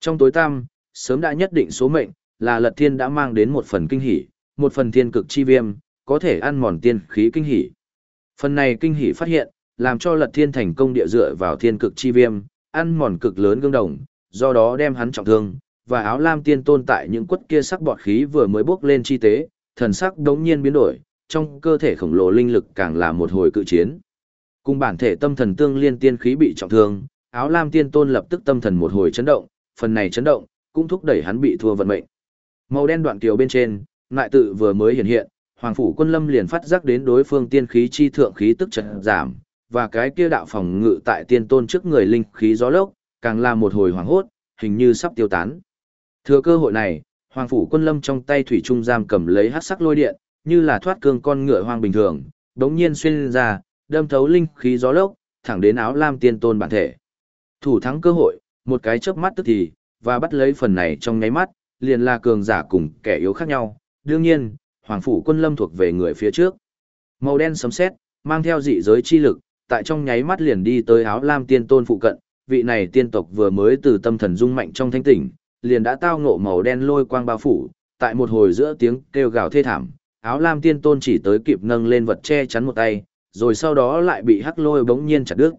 Trong tối tăm, sớm đã nhất định số mệnh, là lật thiên đã mang đến một phần kinh hỉ, một phần thiên cực chi viêm, có thể ăn mòn tiên khí kinh hỉ. Phần này kinh hỉ phát hiện, làm cho lật thiên thành công địa dựa vào thiên cực chi viêm, ăn mòn cực lớn gương đồng, do đó đem hắn trọng thương, và áo lam tiên tôn tại những quất kia sắc bọt khí vừa mới bốc lên chi tế, thần sắc đống nhiên biến đổi, trong cơ thể khổng lồ linh lực càng là một hồi cự chiến. Cùng bản thể tâm thần tương liên tiên khí bị trọng thương, áo lam tiên tôn lập tức tâm thần một hồi chấn động, phần này chấn động, cũng thúc đẩy hắn bị thua vận mệnh. Màu đen đoạn kiều bên trên, ngại tự vừa mới hiện hiện, Hoàng phủ quân lâm liền phát giác đến đối phương tiên khí chi thượng khí tức chợt giảm, và cái kia đạo phòng ngự tại tiên tôn trước người linh khí gió lốc, càng là một hồi hoảng hốt, hình như sắp tiêu tán. Thừa cơ hội này, Hoàng phủ quân lâm trong tay thủy trung giam cầm lấy hắc sắc lôi điện, như là thoát cương con ngựa hoang bình thường, đống nhiên xuyên ra, đâm thấu linh khí gió lốc, thẳng đến áo lam tiên tôn bản thể. Thủ thắng cơ hội, một cái chớp mắt tức thì, và bắt lấy phần này trong nháy mắt, liền là cường giả cùng kẻ yếu khác nhau. Đương nhiên, Hoàng phủ quân lâm thuộc về người phía trước. Màu đen sấm sét, mang theo dị giới chi lực, tại trong nháy mắt liền đi tới áo lam tiên tôn phụ cận, vị này tiên tộc vừa mới từ tâm thần dung mạnh trong thanh tỉnh, liền đã tao ngộ màu đen lôi quang bao phủ, tại một hồi giữa tiếng kêu gào thê thảm, áo lam tiên tôn chỉ tới kịp nâng lên vật che chắn một tay, rồi sau đó lại bị hắc lôi bỗng nhiên chặt đứt.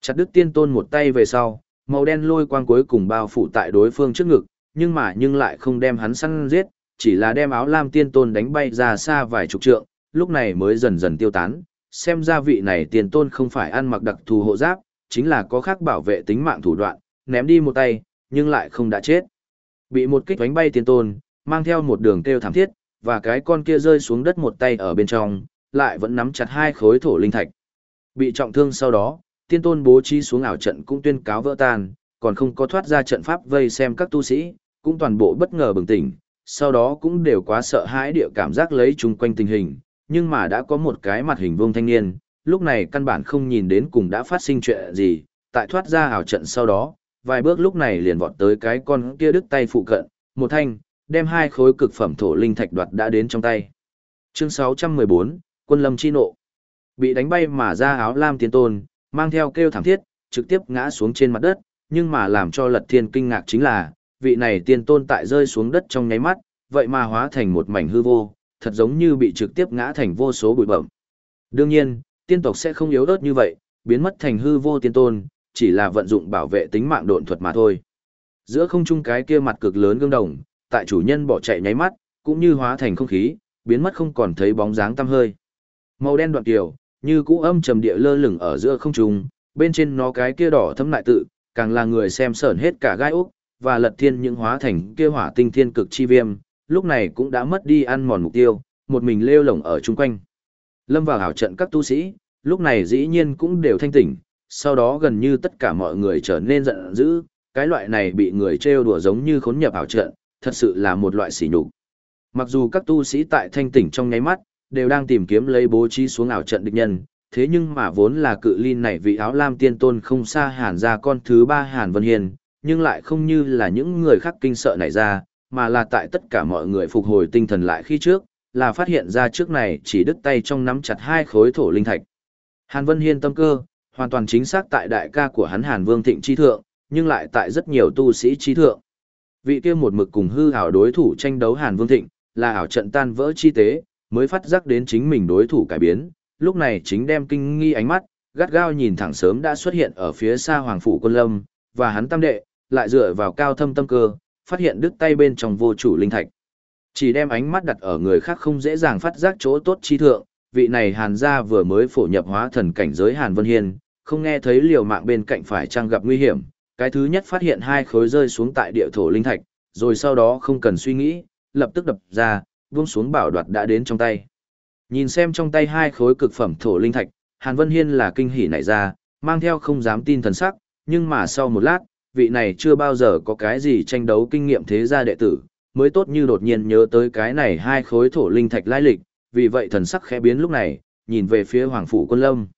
Chặt đứt tiên tôn một tay về sau, màu đen lôi quang cuối cùng bao phủ tại đối phương trước ngực, nhưng mà nhưng lại không đem hắn săn giết, chỉ là đem áo lam tiên tôn đánh bay ra xa vài chục trượng, lúc này mới dần dần tiêu tán, xem ra vị này tiên tôn không phải ăn mặc đặc thù hộ giáp, chính là có khác bảo vệ tính mạng thủ đoạn, ném đi một tay, nhưng lại không đã chết. Bị một kích đánh bay tiên tôn, mang theo một đường kêu thảm thiết, và cái con kia rơi xuống đất một tay ở bên trong, lại vẫn nắm chặt hai khối thổ linh thạch. Bị trọng thương sau đó, tiên tôn bố trí xuống ảo trận cũng tuyên cáo vỡ tan, còn không có thoát ra trận pháp vây xem các tu sĩ, cũng toàn bộ bất ngờ bừng tỉnh, sau đó cũng đều quá sợ hãi địa cảm giác lấy chung quanh tình hình, nhưng mà đã có một cái mặt hình vuông thanh niên, lúc này căn bản không nhìn đến cùng đã phát sinh chuyện gì, tại thoát ra ảo trận sau đó, vài bước lúc này liền vọt tới cái con kia đứt tay phụ cận, một thanh, đem hai khối cực phẩm thổ linh thạch đoạt đã đến trong tay. Chương 614, Quân Lâm chi nộ. Bị đánh bay mà ra áo lam tiên tôn, mang theo kêu thảm thiết, trực tiếp ngã xuống trên mặt đất, nhưng mà làm cho Lật Thiên kinh ngạc chính là, vị này tiên tôn tại rơi xuống đất trong nháy mắt, vậy mà hóa thành một mảnh hư vô, thật giống như bị trực tiếp ngã thành vô số bụi bẩm. Đương nhiên, tiên tộc sẽ không yếu đớt như vậy, biến mất thành hư vô tiên tôn, chỉ là vận dụng bảo vệ tính mạng độn thuật mà thôi. Giữa không trung cái kia mặt cực lớn gương đồng, tại chủ nhân bỏ chạy nháy mắt, cũng như hóa thành không khí, biến mất không còn thấy bóng dáng tăm hơi. Màu đen đoạn kiều, như cũ âm trầm địa lơ lửng ở giữa không trung, bên trên nó cái kia đỏ thấm lại tự, càng là người xem sởn hết cả gai ốc, và lật thiên những hóa thành kia hỏa tinh thiên cực chi viêm, lúc này cũng đã mất đi ăn mòn mục tiêu, một mình lêu lổng ở chung quanh. Lâm vào hảo trận các tu sĩ, lúc này dĩ nhiên cũng đều thanh tỉnh, sau đó gần như tất cả mọi người trở nên giận dữ, cái loại này bị người trêu đùa giống như khốn nhập hảo trận, thật sự là một loại sỉ nhục. Mặc dù các tu sĩ tại thanh tỉnh trong nháy mắt, đều đang tìm kiếm lấy bố trí xuống ảo trận địch nhân, thế nhưng mà vốn là cự ly này vị áo lam tiên tôn không xa hàn ra con thứ ba hàn vân hiền, nhưng lại không như là những người khác kinh sợ này ra, mà là tại tất cả mọi người phục hồi tinh thần lại khi trước, là phát hiện ra trước này chỉ đứt tay trong nắm chặt hai khối thổ linh thạch. Hàn Vân Hiên tâm cơ, hoàn toàn chính xác tại đại ca của hắn Hàn Vương Thịnh chi thượng, nhưng lại tại rất nhiều tu sĩ chi thượng. Vị kia một mực cùng hư ảo đối thủ tranh đấu Hàn Vương Thịnh, là ảo trận tan vỡ chi tế, mới phát giác đến chính mình đối thủ cải biến, lúc này chính đem kinh nghi ánh mắt, gắt gao nhìn thẳng sớm đã xuất hiện ở phía xa Hoàng phủ Quân Lâm, và hắn tam đệ, lại dựa vào cao thâm tâm cơ, phát hiện đứt tay bên trong vô chủ linh thạch. Chỉ đem ánh mắt đặt ở người khác không dễ dàng phát giác chỗ tốt chi thượng, vị này Hàn gia vừa mới phổ nhập hóa thần cảnh giới Hàn Vân Hiên, không nghe thấy liều mạng bên cạnh phải trang gặp nguy hiểm, cái thứ nhất phát hiện hai khối rơi xuống tại địa thổ linh thạch, rồi sau đó không cần suy nghĩ, lập tức đập ra, buông xuống bảo đoạt đã đến trong tay. Nhìn xem trong tay hai khối cực phẩm thổ linh thạch, Hàn Vân Hiên là kinh hỉ nảy ra, mang theo không dám tin thần sắc, nhưng mà sau một lát, vị này chưa bao giờ có cái gì tranh đấu kinh nghiệm thế gia đệ tử, mới tốt như đột nhiên nhớ tới cái này hai khối thổ linh thạch lai lịch, vì vậy thần sắc khẽ biến lúc này, nhìn về phía Hoàng phủ Quân Lâm.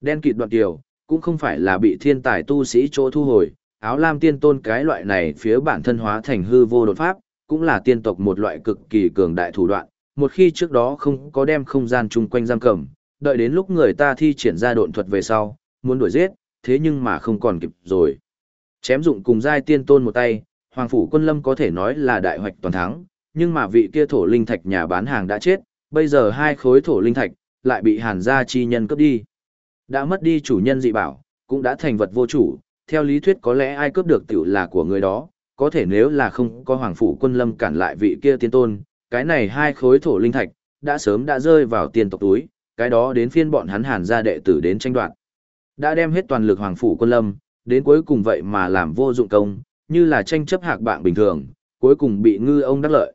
Đen kịt đoạn tiểu, cũng không phải là bị thiên tài tu sĩ chỗ thu hồi, áo lam tiên tôn cái loại này phía bản thân hóa thành hư vô đột pháp, cũng là tiên tộc một loại cực kỳ cường đại thủ đoạn, một khi trước đó không có đem không gian chung quanh giam cầm, đợi đến lúc người ta thi triển ra độn thuật về sau, muốn đuổi giết, thế nhưng mà không còn kịp rồi. Chém dụng cùng giai tiên tôn một tay, Hoàng phủ quân lâm có thể nói là đại hoạch toàn thắng, nhưng mà vị kia thổ linh thạch nhà bán hàng đã chết, bây giờ hai khối thổ linh thạch lại bị Hàn gia chi nhân cướp đi. Đã mất đi chủ nhân dị bảo, cũng đã thành vật vô chủ, theo lý thuyết có lẽ ai cướp được tiểu là của người đó, có thể nếu là không có hoàng phủ quân lâm cản lại vị kia tiên tôn, cái này hai khối thổ linh thạch, đã sớm đã rơi vào tiền tộc túi, cái đó đến phiên bọn hắn hàn gia đệ tử đến tranh đoạt. Đã đem hết toàn lực hoàng phủ quân lâm, đến cuối cùng vậy mà làm vô dụng công, như là tranh chấp hạc bạn bình thường, cuối cùng bị ngư ông đắc lợi.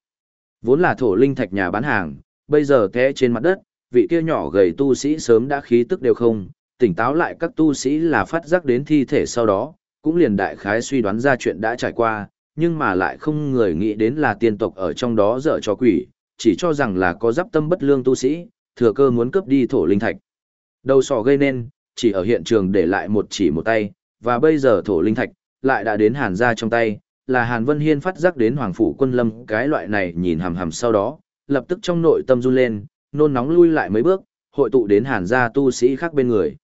Vốn là thổ linh thạch nhà bán hàng, bây giờ té trên mặt đất, vị kia nhỏ gầy tu sĩ sớm đã khí tức đều không, tỉnh táo lại các tu sĩ là phát giác đến thi thể sau đó, cũng liền đại khái suy đoán ra chuyện đã trải qua, nhưng mà lại không người nghĩ đến là tiên tộc ở trong đó dở cho quỷ, chỉ cho rằng là có giáp tâm bất lương tu sĩ, thừa cơ muốn cướp đi thổ linh thạch. Đầu sỏ gây nên, chỉ ở hiện trường để lại một chỉ một tay, và bây giờ thổ linh thạch, lại đã đến hàn ra trong tay, là hàn vân hiên phát giác đến hoàng phủ quân lâm cái loại này nhìn hầm hầm sau đó, lập tức trong nội tâm run lên, nôn nóng lui lại mấy bước, hội tụ đến hàn gia tu sĩ khác bên người.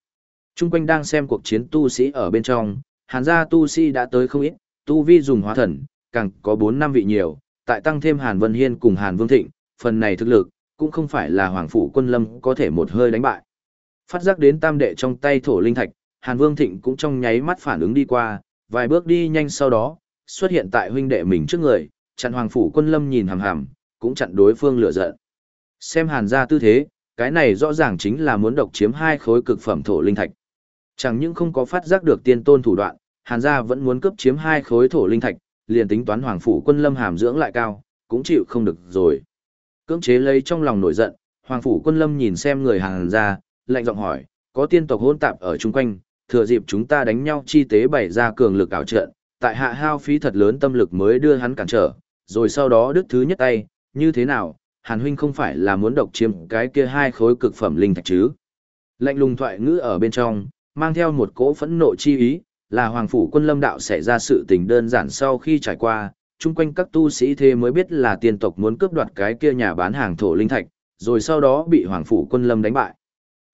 Trung quanh đang xem cuộc chiến tu sĩ ở bên trong, hàn gia tu sĩ đã tới không ít, tu vi dùng hóa thần, càng có 4 năm vị nhiều, tại tăng thêm hàn vân hiên cùng hàn vương thịnh, phần này thực lực, cũng không phải là hoàng phủ quân lâm có thể một hơi đánh bại. Phát giác đến tam đệ trong tay thổ linh thạch, hàn vương thịnh cũng trong nháy mắt phản ứng đi qua, vài bước đi nhanh sau đó, xuất hiện tại huynh đệ mình trước người, chặn hoàng phủ quân lâm nhìn hằm hằm, cũng chặn đối phương lửa giận. Xem hàn gia tư thế, cái này rõ ràng chính là muốn độc chiếm hai khối cực phẩm thổ linh thạch. Chẳng những không có phát giác được tiên tôn thủ đoạn, hàn gia vẫn muốn cướp chiếm hai khối thổ linh thạch, liền tính toán hoàng phủ quân lâm hàm dưỡng lại cao, cũng chịu không được rồi. Cưỡng chế lấy trong lòng nổi giận, hoàng phủ quân lâm nhìn xem người hàn gia, lạnh giọng hỏi, có tiên tộc hỗn tạp ở chung quanh, thừa dịp chúng ta đánh nhau chi tế bày ra cường lực ảo trận, tại hạ hao phí thật lớn tâm lực mới đưa hắn cản trở, rồi sau đó đứt thứ nhất tay, như thế nào, Hàn huynh không phải là muốn độc chiếm cái kia hai khối cực phẩm linh thạch chứ? Lạnh lùng thoại ngữ ở bên trong, mang theo một cỗ phẫn nộ chi ý, là hoàng phủ quân lâm đạo xảy ra sự tình đơn giản sau khi trải qua, chung quanh các tu sĩ thế mới biết là tiên tộc muốn cướp đoạt cái kia nhà bán hàng thổ linh thạch, rồi sau đó bị hoàng phủ quân lâm đánh bại.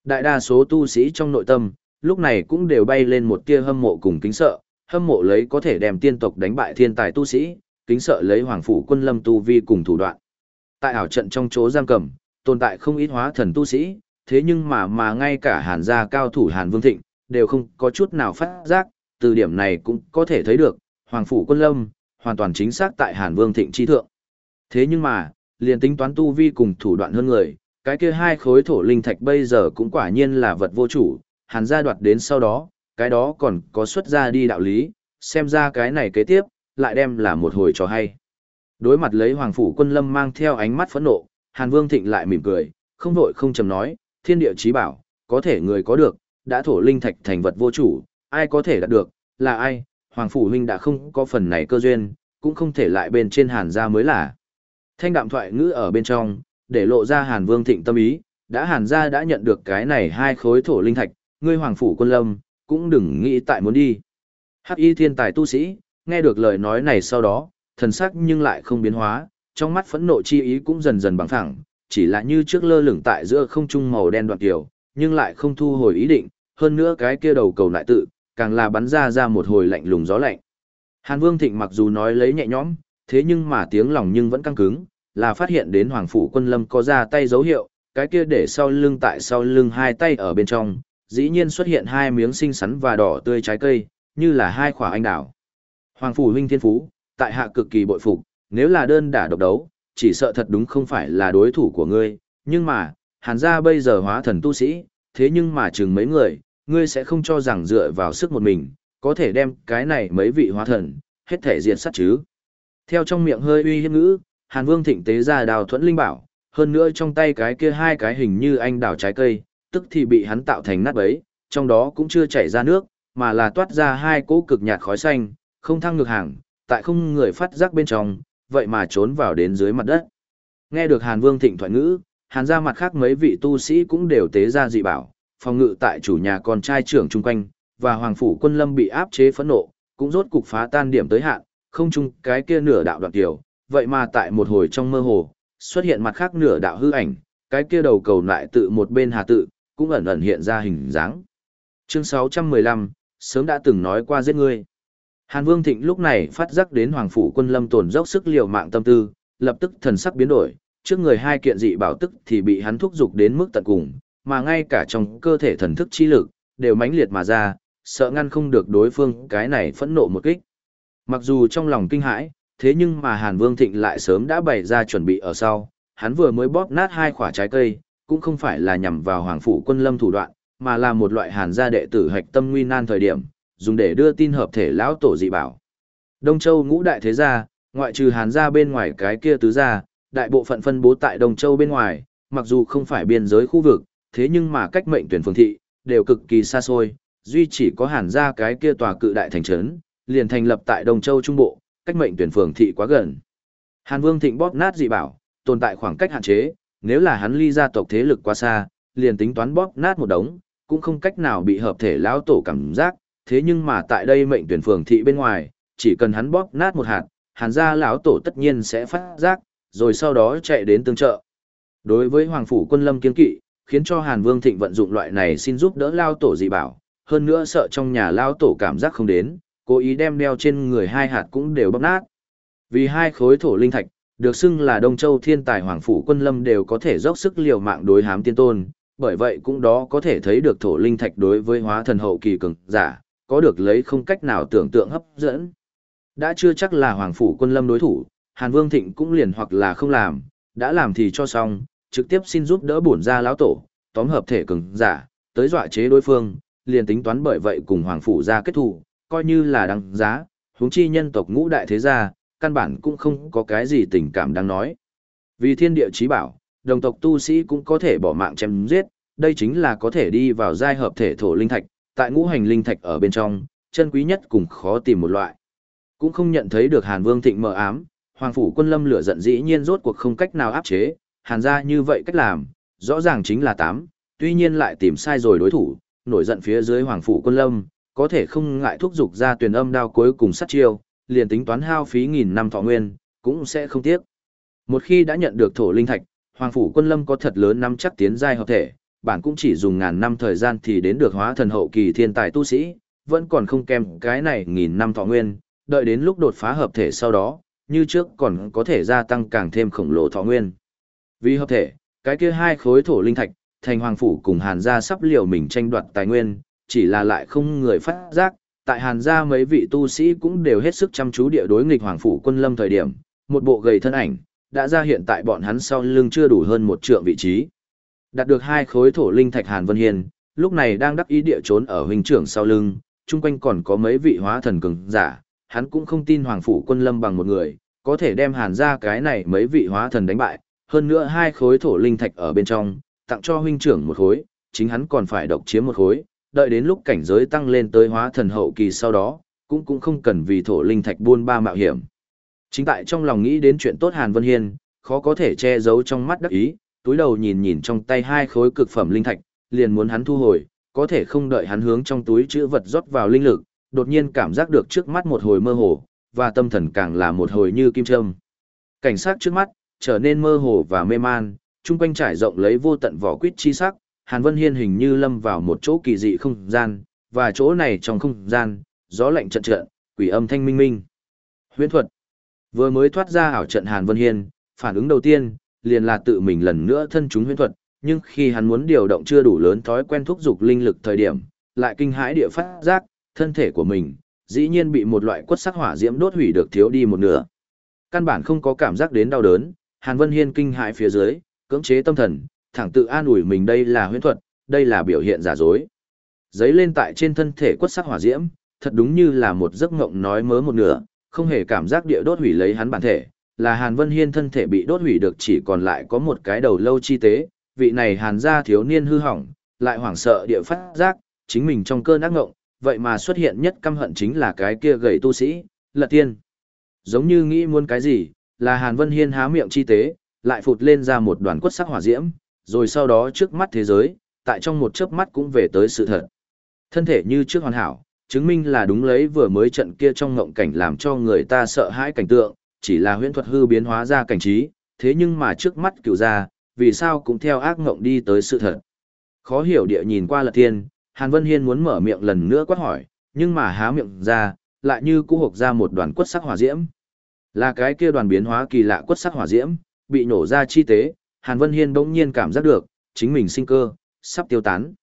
Đại đa số tu sĩ trong nội tâm, lúc này cũng đều bay lên một tia hâm mộ cùng kính sợ, hâm mộ lấy có thể đem tiên tộc đánh bại thiên tài tu sĩ, kính sợ lấy hoàng phủ quân lâm tu vi cùng thủ đoạn. Tại ảo trận trong chỗ giam cầm, tồn tại không ít hóa thần tu sĩ, thế nhưng mà mà ngay cả hàn gia cao thủ hàn vương thịnh, đều không có chút nào phát giác, từ điểm này cũng có thể thấy được, hoàng phủ quân lâm, hoàn toàn chính xác tại hàn vương thịnh chi thượng. Thế nhưng mà, liền tính toán tu vi cùng thủ đoạn hơn người, cái kia hai khối thổ linh thạch bây giờ cũng quả nhiên là vật vô chủ, hàn gia đoạt đến sau đó, cái đó còn có xuất ra đi đạo lý, xem ra cái này kế tiếp, lại đem là một hồi trò hay. Đối mặt lấy Hoàng Phủ quân lâm mang theo ánh mắt phẫn nộ, Hàn Vương Thịnh lại mỉm cười, không vội không chầm nói, thiên địa chí bảo, có thể người có được, đã thổ linh thạch thành vật vô chủ, ai có thể đạt được, là ai, Hoàng Phủ huynh đã không có phần này cơ duyên, cũng không thể lại bên trên Hàn gia mới là. Thanh đạm thoại ngữ ở bên trong, để lộ ra Hàn Vương Thịnh tâm ý, đã Hàn gia đã nhận được cái này hai khối thổ linh thạch, ngươi Hoàng Phủ quân lâm, cũng đừng nghĩ tại muốn đi. Hắc y thiên tài tu sĩ, nghe được lời nói này sau đó, thần sắc nhưng lại không biến hóa, trong mắt phẫn nộ chi ý cũng dần dần bằng thẳng, chỉ là như trước lơ lửng tại giữa không trung màu đen đoạn tiểu, nhưng lại không thu hồi ý định, hơn nữa cái kia đầu cầu lại tự, càng là bắn ra ra một hồi lạnh lùng gió lạnh. Hàn Vương Thịnh mặc dù nói lấy nhẹ nhõm, thế nhưng mà tiếng lòng nhưng vẫn căng cứng, là phát hiện đến Hoàng Phủ Quân Lâm có ra tay dấu hiệu, cái kia để sau lưng tại sau lưng hai tay ở bên trong, dĩ nhiên xuất hiện hai miếng xinh xắn và đỏ tươi trái cây, như là hai quả anh đào. Hoàng Phủ Huynh Thiên Phú, tại hạ cực kỳ bội phục, nếu là đơn đả độc đấu, chỉ sợ thật đúng không phải là đối thủ của ngươi, nhưng mà, hàn gia bây giờ hóa thần tu sĩ, thế nhưng mà chừng mấy người, ngươi sẽ không cho rằng dựa vào sức một mình, có thể đem cái này mấy vị hóa thần, hết thể diệt sát chứ. Theo trong miệng hơi uy hiếp ngữ, Hàn Vương thịnh tế ra đào thuẫn linh bảo, hơn nữa trong tay cái kia hai cái hình như anh đào trái cây, tức thì bị hắn tạo thành nát bấy, trong đó cũng chưa chảy ra nước, mà là toát ra hai cỗ cực nhạt khói xanh, không thăng ngược hàng, tại không người phát giác bên trong, vậy mà trốn vào đến dưới mặt đất. Nghe được Hàn Vương thịnh thoại ngữ, Hàn ra mặt khác mấy vị tu sĩ cũng đều tế ra dị bảo, phòng ngự tại chủ nhà con trai trưởng chung quanh, và Hoàng Phủ quân lâm bị áp chế phẫn nộ, cũng rốt cục phá tan điểm tới hạn, không chung cái kia nửa đạo đoạn tiểu, vậy mà tại một hồi trong mơ hồ, xuất hiện mặt khác nửa đạo hư ảnh, cái kia đầu cầu lại tự một bên hà tự, cũng ẩn ẩn hiện ra hình dáng. Chương 615, sớm đã từng nói qua giết ngươi. Hàn Vương Thịnh lúc này phát giác đến Hoàng Phủ quân lâm tổn dốc sức liều mạng tâm tư, lập tức thần sắc biến đổi, trước người hai kiện dị bảo tức thì bị hắn thúc giục đến mức tận cùng, mà ngay cả trong cơ thể thần thức chi lực, đều mãnh liệt mà ra, sợ ngăn không được đối phương cái này phẫn nộ một kích. Mặc dù trong lòng kinh hãi, thế nhưng mà Hàn Vương Thịnh lại sớm đã bày ra chuẩn bị ở sau, hắn vừa mới bóp nát hai quả trái cây, cũng không phải là nhằm vào Hoàng Phủ quân lâm thủ đoạn, mà là một loại hàn gia đệ tử hạch tâm nguy nan thời điểm, dùng để đưa tin hợp thể lão tổ dị bảo. Đông Châu ngũ đại thế gia, ngoại trừ hàn gia bên ngoài cái kia tứ gia, đại bộ phận phân bố tại Đồng Châu bên ngoài, mặc dù không phải biên giới khu vực, thế nhưng mà cách mệnh tuyển phường thị, đều cực kỳ xa xôi, duy chỉ có hàn gia cái kia tòa cự đại thành trấn, liền thành lập tại Đồng Châu Trung Bộ, cách mệnh tuyển phường thị quá gần. Hàn Vương Thịnh bóp nát dị bảo, tồn tại khoảng cách hạn chế, nếu là hắn ly gia tộc thế lực quá xa, liền tính toán bóp nát một đống, cũng không cách nào bị hợp thể lão tổ cảm giác, thế nhưng mà tại đây mệnh tuyển phường thị bên ngoài, chỉ cần hắn bóp nát một hạt, hàn gia lão tổ tất nhiên sẽ phát giác, rồi sau đó chạy đến tương trợ. Đối với Hoàng Phủ quân lâm kiên kỵ, khiến cho Hàn Vương Thịnh vận dụng loại này xin giúp đỡ lao tổ dị bảo, hơn nữa sợ trong nhà lao tổ cảm giác không đến, cố ý đem đeo trên người hai hạt cũng đều bóc nát. Vì hai khối thổ linh thạch, được xưng là Đông Châu thiên tài Hoàng Phủ quân lâm đều có thể dốc sức liều mạng đối hám tiên tôn, bởi vậy cũng đó có thể thấy được thổ linh thạch đối với hóa thần hậu kỳ cường giả, có được lấy không cách nào tưởng tượng hấp dẫn. Đã chưa chắc là Hoàng Phủ quân lâm đối thủ, Hàn Vương Thịnh cũng liền hoặc là không làm, đã làm thì cho xong, trực tiếp xin giúp đỡ bổn gia lão tổ, tóm hợp thể cường giả, tới dọa chế đối phương, liền tính toán bởi vậy cùng Hoàng Phủ gia kết thù, coi như là đáng giá, huống chi nhân tộc ngũ đại thế gia, căn bản cũng không có cái gì tình cảm đáng nói. Vì thiên địa chí bảo, đồng tộc tu sĩ cũng có thể bỏ mạng chém giết, đây chính là có thể đi vào giai hợp thể thổ linh thạch, tại ngũ hành linh thạch ở bên trong, chân quý nhất cùng khó tìm một loại. Cũng không nhận thấy được Hàn Vương Thịnh mờ ám, Hoàng phủ quân lâm lửa giận dĩ nhiên rốt cuộc không cách nào áp chế, Hàn ra như vậy cách làm, rõ ràng chính là tám, tuy nhiên lại tìm sai rồi đối thủ, nổi giận phía dưới Hoàng phủ quân lâm, có thể không ngại thúc giục ra tuyển âm đao cuối cùng sát chiêu, liền tính toán hao phí nghìn năm thọ nguyên, cũng sẽ không tiếc. Một khi đã nhận được thổ linh thạch, Hoàng phủ quân lâm có thật lớn năm chắc tiến giai hợp thể, bản cũng chỉ dùng ngàn năm thời gian thì đến được hóa thần hậu kỳ thiên tài tu sĩ, vẫn còn không kèm cái này nghìn năm thọ nguyên, đợi đến lúc đột phá hợp thể sau đó, như trước còn có thể gia tăng càng thêm khổng lồ thọ nguyên. Vì hợp thể, cái kia hai khối thổ linh thạch, thành hoàng phủ cùng hàn gia sắp liều mình tranh đoạt tài nguyên, chỉ là lại không người phát giác, tại hàn gia mấy vị tu sĩ cũng đều hết sức chăm chú địa đối nghịch hoàng phủ quân lâm thời điểm, một bộ gầy thân ảnh, đã ra hiện tại bọn hắn sau lưng chưa đủ hơn một trượng vị trí. Đạt được hai khối thổ linh thạch Hàn Vân Hiền, lúc này đang đắc ý địa trốn ở huynh trưởng sau lưng, chung quanh còn có mấy vị hóa thần cường giả, hắn cũng không tin Hoàng phủ quân lâm bằng một người, có thể đem Hàn ra cái này mấy vị hóa thần đánh bại, hơn nữa hai khối thổ linh thạch ở bên trong, tặng cho huynh trưởng một khối, chính hắn còn phải độc chiếm một khối, đợi đến lúc cảnh giới tăng lên tới hóa thần hậu kỳ sau đó, cũng cũng không cần vì thổ linh thạch buôn ba mạo hiểm. Chính tại trong lòng nghĩ đến chuyện tốt Hàn Vân Hiên, khó có thể che giấu trong mắt đắc ý, túi đầu nhìn nhìn trong tay hai khối cực phẩm linh thạch, liền muốn hắn thu hồi, có thể không đợi hắn hướng trong túi chữ vật rót vào linh lực, đột nhiên cảm giác được trước mắt một hồi mơ hồ, và tâm thần càng là một hồi như kim châm. Cảnh sát trước mắt, trở nên mơ hồ và mê man, chung quanh trải rộng lấy vô tận vỏ quýt chi sắc, Hàn Vân Hiên hình như lâm vào một chỗ kỳ dị không gian, và chỗ này trong không gian, gió lạnh trận trận, quỷ âm thanh minh minh. Huyễn thuật. Vừa mới thoát ra ảo trận Hàn Vân Hiên, phản ứng đầu tiên, liền là tự mình lần nữa thân chúng huyễn thuật, nhưng khi hắn muốn điều động chưa đủ lớn thói quen thúc dục linh lực thời điểm, lại kinh hãi địa phát giác, thân thể của mình, dĩ nhiên bị một loại quất sắc hỏa diễm đốt hủy được thiếu đi một nửa. Căn bản không có cảm giác đến đau đớn, Hàn Vân Hiên kinh hãi phía dưới, cưỡng chế tâm thần, thẳng tự an ủi mình đây là huyễn thuật, đây là biểu hiện giả dối. Giấy lên tại trên thân thể quất sắc hỏa diễm, thật đúng như là một giấc mộng nói mớ một nửa, không hề cảm giác địa đốt hủy lấy hắn bản thể, là Hàn Vân Hiên thân thể bị đốt hủy được chỉ còn lại có một cái đầu lâu chi tế, vị này Hàn gia thiếu niên hư hỏng, lại hoảng sợ địa phát giác, chính mình trong cơn ác ngộng, vậy mà xuất hiện nhất căm hận chính là cái kia gầy tu sĩ, Lật Tiên. Giống như nghĩ muốn cái gì, là Hàn Vân Hiên há miệng chi tế, lại phụt lên ra một đoàn quất sắc hỏa diễm, rồi sau đó trước mắt thế giới, tại trong một chớp mắt cũng về tới sự thật. Thân thể như trước hoàn hảo, chứng minh là đúng lấy vừa mới trận kia trong ngộng cảnh làm cho người ta sợ hãi cảnh tượng, chỉ là huyễn thuật hư biến hóa ra cảnh trí, thế nhưng mà trước mắt cựu gia, vì sao cũng theo ác ngộng đi tới sự thật. Khó hiểu địa nhìn qua lật thiên, Hàn Vân Hiên muốn mở miệng lần nữa quát hỏi, nhưng mà há miệng ra, lại như cũ hộc ra một đoàn quất sắc hỏa diễm. Là cái kia đoàn biến hóa kỳ lạ quất sắc hỏa diễm, bị nổ ra chi tế, Hàn Vân Hiên bỗng nhiên cảm giác được, chính mình sinh cơ, sắp tiêu tán.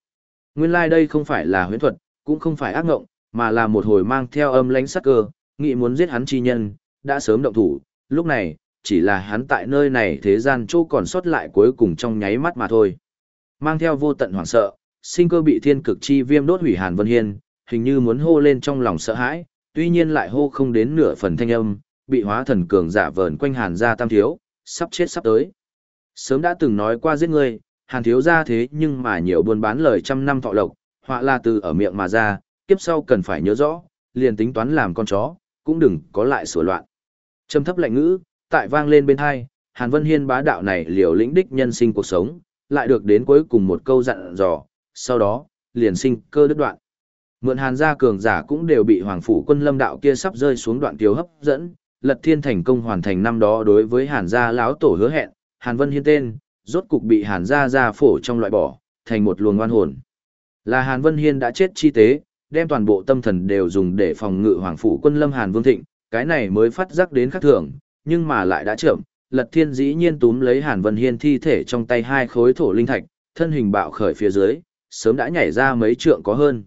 Nguyên lai like đây không phải là huyễn thuật, cũng không phải ác ngộng, mà là một hồi mang theo âm lãnh sắc cơ, nghĩ muốn giết hắn chi nhân, đã sớm động thủ, lúc này, chỉ là hắn tại nơi này thế gian chỗ còn sót lại cuối cùng trong nháy mắt mà thôi. Mang theo vô tận hoảng sợ, sinh cơ bị thiên cực chi viêm đốt hủy Hàn Vân Hiên, hình như muốn hô lên trong lòng sợ hãi, tuy nhiên lại hô không đến nửa phần thanh âm, bị hóa thần cường giả vờn quanh Hàn gia tam thiếu, sắp chết sắp tới. Sớm đã từng nói qua giết ngươi, Hàn thiếu gia thế nhưng mà nhiều buôn bán lời trăm năm thọ lộc, họa là từ ở miệng mà ra, kiếp sau cần phải nhớ rõ, liền tính toán làm con chó, cũng đừng có lại sửa loạn. Trầm thấp lạnh ngữ, tại vang lên bên hai, Hàn Vân Hiên bá đạo này liều lĩnh đích nhân sinh cuộc sống, lại được đến cuối cùng một câu dặn dò, sau đó, liền sinh cơ đứt đoạn. Mượn Hàn gia cường giả cũng đều bị Hoàng phủ quân lâm đạo kia sắp rơi xuống đoạn kiều hấp dẫn, Lật Thiên thành công hoàn thành năm đó đối với Hàn gia lão tổ hứa hẹn, Hàn Vân Hiên tên, rốt cục bị Hàn gia gia phổ trong loại bỏ, thành một luồng oan hồn. Là Hàn Vân Hiên đã chết chi tế, đem toàn bộ tâm thần đều dùng để phòng ngự Hoàng phủ quân lâm Hàn Vương Thịnh, cái này mới phát giác đến khắc thường, nhưng mà lại đã chậm, Lật Thiên dĩ nhiên túm lấy Hàn Vân Hiên thi thể trong tay hai khối thổ linh thạch, thân hình bạo khởi phía dưới, sớm đã nhảy ra mấy trượng có hơn.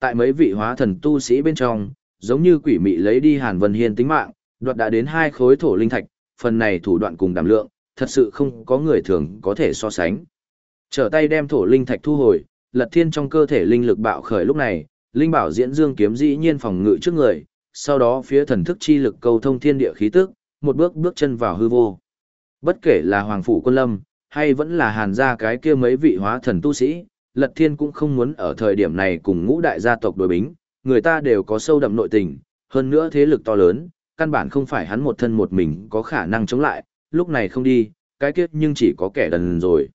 Tại mấy vị hóa thần tu sĩ bên trong, giống như quỷ mị lấy đi Hàn Vân Hiên tính mạng, đoạt đã đến hai khối thổ linh thạch, phần này thủ đoạn cùng đảm lượng, thật sự không có người thường có thể so sánh. Trở tay đem thổ linh thạch thu hồi, Lật Thiên trong cơ thể linh lực bạo khởi lúc này, linh bảo diễn dương kiếm dĩ nhiên phòng ngự trước người, sau đó phía thần thức chi lực cầu thông thiên địa khí tức, một bước bước chân vào hư vô. Bất kể là Hoàng Phủ Quân Lâm, hay vẫn là hàn gia cái kia mấy vị hóa thần tu sĩ, Lật Thiên cũng không muốn ở thời điểm này cùng ngũ đại gia tộc đối bính, người ta đều có sâu đậm nội tình, hơn nữa thế lực to lớn, căn bản không phải hắn một thân một mình có khả năng chống lại, lúc này không đi, cái kết nhưng chỉ có kẻ đần rồi.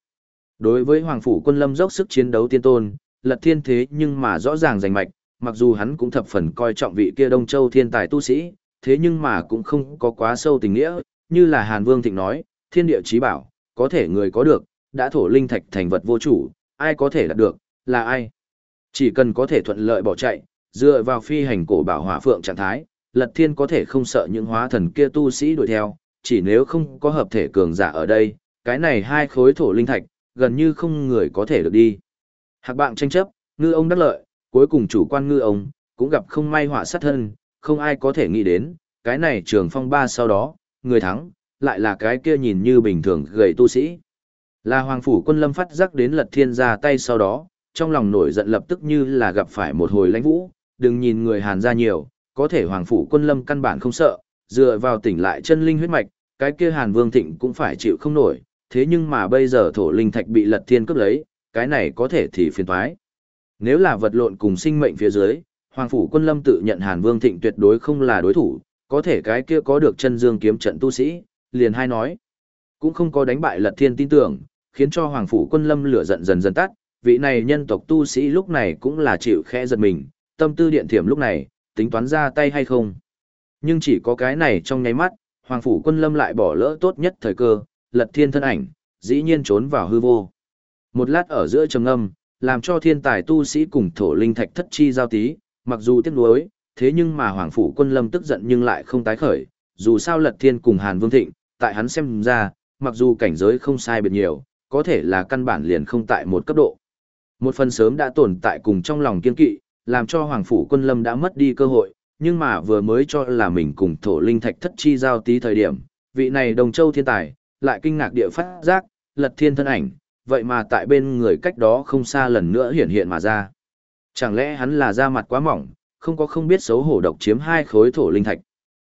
Đối với Hoàng Phủ Quân Lâm dốc sức chiến đấu tiên tôn, Lật Thiên thế nhưng mà rõ ràng rành mạch, mặc dù hắn cũng thập phần coi trọng vị kia Đông Châu thiên tài tu sĩ, thế nhưng mà cũng không có quá sâu tình nghĩa, như là Hàn Vương Thịnh nói, thiên địa chí bảo, có thể người có được, đã thổ linh thạch thành vật vô chủ, ai có thể đạt được, là ai. Chỉ cần có thể thuận lợi bỏ chạy, dựa vào phi hành cổ bảo hỏa phượng trạng thái, Lật Thiên có thể không sợ những hóa thần kia tu sĩ đuổi theo, chỉ nếu không có hợp thể cường giả ở đây, cái này hai khối thổ linh thạch, gần như không người có thể được đi. Hạc bạn tranh chấp, ngư ông đắc lợi, cuối cùng chủ quan ngư ông, cũng gặp không may họa sát thân, không ai có thể nghĩ đến, cái này trường phong ba sau đó, người thắng, lại là cái kia nhìn như bình thường gầy tu sĩ. Là Hoàng Phủ quân lâm phát giác đến lật thiên ra tay sau đó, trong lòng nổi giận lập tức như là gặp phải một hồi lãnh vũ, đừng nhìn người Hàn ra nhiều, có thể Hoàng Phủ quân lâm căn bản không sợ, dựa vào tỉnh lại chân linh huyết mạch, cái kia Hàn Vương Thịnh cũng phải chịu không nổi, thế nhưng mà bây giờ thổ linh thạch bị lật thiên cướp lấy, cái này có thể thì phiền toái. Nếu là vật lộn cùng sinh mệnh phía dưới, Hoàng phủ quân lâm tự nhận Hàn Vương Thịnh tuyệt đối không là đối thủ, có thể cái kia có được chân dương kiếm trận tu sĩ, liền hai nói. Cũng không có đánh bại lật thiên tin tưởng, khiến cho Hoàng phủ quân lâm lửa giận dần dần tắt, vị này nhân tộc tu sĩ lúc này cũng là chịu khẽ giật mình, tâm tư điện thiểm lúc này, tính toán ra tay hay không. Nhưng chỉ có cái này trong nháy mắt, Hoàng phủ quân lâm lại bỏ lỡ tốt nhất thời cơ, lật thiên thân ảnh, dĩ nhiên trốn vào hư vô. Một lát ở giữa trầm âm, làm cho thiên tài tu sĩ cùng thổ linh thạch thất chi giao tí, mặc dù tiếc nuối, thế nhưng mà Hoàng phủ quân lâm tức giận nhưng lại không tái khởi, dù sao Lật Thiên cùng Hàn Vương Thịnh, tại hắn xem ra, mặc dù cảnh giới không sai biệt nhiều, có thể là căn bản liền không tại một cấp độ. Một phần sớm đã tồn tại cùng trong lòng kiên kỵ, làm cho Hoàng phủ quân lâm đã mất đi cơ hội, nhưng mà vừa mới cho là mình cùng thổ linh thạch thất chi giao tí thời điểm, vị này đồng châu thiên tài, lại kinh ngạc địa phát giác, Lật Thiên thân ảnh, vậy mà tại bên người cách đó không xa lần nữa hiện hiện mà ra. Chẳng lẽ hắn là da mặt quá mỏng, không có không biết xấu hổ độc chiếm hai khối thổ linh thạch.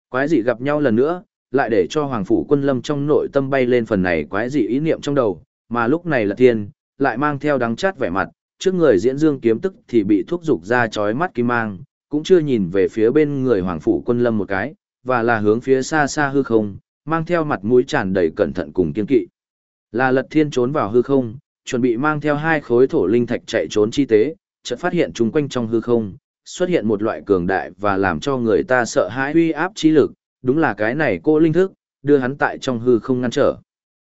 Quái dị gặp nhau lần nữa, lại để cho Hoàng Phủ quân lâm trong nội tâm bay lên phần này quái dị ý niệm trong đầu, mà lúc này là thiên, lại mang theo đắng chát vẻ mặt, trước người diễn dương kiếm tức thì bị thúc dục ra chói mắt kim mang, cũng chưa nhìn về phía bên người Hoàng Phủ quân lâm một cái, và là hướng phía xa xa hư không, mang theo mặt mũi tràn đầy cẩn thận cùng kiên kỵ. Là lật thiên trốn vào hư không, chuẩn bị mang theo hai khối thổ linh thạch chạy trốn chi tế, chợt phát hiện chung quanh trong hư không, xuất hiện một loại cường đại và làm cho người ta sợ hãi uy áp chi lực, đúng là cái này cô linh thức, đưa hắn tại trong hư không ngăn trở.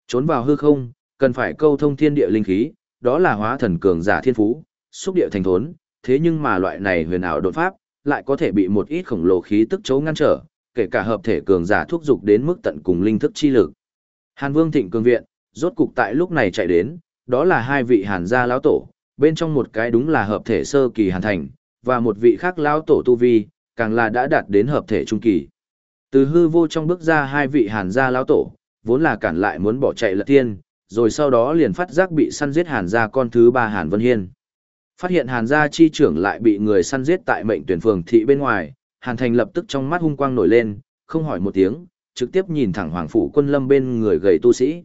Trốn vào hư không, cần phải câu thông thiên địa linh khí, đó là hóa thần cường giả thiên phú, xúc địa thành thốn, thế nhưng mà loại này huyền ảo đột pháp, lại có thể bị một ít khổng lồ khí tức chấu ngăn trở, kể cả hợp thể cường giả thúc dục đến mức tận cùng linh thức chi lực. Hàn Vương Thịnh cường viện, rốt cục tại lúc này chạy đến, đó là hai vị Hàn gia lão tổ, bên trong một cái đúng là hợp thể sơ kỳ Hàn Thành, và một vị khác lão tổ tu vi, càng là đã đạt đến hợp thể trung kỳ. Từ hư vô trong bước ra hai vị Hàn gia lão tổ, vốn là cản lại muốn bỏ chạy lật tiên, rồi sau đó liền phát giác bị săn giết Hàn gia con thứ ba Hàn Vân Hiên. Phát hiện Hàn gia chi trưởng lại bị người săn giết tại mệnh tuyển phường thị bên ngoài, Hàn Thành lập tức trong mắt hung quang nổi lên, không hỏi một tiếng, trực tiếp nhìn thẳng Hoàng phủ quân lâm bên người gầy tu sĩ.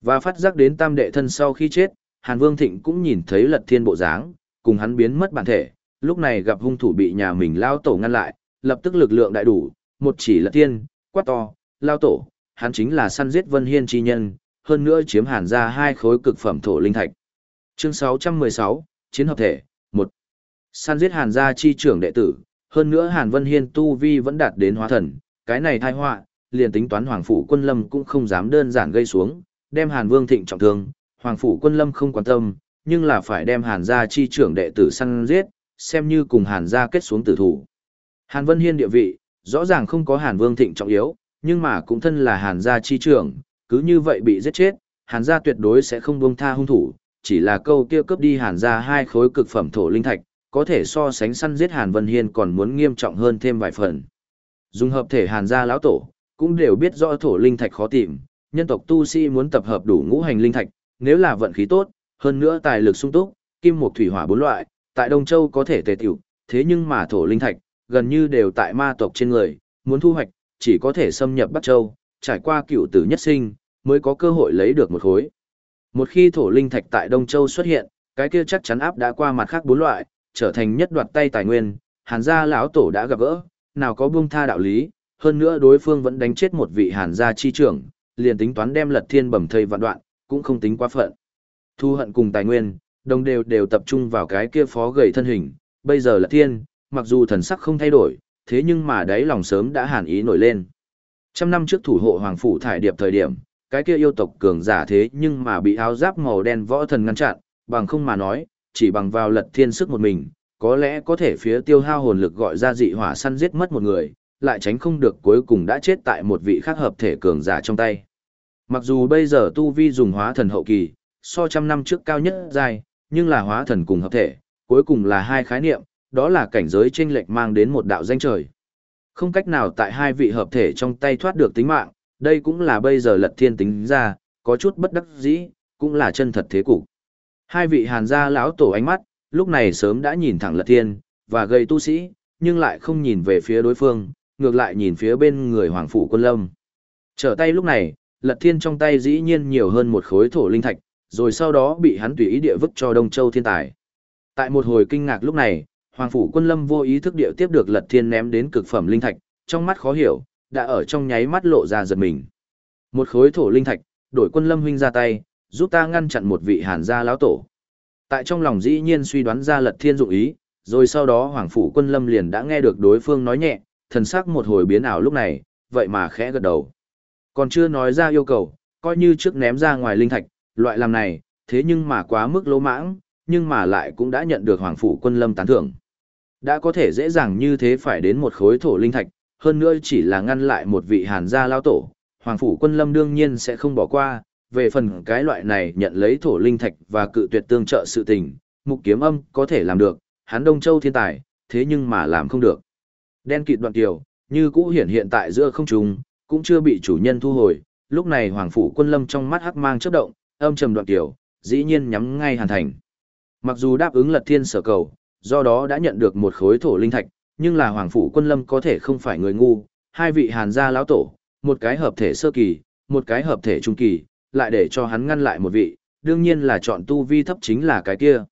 Và phát giác đến tam đệ thân sau khi chết, Hàn Vương Thịnh cũng nhìn thấy Lật Thiên bộ dáng, cùng hắn biến mất bản thể, lúc này gặp hung thủ bị nhà mình lao tổ ngăn lại, lập tức lực lượng đại đủ, một chỉ Lật Thiên, quát to, lao tổ, hắn chính là săn giết Vân Hiên chi nhân, hơn nữa chiếm Hàn ra hai khối cực phẩm thổ linh thạch. Chương 616, Chiến hợp thể, 1. Săn giết Hàn gia chi trưởng đệ tử, hơn nữa Hàn Vân Hiên tu vi vẫn đạt đến hóa thần, cái này thai họa, liền tính toán Hoàng phủ Quân Lâm cũng không dám đơn giản gây xuống, đem Hàn Vương Thịnh trọng thương, Hoàng phủ Quân Lâm không quan tâm, nhưng là phải đem Hàn gia chi trưởng đệ tử săn giết, xem như cùng Hàn gia kết xuống tử thủ. Hàn Vân Hiên địa vị, rõ ràng không có Hàn Vương Thịnh trọng yếu, nhưng mà cũng thân là Hàn gia chi trưởng, cứ như vậy bị giết chết, Hàn gia tuyệt đối sẽ không buông tha hung thủ, chỉ là câu kia cướp đi Hàn gia hai khối cực phẩm thổ linh thạch, có thể so sánh săn giết Hàn Vân Hiên còn muốn nghiêm trọng hơn thêm vài phần. Dùng hợp thể Hàn gia lão tổ, cũng đều biết rõ thổ linh thạch khó tìm, nhân tộc tu sĩ muốn tập hợp đủ ngũ hành linh thạch, nếu là vận khí tốt, hơn nữa tài lực sung túc, kim mộc thủy hỏa bốn loại, tại Đông Châu có thể tề tiểu, thế nhưng mà thổ linh thạch, gần như đều tại ma tộc trên người, muốn thu hoạch, chỉ có thể xâm nhập Bắc Châu, trải qua cựu tử nhất sinh, mới có cơ hội lấy được một khối. Một khi thổ linh thạch tại Đông Châu xuất hiện, cái kia chắc chắn áp đã qua mặt khác bốn loại, trở thành nhất đoạt tay tài nguyên, hàn gia lão tổ đã gặp gỡ, nào có buông tha đạo lý, hơn nữa đối phương vẫn đánh chết một vị hàn gia chi trưởng, liền tính toán đem lật thiên bẩm thây vạn đoạn, cũng không tính quá phận. Thu hận cùng tài nguyên, đồng đều đều tập trung vào cái kia phó gầy thân hình, bây giờ lật thiên, mặc dù thần sắc không thay đổi, thế nhưng mà đáy lòng sớm đã hàn ý nổi lên. Trăm năm trước thủ hộ hoàng phủ thải điệp thời điểm, cái kia yêu tộc cường giả thế nhưng mà bị áo giáp màu đen võ thần ngăn chặn, bằng không mà nói, chỉ bằng vào lật thiên sức một mình, có lẽ có thể phía tiêu hao hồn lực gọi ra dị hỏa săn giết mất một người, lại tránh không được cuối cùng đã chết tại một vị khác hợp thể cường giả trong tay. Mặc dù bây giờ tu vi dùng hóa thần hậu kỳ, so trăm năm trước cao nhất dài, nhưng là hóa thần cùng hợp thể, cuối cùng là hai khái niệm, đó là cảnh giới chênh lệch mang đến một đạo danh trời. Không cách nào tại hai vị hợp thể trong tay thoát được tính mạng, đây cũng là bây giờ lật thiên tính ra, có chút bất đắc dĩ, cũng là chân thật thế cục. Hai vị hàn gia lão tổ ánh mắt, lúc này sớm đã nhìn thẳng lật thiên, và gây tu sĩ, nhưng lại không nhìn về phía đối phương, ngược lại nhìn phía bên người hoàng phủ quân lâm. Trở tay lúc này, lật thiên trong tay dĩ nhiên nhiều hơn một khối thổ linh thạch, rồi sau đó bị hắn tùy ý địa vứt cho Đông Châu thiên tài. Tại một hồi kinh ngạc lúc này, Hoàng phủ quân lâm vô ý thức địa tiếp được lật thiên ném đến cực phẩm linh thạch, trong mắt khó hiểu, đã ở trong nháy mắt lộ ra giật mình. Một khối thổ linh thạch, đổi quân lâm huynh ra tay, giúp ta ngăn chặn một vị hàn gia lão tổ. Tại trong lòng dĩ nhiên suy đoán ra lật thiên dụng ý, rồi sau đó hoàng phủ quân lâm liền đã nghe được đối phương nói nhẹ, thần sắc một hồi biến ảo lúc này, vậy mà khẽ gật đầu. Còn chưa nói ra yêu cầu, coi như trước ném ra ngoài linh thạch, loại làm này, thế nhưng mà quá mức lỗ mãng, nhưng mà lại cũng đã nhận được hoàng phủ quân lâm tán thưởng. Đã có thể dễ dàng như thế phải đến một khối thổ linh thạch, hơn nữa chỉ là ngăn lại một vị hàn gia lao tổ, Hoàng Phủ quân lâm đương nhiên sẽ không bỏ qua, về phần cái loại này nhận lấy thổ linh thạch và cự tuyệt tương trợ sự tình, mục kiếm âm có thể làm được, hắn Đông Châu thiên tài, thế nhưng mà làm không được. Đen kịt đoạn tiểu như cũ hiển hiện tại giữa không trung, cũng chưa bị chủ nhân thu hồi, lúc này Hoàng Phủ quân lâm trong mắt hắc mang chớp động, âm trầm đoạn tiểu dĩ nhiên nhắm ngay hàn thành. Mặc dù đáp ứng lật thiên sở cầu, do đó đã nhận được một khối thổ linh thạch, nhưng là Hoàng Phủ Quân Lâm có thể không phải người ngu, hai vị hàn gia lão tổ, một cái hợp thể sơ kỳ, một cái hợp thể trung kỳ, lại để cho hắn ngăn lại một vị, đương nhiên là chọn tu vi thấp chính là cái kia.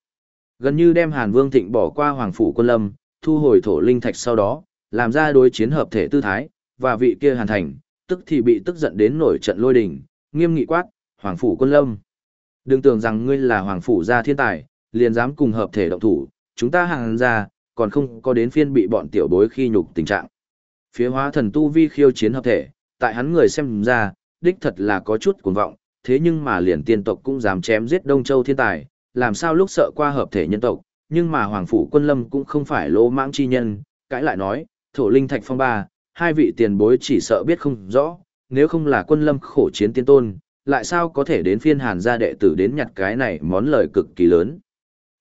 Gần như đem Hàn Vương Thịnh bỏ qua Hoàng Phủ Quân Lâm, thu hồi thổ linh thạch sau đó, làm ra đối chiến hợp thể tư thái, và vị kia Hàn Thành, tức thì bị tức giận đến nổi trận lôi đình, nghiêm nghị quát, Hoàng Phủ Quân Lâm. Đừng tưởng rằng ngươi là Hoàng Phủ gia thiên tài, liền dám cùng hợp thể động thủ, chúng ta hàng ra, còn không có đến phiên bị bọn tiểu bối khi nhục tình trạng. Phía hóa thần tu vi khiêu chiến hợp thể, tại hắn người xem ra, đích thật là có chút cuồng vọng, thế nhưng mà liền tiên tộc cũng dám chém giết Đông Châu thiên tài, làm sao lúc sợ qua hợp thể nhân tộc, nhưng mà Hoàng Phủ Quân Lâm cũng không phải lỗ mãng chi nhân, cãi lại nói, thổ linh thạch phong ba, hai vị tiền bối chỉ sợ biết không rõ, nếu không là quân lâm khổ chiến tiên tôn, lại sao có thể đến phiên hàn gia đệ tử đến nhặt cái này món lời cực kỳ lớn.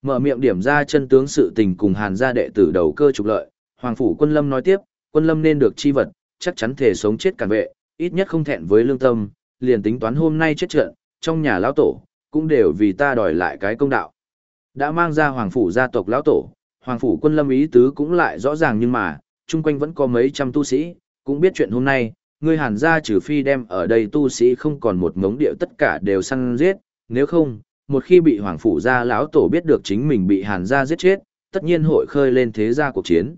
Mở miệng điểm ra chân tướng sự tình cùng hàn gia đệ tử đầu cơ trục lợi, Hoàng Phủ quân lâm nói tiếp, quân lâm nên được chi vật, chắc chắn thể sống chết cản vệ, ít nhất không thẹn với lương tâm, liền tính toán hôm nay chết trận, trong nhà lão tổ, cũng đều vì ta đòi lại cái công đạo. Đã mang ra Hoàng Phủ gia tộc lão tổ, Hoàng Phủ quân lâm ý tứ cũng lại rõ ràng nhưng mà, chung quanh vẫn có mấy trăm tu sĩ, cũng biết chuyện hôm nay, ngươi hàn gia trừ phi đem ở đây tu sĩ không còn một ngống điệu tất cả đều săn giết, nếu không, một khi bị hoàng phủ gia lão tổ biết được chính mình bị hàn gia giết chết, tất nhiên hội khơi lên thế gia cuộc chiến.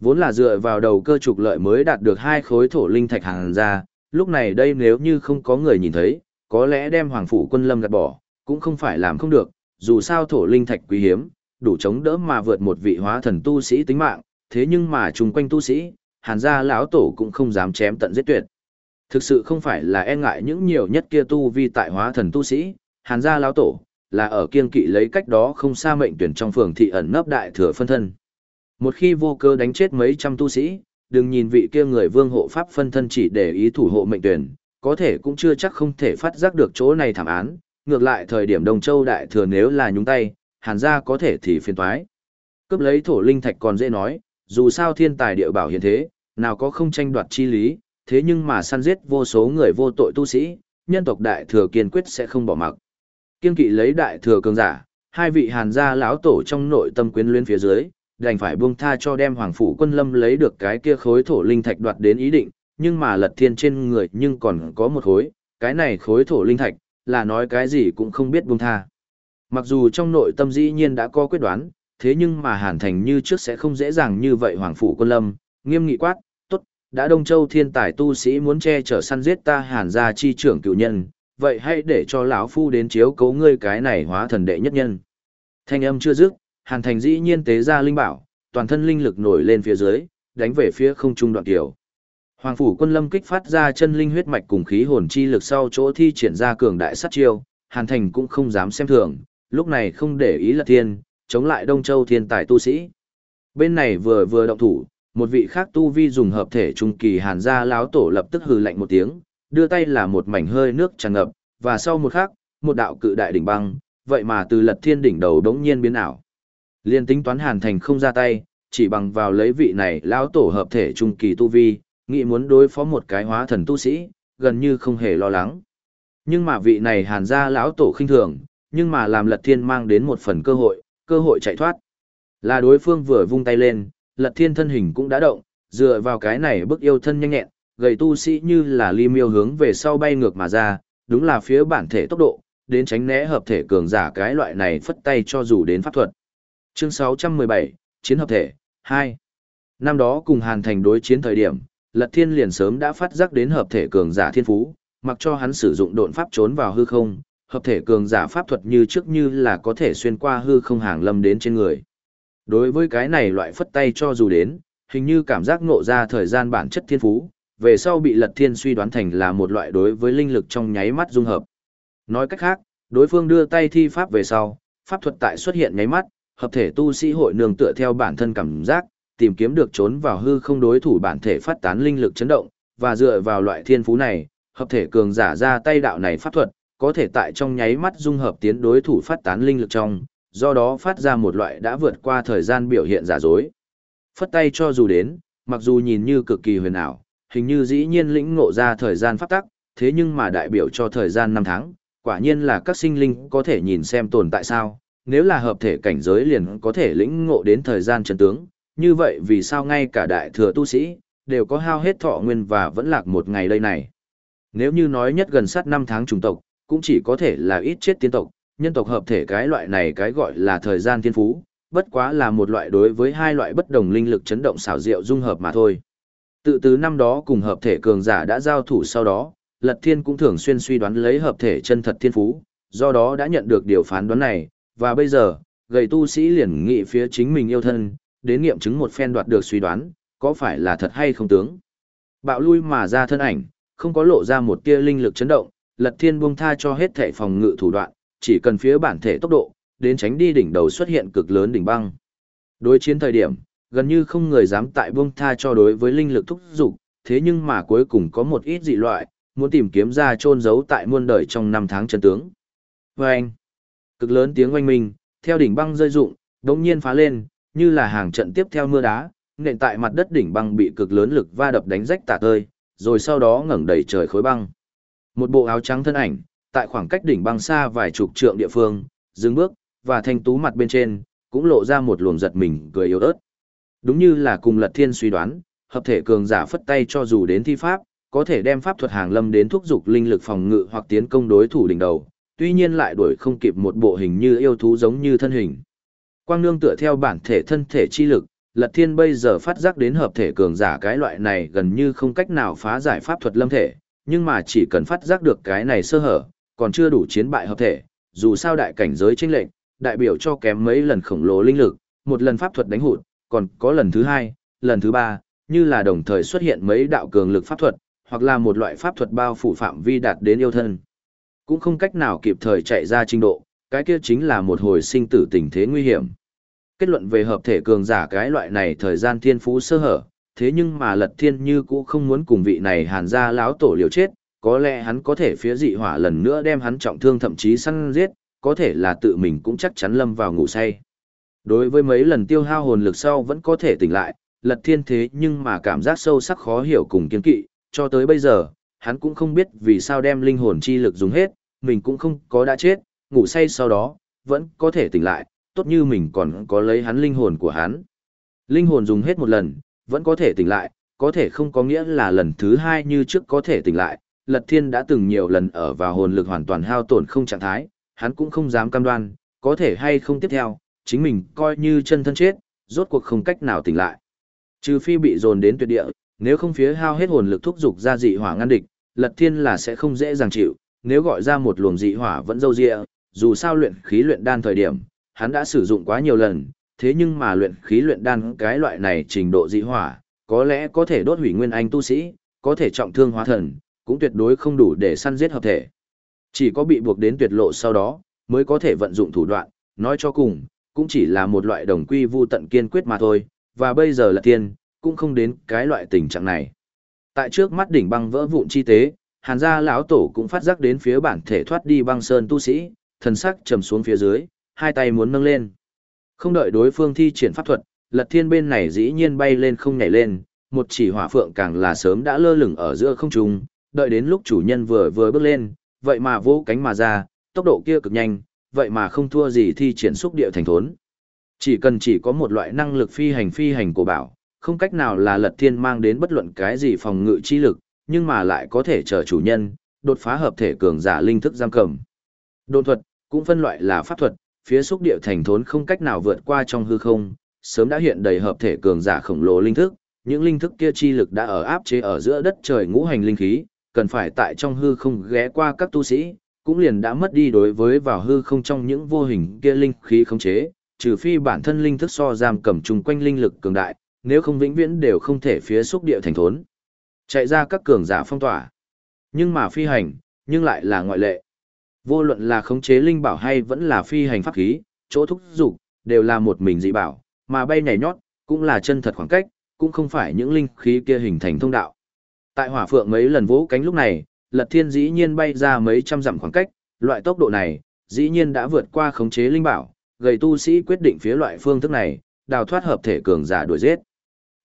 Vốn là dựa vào đầu cơ trục lợi mới đạt được hai khối thổ linh thạch hàn gia, lúc này đây nếu như không có người nhìn thấy, có lẽ đem hoàng phủ quân lâm gạt bỏ, cũng không phải làm không được, dù sao thổ linh thạch quý hiếm, đủ chống đỡ mà vượt một vị hóa thần tu sĩ tính mạng, thế nhưng mà chung quanh tu sĩ, hàn gia lão tổ cũng không dám chém tận giết tuyệt. Thực sự không phải là e ngại những nhiều nhất kia tu vi tại hóa thần tu sĩ, hàn gia lão tổ, là ở kiên kỵ lấy cách đó không xa mệnh tuyển trong phường thị ẩn nấp đại thừa phân thân. Một khi vô cơ đánh chết mấy trăm tu sĩ, đừng nhìn vị kia người vương hộ pháp phân thân chỉ để ý thủ hộ mệnh tuyển, có thể cũng chưa chắc không thể phát giác được chỗ này thảm án, ngược lại thời điểm Đông Châu đại thừa nếu là nhúng tay, hàn gia có thể thì phiền toái. Cướp lấy thổ linh thạch còn dễ nói, dù sao thiên tài địa bảo hiện thế, nào có không tranh đoạt chi lý, thế nhưng mà săn giết vô số người vô tội tu sĩ, nhân tộc đại thừa kiên quyết sẽ không bỏ mặc. Kiên kỵ lấy đại thừa cường giả, hai vị hàn gia lão tổ trong nội tâm quyến luyến phía dưới, đành phải buông tha cho đem hoàng phủ quân lâm lấy được cái kia khối thổ linh thạch đoạt đến ý định, nhưng mà lật thiên trên người nhưng còn có một khối, cái này khối thổ linh thạch, là nói cái gì cũng không biết buông tha. Mặc dù trong nội tâm dĩ nhiên đã có quyết đoán, thế nhưng mà Hàn Thành như trước sẽ không dễ dàng như vậy Hoàng Phủ Quân Lâm, nghiêm nghị quát, tốt, đã Đông Châu thiên tài tu sĩ muốn che chở săn giết ta Hàn gia chi trưởng cựu nhân, vậy hãy để cho lão phu đến chiếu cấu ngươi cái này hóa thần đệ nhất nhân. Thanh âm chưa dứt, Hàn Thành dĩ nhiên tế ra linh bảo, toàn thân linh lực nổi lên phía dưới, đánh về phía không trung đoạn tiểu. Hoàng phủ quân lâm kích phát ra chân linh huyết mạch cùng khí hồn chi lực sau chỗ thi triển ra cường đại sát chiêu, Hàn Thành cũng không dám xem thường, lúc này không để ý là thiên, chống lại Đông Châu thiên tài tu sĩ. Bên này vừa vừa động thủ, một vị khác tu vi dùng hợp thể trung kỳ hàn gia lão tổ lập tức hừ lạnh một tiếng, đưa tay là một mảnh hơi nước tràn ngập, và sau một khắc, một đạo cự đại đỉnh băng, vậy mà từ lật thiên đỉnh đầu đống nhiên biến ảo. Liên tính toán hàn thành không ra tay, chỉ bằng vào lấy vị này lão tổ hợp thể trung kỳ tu vi, nghĩ muốn đối phó một cái hóa thần tu sĩ, gần như không hề lo lắng. Nhưng mà vị này hàn gia lão tổ khinh thường, nhưng mà làm lật thiên mang đến một phần cơ hội, cơ hội chạy thoát. Là đối phương vừa vung tay lên, lật thiên thân hình cũng đã động, dựa vào cái này bức yêu thân nhanh nhẹn, gầy tu sĩ như là ly miêu hướng về sau bay ngược mà ra, đúng là phía bản thể tốc độ, đến tránh né hợp thể cường giả cái loại này phất tay cho dù đến pháp thuật. Chương 617, Chiến hợp thể, 2. Năm đó cùng Hàn Thành đối chiến thời điểm, Lật Thiên liền sớm đã phát giác đến hợp thể cường giả thiên phú, mặc cho hắn sử dụng độn pháp trốn vào hư không, hợp thể cường giả pháp thuật như trước như là có thể xuyên qua hư không hàng lâm đến trên người. Đối với cái này loại phất tay cho dù đến, hình như cảm giác ngộ ra thời gian bản chất thiên phú, về sau bị lật thiên suy đoán thành là một loại đối với linh lực trong nháy mắt dung hợp. Nói cách khác, đối phương đưa tay thi pháp về sau, pháp thuật tại xuất hiện nháy mắt, hợp thể tu sĩ hội nương tựa theo bản thân cảm giác, tìm kiếm được trốn vào hư không đối thủ bản thể phát tán linh lực chấn động, và dựa vào loại thiên phú này, hợp thể cường giả ra tay đạo này pháp thuật, có thể tại trong nháy mắt dung hợp tiến đối thủ phát tán linh lực trong, do đó phát ra một loại đã vượt qua thời gian biểu hiện giả dối. Phất tay cho dù đến, mặc dù nhìn như cực kỳ huyền ảo, hình như dĩ nhiên lĩnh ngộ ra thời gian pháp tắc, thế nhưng mà đại biểu cho thời gian 5 tháng, quả nhiên là các sinh linh có thể nhìn xem tồn tại sao, nếu là hợp thể cảnh giới liền có thể lĩnh ngộ đến thời gian chân tướng, như vậy vì sao ngay cả đại thừa tu sĩ, đều có hao hết thọ nguyên và vẫn lạc một ngày đây này. Nếu như nói nhất gần sát 5 tháng trùng tộc, cũng chỉ có thể là ít chết tiên tộc, nhân tộc hợp thể cái loại này cái gọi là thời gian thiên phú, bất quá là một loại đối với hai loại bất đồng linh lực chấn động xảo diệu dung hợp mà thôi. Tự từ năm đó cùng hợp thể cường giả đã giao thủ sau đó, Lật Thiên cũng thường xuyên suy đoán lấy hợp thể chân thật thiên phú, do đó đã nhận được điều phán đoán này, và bây giờ, gầy tu sĩ liền nghị phía chính mình yêu thân, đến nghiệm chứng một phen đoạt được suy đoán, có phải là thật hay không tướng. Bạo lui mà ra thân ảnh, không có lộ ra một tia linh lực chấn động, Lật Thiên buông tha cho hết thể phòng ngự thủ đoạn, chỉ cần phía bản thể tốc độ, đến tránh đi đỉnh đầu xuất hiện cực lớn đỉnh băng. Đối chiến thời điểm, gần như không người dám tại buông tha cho đối với linh lực thúc dục, thế nhưng mà cuối cùng có một ít dị loại, muốn tìm kiếm ra chôn giấu tại muôn đời trong năm tháng chân tướng. Vâng! Cực lớn tiếng oanh minh, theo đỉnh băng rơi rụng, đống nhiên phá lên, như là hàng trận tiếp theo mưa đá, nện tại mặt đất đỉnh băng bị cực lớn lực va đập đánh rách tả tơi, rồi sau đó ngẩng đầy trời khối băng. Một bộ áo trắng thân ảnh, tại khoảng cách đỉnh băng xa vài chục trượng địa phương, dừng bước, và thanh tú mặt bên trên, cũng lộ ra một luồng giật mình cười yếu ớt. Đúng như là cùng Lật Thiên suy đoán, hợp thể cường giả phất tay cho dù đến thi pháp, có thể đem pháp thuật hàng lâm đến thúc dục linh lực phòng ngự hoặc tiến công đối thủ đỉnh đầu, tuy nhiên lại đuổi không kịp một bộ hình như yêu thú giống như thân hình. Quang nương tựa theo bản thể thân thể chi lực, Lật Thiên bây giờ phát giác đến hợp thể cường giả cái loại này gần như không cách nào phá giải pháp thuật lâm thể, nhưng mà chỉ cần phát giác được cái này sơ hở, còn chưa đủ chiến bại hợp thể, dù sao đại cảnh giới chênh lệnh, đại biểu cho kém mấy lần khổng lồ linh lực, một lần pháp thuật đánh hụt, còn có lần thứ hai, lần thứ ba, như là đồng thời xuất hiện mấy đạo cường lực pháp thuật, hoặc là một loại pháp thuật bao phủ phạm vi đạt đến yêu thân. Cũng không cách nào kịp thời chạy ra trình độ, cái kia chính là một hồi sinh tử tình thế nguy hiểm. Kết luận về hợp thể cường giả cái loại này thời gian thiên phú sơ hở, thế nhưng mà lật thiên như cũ không muốn cùng vị này hàn ra láo tổ liều chết, có lẽ hắn có thể phía dị hỏa lần nữa đem hắn trọng thương thậm chí săn giết, có thể là tự mình cũng chắc chắn lâm vào ngủ say. Đối với mấy lần tiêu hao hồn lực sau vẫn có thể tỉnh lại, lật thiên thế nhưng mà cảm giác sâu sắc khó hiểu cùng kiên kỵ, cho tới bây giờ, hắn cũng không biết vì sao đem linh hồn chi lực dùng hết, mình cũng không có đã chết, ngủ say sau đó, vẫn có thể tỉnh lại, tốt như mình còn có lấy hắn linh hồn của hắn. Linh hồn dùng hết một lần, vẫn có thể tỉnh lại, có thể không có nghĩa là lần thứ hai như trước có thể tỉnh lại. Lật Thiên đã từng nhiều lần ở vào hồn lực hoàn toàn hao tổn không trạng thái, hắn cũng không dám cam đoan, có thể hay không tiếp theo, chính mình coi như chân thân chết, rốt cuộc không cách nào tỉnh lại. Trừ phi bị dồn đến tuyệt địa, nếu không phía hao hết hồn lực thúc dục ra dị hỏa ngăn địch, Lật Thiên là sẽ không dễ dàng chịu, nếu gọi ra một luồng dị hỏa vẫn dâu dịa, dù sao luyện khí luyện đan thời điểm, hắn đã sử dụng quá nhiều lần, thế nhưng mà luyện khí luyện đan cái loại này trình độ dị hỏa, có lẽ có thể đốt hủy nguyên anh tu sĩ, có thể trọng thương hóa thần, cũng tuyệt đối không đủ để săn giết hợp thể. Chỉ có bị buộc đến tuyệt lộ sau đó, mới có thể vận dụng thủ đoạn, nói cho cùng, cũng chỉ là một loại đồng quy vu tận kiên quyết mà thôi, và bây giờ là tiên, cũng không đến cái loại tình trạng này. Tại trước mắt đỉnh băng vỡ vụn chi tế, Hàn gia lão tổ cũng phát giác đến phía bản thể thoát đi băng sơn tu sĩ, thần sắc trầm xuống phía dưới, hai tay muốn nâng lên. Không đợi đối phương thi triển pháp thuật, Lật Thiên bên này dĩ nhiên bay lên không nhảy lên, một chỉ hỏa phượng càng là sớm đã lơ lửng ở giữa không trung, đợi đến lúc chủ nhân vừa vừa bước lên, vậy mà vỗ cánh mà ra, tốc độ kia cực nhanh, vậy mà không thua gì thi triển xúc địa thành thốn. Chỉ cần chỉ có một loại năng lực phi hành phi hành của bảo, không cách nào là Lật Thiên mang đến bất luận cái gì phòng ngự chi lực, nhưng mà lại có thể chờ chủ nhân, đột phá hợp thể cường giả linh thức giam cầm. Độn thuật, cũng phân loại là pháp thuật, phía xúc địa thành thốn không cách nào vượt qua trong hư không, sớm đã hiện đầy hợp thể cường giả khổng lồ linh thức, những linh thức kia chi lực đã ở áp chế ở giữa đất trời ngũ hành linh khí, cần phải tại trong hư không ghé qua các tu sĩ, cũng liền đã mất đi đối với vào hư không trong những vô hình kia linh khí khống chế, trừ phi bản thân linh thức so giam cầm chung quanh linh lực cường đại, nếu không vĩnh viễn đều không thể phía xúc địa thành thốn. Chạy ra các cường giả phong tỏa. Nhưng mà phi hành, nhưng lại là ngoại lệ. Vô luận là khống chế linh bảo hay vẫn là phi hành pháp khí, chỗ thúc dục đều là một mình dị bảo, mà bay nhảy nhót, cũng là chân thật khoảng cách, cũng không phải những linh khí kia hình thành thông đạo. Tại hỏa phượng mấy lần vỗ cánh lúc này, lật thiên dĩ nhiên bay ra mấy trăm dặm khoảng cách, loại tốc độ này, dĩ nhiên đã vượt qua khống chế linh bảo, gầy tu sĩ quyết định phía loại phương thức này, đào thoát hợp thể cường giả đuổi giết.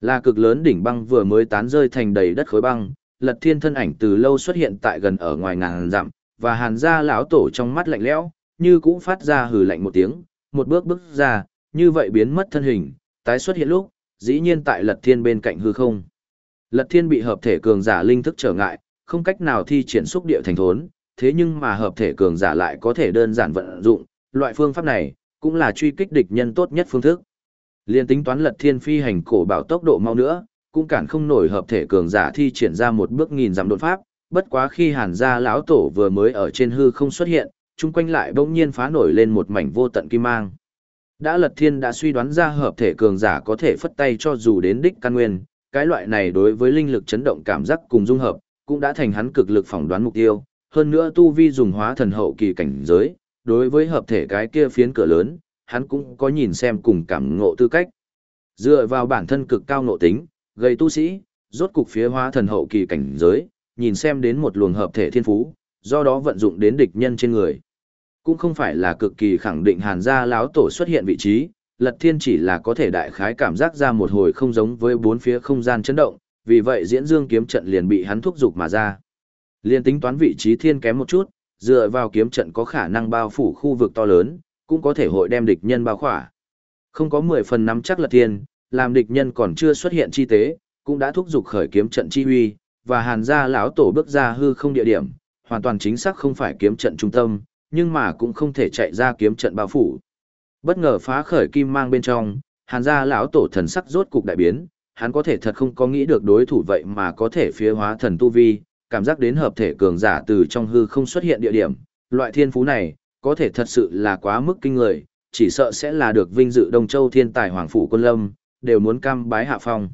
Là cực lớn đỉnh băng vừa mới tán rơi thành đầy đất khối băng, lật thiên thân ảnh từ lâu xuất hiện tại gần ở ngoài ngàn dặm, và hàn gia lão tổ trong mắt lạnh lẽo, như cũng phát ra hừ lạnh một tiếng, một bước bước ra, như vậy biến mất thân hình, tái xuất hiện lúc, dĩ nhiên tại lật thiên bên cạnh hư không. Lật thiên bị hợp thể cường giả linh thức trở ngại, không cách nào thi triển xúc địa thành thốn, thế nhưng mà hợp thể cường giả lại có thể đơn giản vận dụng, loại phương pháp này, cũng là truy kích địch nhân tốt nhất phương thức. Liên tính toán lật thiên phi hành cổ bảo tốc độ mau nữa, cũng cản không nổi hợp thể cường giả thi triển ra một bước nghìn dặm đột pháp, bất quá khi hàn gia lão tổ vừa mới ở trên hư không xuất hiện, chung quanh lại bỗng nhiên phá nổi lên một mảnh vô tận kim mang. Đã lật thiên đã suy đoán ra hợp thể cường giả có thể phất tay cho dù đến đích căn nguyên, cái loại này đối với linh lực chấn động cảm giác cùng dung hợp, cũng đã thành hắn cực lực phỏng đoán mục tiêu, hơn nữa tu vi dùng hóa thần hậu kỳ cảnh giới, đối với hợp thể cái kia phiến cửa lớn, hắn cũng có nhìn xem cùng cảm ngộ tư cách. Dựa vào bản thân cực cao nội tính, gây tu sĩ, rốt cục phía hóa thần hậu kỳ cảnh giới, nhìn xem đến một luồng hợp thể thiên phú, do đó vận dụng đến địch nhân trên người. Cũng không phải là cực kỳ khẳng định hàn gia lão tổ xuất hiện vị trí, lật thiên chỉ là có thể đại khái cảm giác ra một hồi không giống với bốn phía không gian chấn động, vì vậy diễn dương kiếm trận liền bị hắn thúc giục mà ra. Liên tính toán vị trí thiên kém một chút, dựa vào kiếm trận có khả năng bao phủ khu vực to lớn, cũng có thể hội đem địch nhân bao khỏa. Không có 10 phần nắm chắc là thiên, làm địch nhân còn chưa xuất hiện chi tế, cũng đã thúc giục khởi kiếm trận chi huy, và hàn gia lão tổ bước ra hư không địa điểm, hoàn toàn chính xác không phải kiếm trận trung tâm, nhưng mà cũng không thể chạy ra kiếm trận bao phủ. Bất ngờ phá khởi kim mang bên trong, hàn gia lão tổ thần sắc rốt cục đại biến, hắn có thể thật không có nghĩ được đối thủ vậy mà có thể phía hóa thần tu vi, cảm giác đến hợp thể cường giả từ trong hư không xuất hiện địa điểm, loại thiên phú này, có thể thật sự là quá mức kinh người, chỉ sợ sẽ là được vinh dự Đông Châu thiên tài hoàng phủ quân lâm, đều muốn cam bái hạ phong.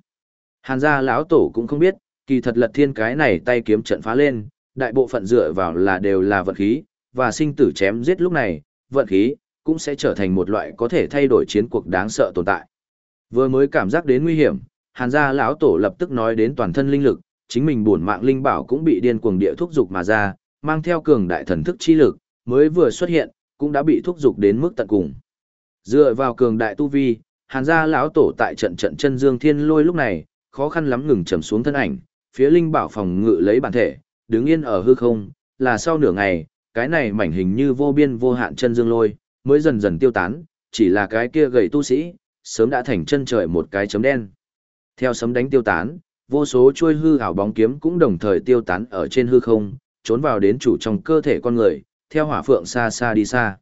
Hàn gia lão tổ cũng không biết, kỳ thật lật thiên cái này tay kiếm trận phá lên, đại bộ phận dựa vào là đều là vận khí, và sinh tử chém giết lúc này, vận khí, cũng sẽ trở thành một loại có thể thay đổi chiến cuộc đáng sợ tồn tại. Vừa mới cảm giác đến nguy hiểm, Hàn gia lão tổ lập tức nói đến toàn thân linh lực, chính mình bổn mạng linh bảo cũng bị điên cuồng địa thúc dục mà ra, mang theo cường đại thần thức chi lực, mới vừa xuất hiện, cũng đã bị thúc dục đến mức tận cùng. Dựa vào cường đại tu vi, Hàn gia lão tổ tại trận trận chân dương thiên lôi lúc này, khó khăn lắm ngừng trầm xuống thân ảnh, phía linh bảo phòng ngự lấy bản thể, đứng yên ở hư không, là sau nửa ngày, cái này mảnh hình như vô biên vô hạn chân dương lôi, mới dần dần tiêu tán, chỉ là cái kia gầy tu sĩ, sớm đã thành chân trời một cái chấm đen. Theo sấm đánh tiêu tán, vô số chuôi hư ảo bóng kiếm cũng đồng thời tiêu tán ở trên hư không, trốn vào đến chủ trong cơ thể con người, theo hỏa phượng xa xa đi xa.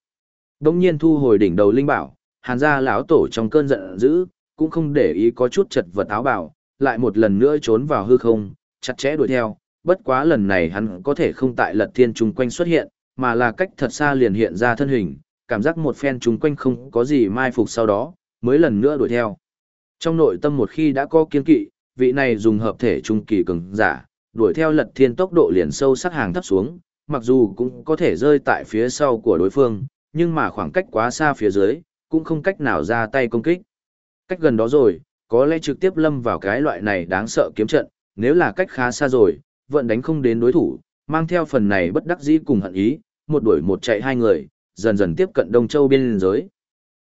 Đông nhiên thu hồi đỉnh đầu linh bảo, hàn gia lão tổ trong cơn giận dữ, cũng không để ý có chút chật vật áo bảo, lại một lần nữa trốn vào hư không, chặt chẽ đuổi theo, bất quá lần này hắn có thể không tại lật thiên chung quanh xuất hiện, mà là cách thật xa liền hiện ra thân hình, cảm giác một phen chung quanh không có gì mai phục sau đó, mới lần nữa đuổi theo. Trong nội tâm một khi đã có kiên kỵ, vị này dùng hợp thể trung kỳ cường giả, đuổi theo lật thiên tốc độ liền sâu sắc hàng thấp xuống, mặc dù cũng có thể rơi tại phía sau của đối phương, nhưng mà khoảng cách quá xa phía dưới, cũng không cách nào ra tay công kích. Cách gần đó rồi, có lẽ trực tiếp lâm vào cái loại này đáng sợ kiếm trận, nếu là cách khá xa rồi, vẫn đánh không đến đối thủ, mang theo phần này bất đắc dĩ cùng hận ý, một đuổi một chạy hai người, dần dần tiếp cận Đông Châu biên giới.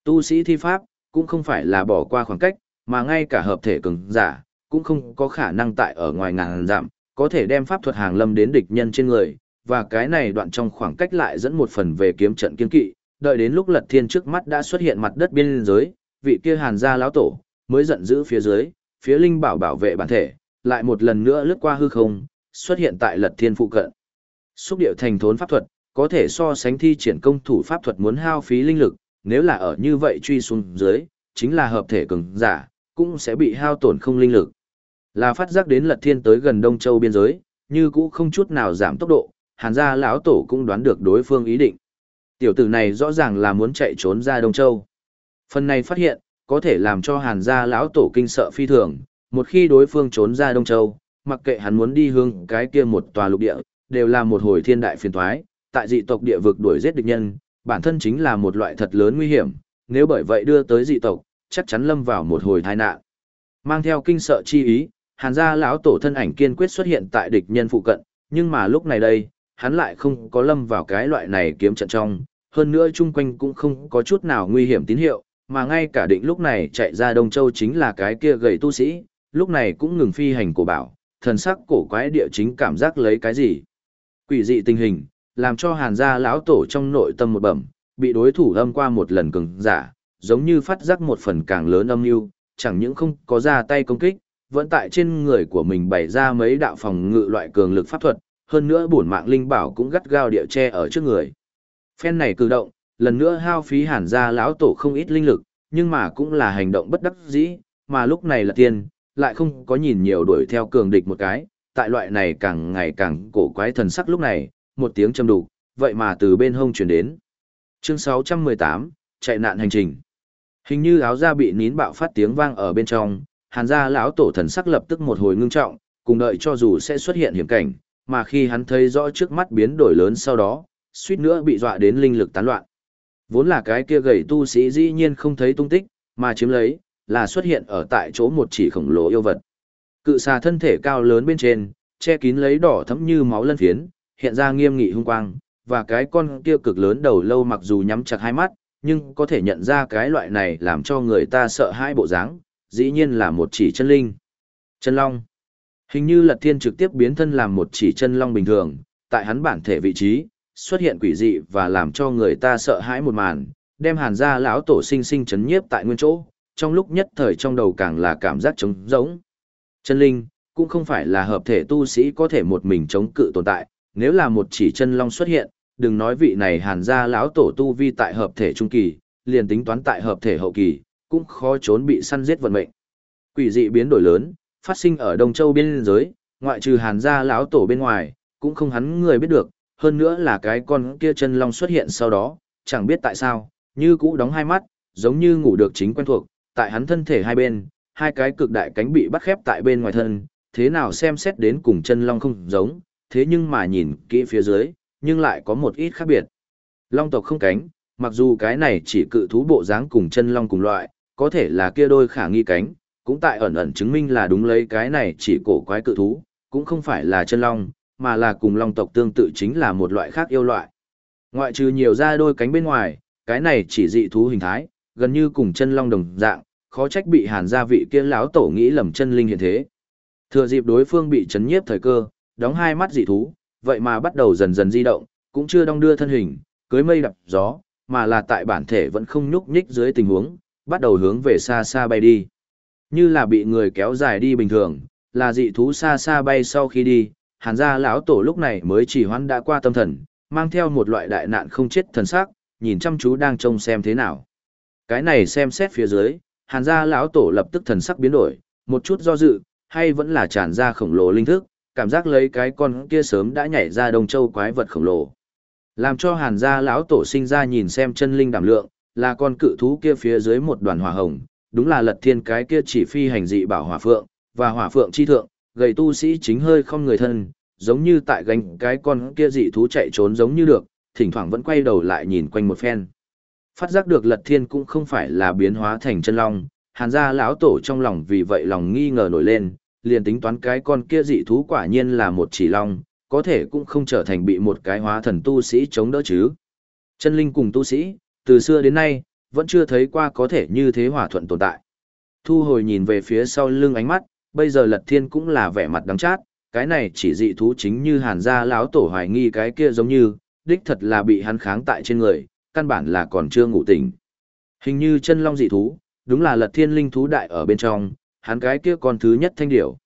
Tu sĩ thi pháp, cũng không phải là bỏ qua khoảng cách, mà ngay cả hợp thể cường giả, cũng không có khả năng tại ở ngoài ngàn giảm, có thể đem pháp thuật hàng lâm đến địch nhân trên người, và cái này đoạn trong khoảng cách lại dẫn một phần về kiếm trận kiên kỵ, đợi đến lúc Lật Thiên trước mắt đã xuất hiện mặt đất biên giới, vị kia Hàn gia lão tổ mới giận dữ phía dưới, phía linh bảo bảo vệ bản thể, lại một lần nữa lướt qua hư không, xuất hiện tại Lật Thiên phụ cận. Xúc điệu thành thốn pháp thuật, có thể so sánh thi triển công thủ pháp thuật muốn hao phí linh lực, nếu là ở như vậy truy xuống dưới, chính là hợp thể cường giả, cũng sẽ bị hao tổn không linh lực. Là phát giác đến Lật Thiên tới gần Đông Châu biên giới, như cũ không chút nào giảm tốc độ, Hàn gia lão tổ cũng đoán được đối phương ý định. Tiểu tử này rõ ràng là muốn chạy trốn ra Đông Châu. Phần này phát hiện, có thể làm cho Hàn gia lão tổ kinh sợ phi thường, một khi đối phương trốn ra Đông Châu, mặc kệ hắn muốn đi hướng cái kia một tòa lục địa, đều là một hồi thiên đại phiền toái, tại dị tộc địa vực đuổi giết địch nhân, bản thân chính là một loại thật lớn nguy hiểm, nếu bởi vậy đưa tới dị tộc, chắc chắn lâm vào một hồi tai nạn. Mang theo kinh sợ chi ý, Hàn gia lão tổ thân ảnh kiên quyết xuất hiện tại địch nhân phụ cận, nhưng mà lúc này đây, hắn lại không có lâm vào cái loại này kiếm trận trong, hơn nữa chung quanh cũng không có chút nào nguy hiểm tín hiệu, mà ngay cả định lúc này chạy ra Đông Châu chính là cái kia gầy tu sĩ, lúc này cũng ngừng phi hành cổ bảo, thần sắc cổ quái địa chính cảm giác lấy cái gì. Quỷ dị tình hình, làm cho hàn gia lão tổ trong nội tâm một bẩm, bị đối thủ âm qua một lần cứng giả, giống như phát giác một phần càng lớn âm mưu, chẳng những không có ra tay công kích, vẫn tại trên người của mình bày ra mấy đạo phòng ngự loại cường lực pháp thuật, hơn nữa bổn mạng linh bảo cũng gắt gao địa che ở trước người. Phen này cử động, lần nữa hao phí hàn ra lão tổ không ít linh lực, nhưng mà cũng là hành động bất đắc dĩ, mà lúc này là tiên, lại không có nhìn nhiều đuổi theo cường địch một cái, tại loại này càng ngày càng cổ quái thần sắc lúc này, một tiếng châm đủ, vậy mà từ bên hông chuyển đến. Chương 618, chạy nạn hành trình. Hình như áo da bị nín bạo phát tiếng vang ở bên trong, hàn gia lão tổ thần sắc lập tức một hồi ngưng trọng, cùng đợi cho dù sẽ xuất hiện hiểm cảnh, mà khi hắn thấy rõ trước mắt biến đổi lớn sau đó, suýt nữa bị dọa đến linh lực tán loạn. Vốn là cái kia gầy tu sĩ dĩ nhiên không thấy tung tích, mà chiếm lấy, là xuất hiện ở tại chỗ một chỉ khổng lồ yêu vật. Cự xà thân thể cao lớn bên trên, che kín lấy đỏ thẫm như máu lân phiến, hiện ra nghiêm nghị hung quang, và cái con kia cực lớn đầu lâu mặc dù nhắm chặt hai mắt, nhưng có thể nhận ra cái loại này làm cho người ta sợ hãi bộ dáng, dĩ nhiên là một chỉ chân linh. Chân long. Hình như Lật Thiên trực tiếp biến thân làm một chỉ chân long bình thường, tại hắn bản thể vị trí, xuất hiện quỷ dị và làm cho người ta sợ hãi một màn, đem hàn gia lão tổ sinh sinh chấn nhiếp tại nguyên chỗ, trong lúc nhất thời trong đầu càng là cảm giác trống rỗng. Chân linh, cũng không phải là hợp thể tu sĩ có thể một mình chống cự tồn tại, nếu là một chỉ chân long xuất hiện, đừng nói vị này hàn gia lão tổ tu vi tại hợp thể trung kỳ, liền tính toán tại hợp thể hậu kỳ, cũng khó trốn bị săn giết vận mệnh. Quỷ dị biến đổi lớn, phát sinh ở Đông Châu biên giới, ngoại trừ hàn gia lão tổ bên ngoài, cũng không hắn người biết được, hơn nữa là cái con kia chân long xuất hiện sau đó, chẳng biết tại sao, như cũ đóng hai mắt, giống như ngủ được chính quen thuộc, tại hắn thân thể hai bên, hai cái cực đại cánh bị bắt khép tại bên ngoài thân, thế nào xem xét đến cùng chân long không giống, thế nhưng mà nhìn kỹ phía dưới, nhưng lại có một ít khác biệt. Long tộc không cánh, mặc dù cái này chỉ cự thú bộ dáng cùng chân long cùng loại, có thể là kia đôi khả nghi cánh, cũng tại ẩn ẩn chứng minh là đúng lấy cái này chỉ cổ quái cự thú, cũng không phải là chân long, mà là cùng long tộc tương tự chính là một loại khác yêu loại. Ngoại trừ nhiều ra đôi cánh bên ngoài, cái này chỉ dị thú hình thái, gần như cùng chân long đồng dạng, khó trách bị hàn gia vị kia lão tổ nghĩ lầm chân linh hiện thế. Thừa dịp đối phương bị chấn nhiếp thời cơ, đóng hai mắt dị thú, vậy mà bắt đầu dần dần di động, cũng chưa đong đưa thân hình, cưới mây đập gió, mà là tại bản thể vẫn không nhúc nhích dưới tình huống, bắt đầu hướng về xa xa bay đi. Như là bị người kéo dài đi bình thường, là dị thú xa xa bay sau khi đi, hàn gia lão tổ lúc này mới chỉ hoãn đã qua tâm thần, mang theo một loại đại nạn không chết thần sắc, nhìn chăm chú đang trông xem thế nào. Cái này xem xét phía dưới, hàn gia lão tổ lập tức thần sắc biến đổi, một chút do dự, hay vẫn là tràn ra khổng lồ linh thức, cảm giác lấy cái con kia sớm đã nhảy ra đông châu quái vật khổng lồ. Làm cho hàn gia lão tổ sinh ra nhìn xem chân linh đảm lượng, là con cự thú kia phía dưới một đoàn hỏa hồng, đúng là lật thiên cái kia chỉ phi hành dị bảo hỏa phượng, và hỏa phượng chi thượng, gầy tu sĩ chính hơi không người thân, giống như tại gánh cái con kia dị thú chạy trốn giống như được, thỉnh thoảng vẫn quay đầu lại nhìn quanh một phen. Phát giác được lật thiên cũng không phải là biến hóa thành chân long, hàn gia lão tổ trong lòng vì vậy lòng nghi ngờ nổi lên, liền tính toán cái con kia dị thú quả nhiên là một chỉ long, có thể cũng không trở thành bị một cái hóa thần tu sĩ chống đỡ chứ. Chân linh cùng tu sĩ, từ xưa đến nay, vẫn chưa thấy qua có thể như thế hòa thuận tồn tại. Thu hồi nhìn về phía sau lưng ánh mắt, bây giờ lật thiên cũng là vẻ mặt đắng chát, cái này chỉ dị thú chính như hàn gia lão tổ hoài nghi cái kia giống như, đích thật là bị hắn kháng tại trên người, căn bản là còn chưa ngủ tỉnh. Hình như chân long dị thú, đúng là lật thiên linh thú đại ở bên trong, hắn cái kia con thứ nhất thanh điểu.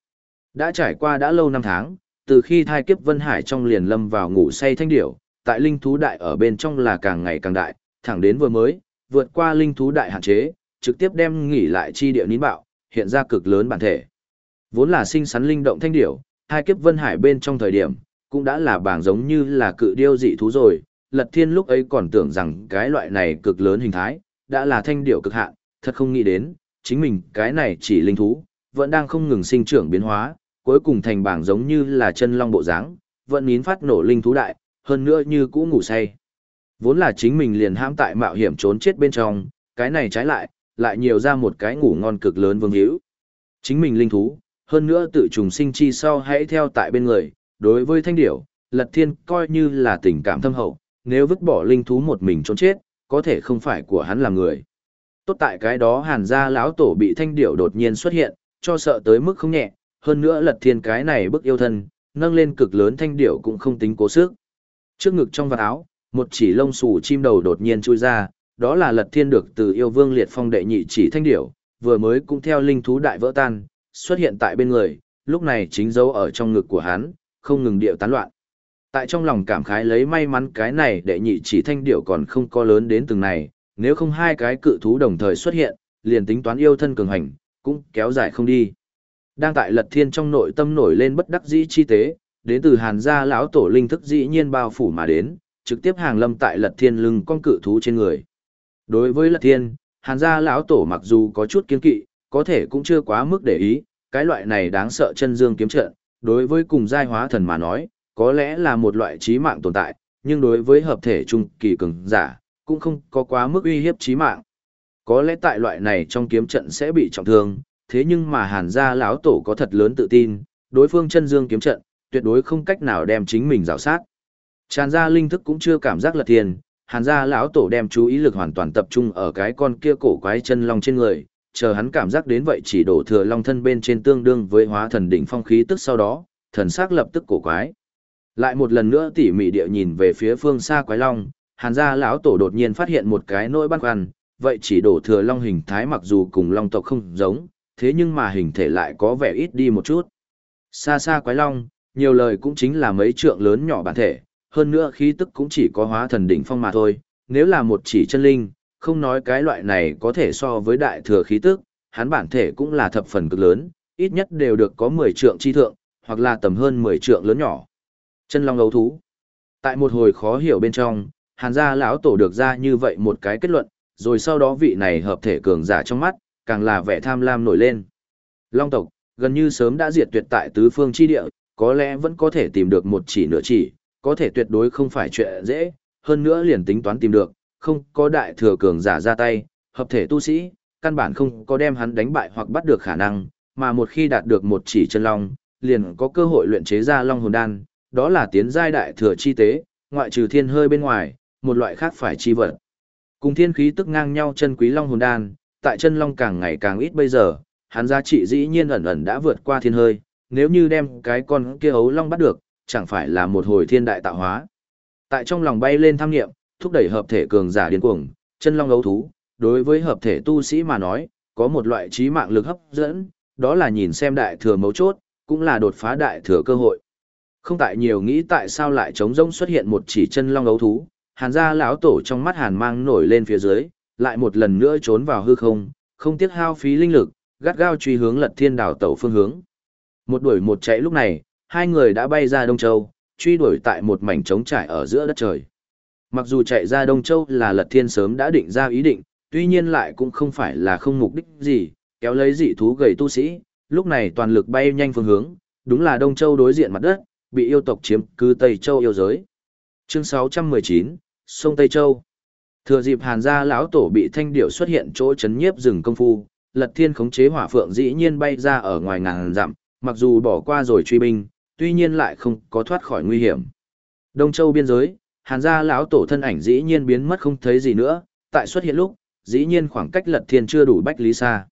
Đã trải qua đã lâu năm tháng, từ khi thai kiếp Vân Hải trong liền lâm vào ngủ say thanh điểu, tại linh thú đại ở bên trong là càng ngày càng đại, thẳng đến vừa mới, vượt qua linh thú đại hạn chế, trực tiếp đem nghỉ lại chi địa nín bạo, hiện ra cực lớn bản thể. Vốn là sinh sắn linh động thanh điểu, hai kiếp Vân Hải bên trong thời điểm, cũng đã là bảng giống như là cự điêu dị thú rồi, Lật Thiên lúc ấy còn tưởng rằng cái loại này cực lớn hình thái, đã là thanh điểu cực hạn, thật không nghĩ đến, chính mình cái này chỉ linh thú, vẫn đang không ngừng sinh trưởng biến hóa, cuối cùng thành bảng giống như là chân long bộ dáng, vẫn nín phát nổ linh thú đại, hơn nữa như cũ ngủ say. Vốn là chính mình liền hãm tại mạo hiểm trốn chết bên trong, cái này trái lại, lại nhiều ra một cái ngủ ngon cực lớn vương hữu. Chính mình linh thú, hơn nữa tự trùng sinh chi sau hãy theo tại bên người, đối với thanh điểu, lật thiên coi như là tình cảm thâm hậu, nếu vứt bỏ linh thú một mình trốn chết, có thể không phải của hắn là người. Tốt tại cái đó hàn gia lão tổ bị thanh điểu đột nhiên xuất hiện, cho sợ tới mức không nhẹ, hơn nữa lật thiên cái này bức yêu thân, nâng lên cực lớn thanh điểu cũng không tính cố sức. Trước ngực trong vạt áo, một chỉ lông xù chim đầu đột nhiên chui ra, đó là lật thiên được từ yêu vương liệt phong đệ nhị chỉ thanh điểu, vừa mới cũng theo linh thú đại vỡ tan, xuất hiện tại bên người, lúc này chính dấu ở trong ngực của hắn, không ngừng điệu tán loạn. Tại trong lòng cảm khái lấy may mắn cái này đệ nhị chỉ thanh điểu còn không có lớn đến từng này, nếu không hai cái cự thú đồng thời xuất hiện, liền tính toán yêu thân cường hành, cũng kéo dài không đi. Đang tại lật thiên trong nội tâm nổi lên bất đắc dĩ chi tế, đến từ hàn gia lão tổ linh thức dĩ nhiên bao phủ mà đến, trực tiếp hàng lâm tại lật thiên lưng con cự thú trên người. Đối với lật thiên, hàn gia lão tổ mặc dù có chút kiên kỵ, có thể cũng chưa quá mức để ý, cái loại này đáng sợ chân dương kiếm trận, đối với cùng giai hóa thần mà nói, có lẽ là một loại trí mạng tồn tại, nhưng đối với hợp thể trung kỳ cường giả, cũng không có quá mức uy hiếp chí mạng. Có lẽ tại loại này trong kiếm trận sẽ bị trọng thương, thế nhưng mà Hàn gia lão tổ có thật lớn tự tin, đối phương chân dương kiếm trận, tuyệt đối không cách nào đem chính mình rào sát. Tràn ra linh thức cũng chưa cảm giác lật tiền, Hàn gia lão tổ đem chú ý lực hoàn toàn tập trung ở cái con kia cổ quái chân long trên người, chờ hắn cảm giác đến vậy chỉ đổ thừa long thân bên trên tương đương với hóa thần đỉnh phong khí tức sau đó, thần sắc lập tức cổ quái. Lại một lần nữa tỉ mỉ địa nhìn về phía phương xa quái long, Hàn gia lão tổ đột nhiên phát hiện một cái nỗi băn khoăn, vậy chỉ đổ thừa long hình thái mặc dù cùng long tộc không giống, thế nhưng mà hình thể lại có vẻ ít đi một chút. Xa xa quái long, nhiều lời cũng chính là mấy trượng lớn nhỏ bản thể, hơn nữa khí tức cũng chỉ có hóa thần đỉnh phong mà thôi, nếu là một chỉ chân linh, không nói cái loại này có thể so với đại thừa khí tức, hắn bản thể cũng là thập phần cực lớn, ít nhất đều được có 10 trượng chi thượng, hoặc là tầm hơn 10 trượng lớn nhỏ. Chân long ấu thú. Tại một hồi khó hiểu bên trong, hàn gia lão tổ được ra như vậy một cái kết luận, rồi sau đó vị này hợp thể cường giả trong mắt, càng là vẻ tham lam nổi lên. Long tộc, gần như sớm đã diệt tuyệt tại tứ phương chi địa, có lẽ vẫn có thể tìm được một chỉ nửa chỉ, có thể tuyệt đối không phải chuyện dễ, hơn nữa liền tính toán tìm được, không có đại thừa cường giả ra tay, hợp thể tu sĩ, căn bản không có đem hắn đánh bại hoặc bắt được khả năng, mà một khi đạt được một chỉ chân long, liền có cơ hội luyện chế ra long hồn đan, đó là tiến giai đại thừa chi tế, ngoại trừ thiên hơi bên ngoài, một loại khác phải chi vật. Cùng thiên khí tức ngang nhau chân quý long hồn đan, tại chân long càng ngày càng ít bây giờ, hắn giá trị dĩ nhiên ẩn ẩn đã vượt qua thiên hơi, nếu như đem cái con kia ấu long bắt được, chẳng phải là một hồi thiên đại tạo hóa. Tại trong lòng bay lên tham nghiệm, thúc đẩy hợp thể cường giả điên cuồng, chân long ấu thú, đối với hợp thể tu sĩ mà nói, có một loại trí mạng lực hấp dẫn, đó là nhìn xem đại thừa mấu chốt, cũng là đột phá đại thừa cơ hội. Không tại nhiều nghĩ tại sao lại trống rỗng xuất hiện một chỉ chân long ấu thú, hàn gia lão tổ trong mắt hàn mang nổi lên phía dưới, lại một lần nữa trốn vào hư không, không tiếc hao phí linh lực, gắt gao truy hướng lật thiên đảo tẩu phương hướng. Một đuổi một chạy lúc này, hai người đã bay ra Đông Châu, truy đuổi tại một mảnh trống trải ở giữa đất trời. Mặc dù chạy ra Đông Châu là lật thiên sớm đã định ra ý định, tuy nhiên lại cũng không phải là không mục đích gì, kéo lấy dị thú gầy tu sĩ, lúc này toàn lực bay nhanh phương hướng, đúng là Đông Châu đối diện mặt đất, bị yêu tộc chiếm cứ Tây Châu yêu giới. Chương 619, Sông Tây Châu. Thừa dịp Hàn gia lão tổ bị thanh điểu xuất hiện chỗ chấn nhiếp rừng công phu, Lật Thiên khống chế hỏa phượng dĩ nhiên bay ra ở ngoài ngàn dặm, mặc dù bỏ qua rồi truy binh, tuy nhiên lại không có thoát khỏi nguy hiểm. Đông Châu biên giới, Hàn gia lão tổ thân ảnh dĩ nhiên biến mất không thấy gì nữa, tại xuất hiện lúc, dĩ nhiên khoảng cách Lật Thiên chưa đủ bách lý xa.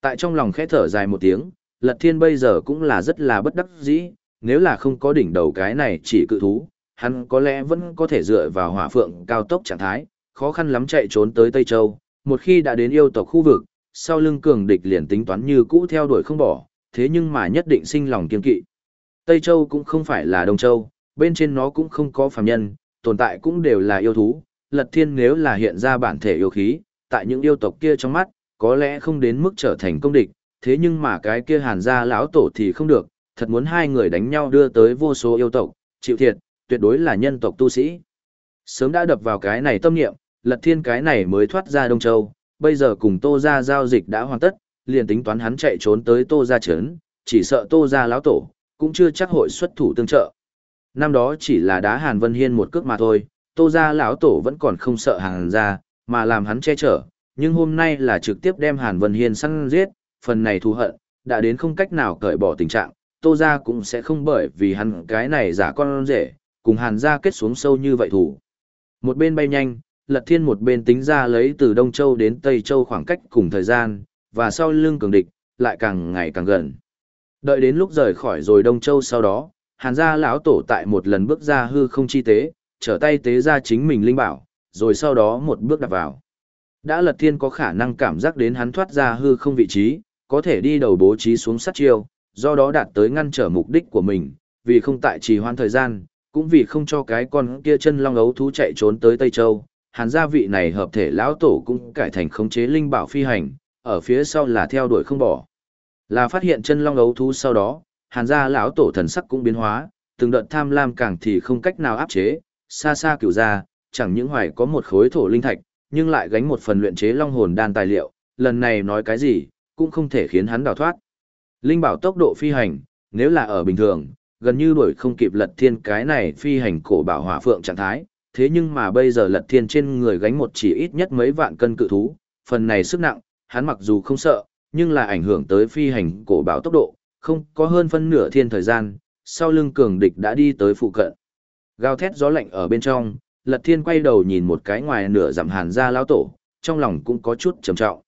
Tại trong lòng khẽ thở dài một tiếng, Lật Thiên bây giờ cũng là rất là bất đắc dĩ, nếu là không có đỉnh đầu cái này chỉ cự thú, hắn có lẽ vẫn có thể dựa vào hỏa phượng cao tốc trạng thái, khó khăn lắm chạy trốn tới Tây Châu, một khi đã đến yêu tộc khu vực, sau lưng cường địch liền tính toán như cũ theo đuổi không bỏ, thế nhưng mà nhất định sinh lòng kiên kỵ. Tây Châu cũng không phải là Đông Châu, bên trên nó cũng không có phàm nhân, tồn tại cũng đều là yêu thú, Lật Thiên nếu là hiện ra bản thể yêu khí, tại những yêu tộc kia trong mắt, có lẽ không đến mức trở thành công địch, thế nhưng mà cái kia Hàn gia lão tổ thì không được, thật muốn hai người đánh nhau đưa tới vô số yêu tộc, chịu thiệt, tuyệt đối là nhân tộc tu sĩ. Sớm đã đập vào cái này tâm niệm, Lật Thiên cái này mới thoát ra Đông Châu, bây giờ cùng Tô gia giao dịch đã hoàn tất, liền tính toán hắn chạy trốn tới Tô gia trấn, chỉ sợ Tô gia lão tổ cũng chưa chắc hội xuất thủ tương trợ. Năm đó chỉ là đá Hàn Vân Hiên một cước mà thôi, Tô gia lão tổ vẫn còn không sợ Hàn gia, mà làm hắn che chở, nhưng hôm nay là trực tiếp đem Hàn Vân Hiên săn giết, phần này thù hận đã đến không cách nào cởi bỏ tình trạng, Tô gia cũng sẽ không bởi vì hắn cái này giả con rể, cùng Hàn gia kết xuống sâu như vậy thủ. Một bên bay nhanh, Lật Thiên một bên tính ra lấy từ Đông Châu đến Tây Châu khoảng cách cùng thời gian, và sau lưng cường địch, lại càng ngày càng gần. Đợi đến lúc rời khỏi rồi Đông Châu sau đó, Hàn gia lão tổ tại một lần bước ra hư không chi tế, trở tay tế ra chính mình linh bảo, rồi sau đó một bước đặt vào. Đã Lật Thiên có khả năng cảm giác đến hắn thoát ra hư không vị trí, có thể đi đầu bố trí xuống sát chiêu, do đó đạt tới ngăn trở mục đích của mình, vì không tại trì hoãn thời gian, cũng vì không cho cái con kia chân long ấu thú chạy trốn tới Tây Châu, hàn gia vị này hợp thể lão tổ cũng cải thành khống chế linh bảo phi hành, ở phía sau là theo đuổi không bỏ. Là phát hiện chân long ấu thú sau đó, hàn gia lão tổ thần sắc cũng biến hóa, từng đợt tham lam càng thì không cách nào áp chế, xa xa cửu ra, chẳng những hoài có một khối thổ linh thạch, nhưng lại gánh một phần luyện chế long hồn đan tài liệu, lần này nói cái gì, cũng không thể khiến hắn đào thoát. Linh bảo tốc độ phi hành, nếu là ở bình thường, gần như đuổi không kịp lật thiên cái này phi hành cổ bảo hỏa phượng trạng thái, thế nhưng mà bây giờ lật thiên trên người gánh một chỉ ít nhất mấy vạn cân cự thú, phần này sức nặng, hắn mặc dù không sợ, nhưng là ảnh hưởng tới phi hành cổ bảo tốc độ, không có hơn phân nửa thiên thời gian, sau lưng cường địch đã đi tới phụ cận. Gào thét gió lạnh ở bên trong, Lật Thiên quay đầu nhìn một cái ngoài nửa dặm hàn ra lão tổ, trong lòng cũng có chút trầm trọng.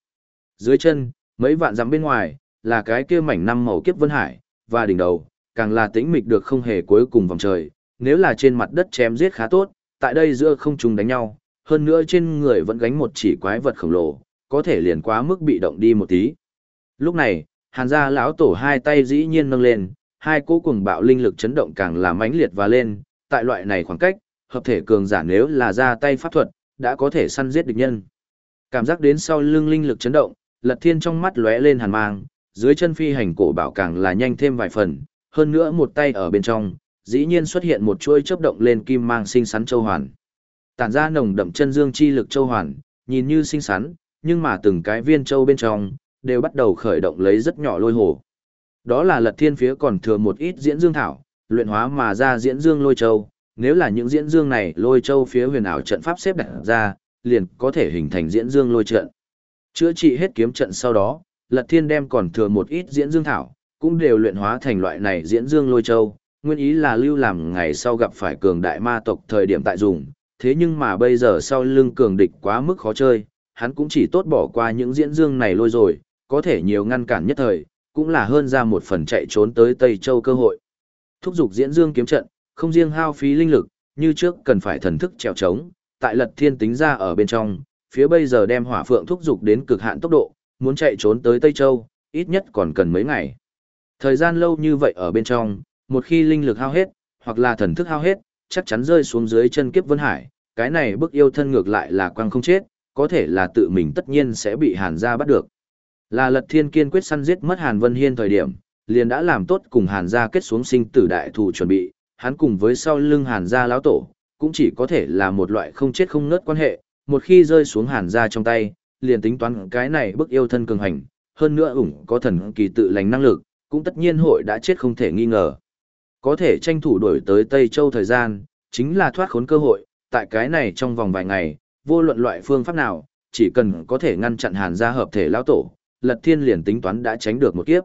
Dưới chân, mấy vạn dặm bên ngoài, là cái kia mảnh năm màu kiếp vân hải, và đỉnh đầu, càng là tĩnh mịch được không hề cuối cùng vòng trời. Nếu là trên mặt đất chém giết khá tốt, tại đây giữa không trùng đánh nhau, hơn nữa trên người vẫn gánh một chỉ quái vật khổng lồ, có thể liền quá mức bị động đi một tí. Lúc này, hàn gia lão tổ hai tay dĩ nhiên nâng lên, hai cỗ cùng bạo linh lực chấn động càng là mãnh liệt và lên, tại loại này khoảng cách, hợp thể cường giả nếu là ra tay pháp thuật, đã có thể săn giết địch nhân. Cảm giác đến sau lưng linh lực chấn động, Lật Thiên trong mắt lóe lên hàn mang, dưới chân phi hành cổ bảo càng là nhanh thêm vài phần, hơn nữa một tay ở bên trong, dĩ nhiên xuất hiện một chuôi chớp động lên kim mang sinh sắn châu hoàn. Tản ra nồng đậm chân dương chi lực châu hoàn, nhìn như sinh sắn, nhưng mà từng cái viên châu bên trong đều bắt đầu khởi động lấy rất nhỏ lôi hồ. Đó là Lật Thiên phía còn thừa một ít diễn dương thảo, luyện hóa mà ra diễn dương lôi châu, nếu là những diễn dương này lôi châu phía huyền ảo trận pháp xếp đặt ra, liền có thể hình thành diễn dương lôi trận. Chữa trị hết kiếm trận sau đó, Lật Thiên đem còn thừa một ít diễn dương thảo, cũng đều luyện hóa thành loại này diễn dương lôi châu, nguyên ý là lưu làm ngày sau gặp phải cường đại ma tộc thời điểm tại dùng, thế nhưng mà bây giờ sau lưng cường địch quá mức khó chơi, hắn cũng chỉ tốt bỏ qua những diễn dương này lôi rồi, có thể nhiều ngăn cản nhất thời, cũng là hơn ra một phần chạy trốn tới Tây Châu cơ hội. Thúc giục diễn dương kiếm trận, không riêng hao phí linh lực, như trước cần phải thần thức trèo trống, tại lật thiên tính ra ở bên trong, phía bây giờ đem hỏa phượng thúc giục đến cực hạn tốc độ, muốn chạy trốn tới Tây Châu, ít nhất còn cần mấy ngày. Thời gian lâu như vậy ở bên trong, một khi linh lực hao hết, hoặc là thần thức hao hết, chắc chắn rơi xuống dưới chân kiếp vân hải, cái này bức yêu thân ngược lại là quang không chết, có thể là tự mình tất nhiên sẽ bị hàn gia bắt được. Là lật thiên kiên quyết săn giết mất hàn vân hiên thời điểm, liền đã làm tốt cùng hàn gia kết xuống sinh tử đại thù chuẩn bị, hắn cùng với sau lưng hàn gia lão tổ, cũng chỉ có thể là một loại không chết không nớt quan hệ, một khi rơi xuống hàn gia trong tay, liền tính toán cái này bức yêu thân cường hành, hơn nữa ủng có thần kỳ tự lành năng lực, cũng tất nhiên hội đã chết không thể nghi ngờ. Có thể tranh thủ đổi tới Tây Châu thời gian, chính là thoát khốn cơ hội, tại cái này trong vòng vài ngày, vô luận loại phương pháp nào, chỉ cần có thể ngăn chặn hàn gia hợp thể lão tổ, Lật Thiên liền tính toán đã tránh được một kiếp.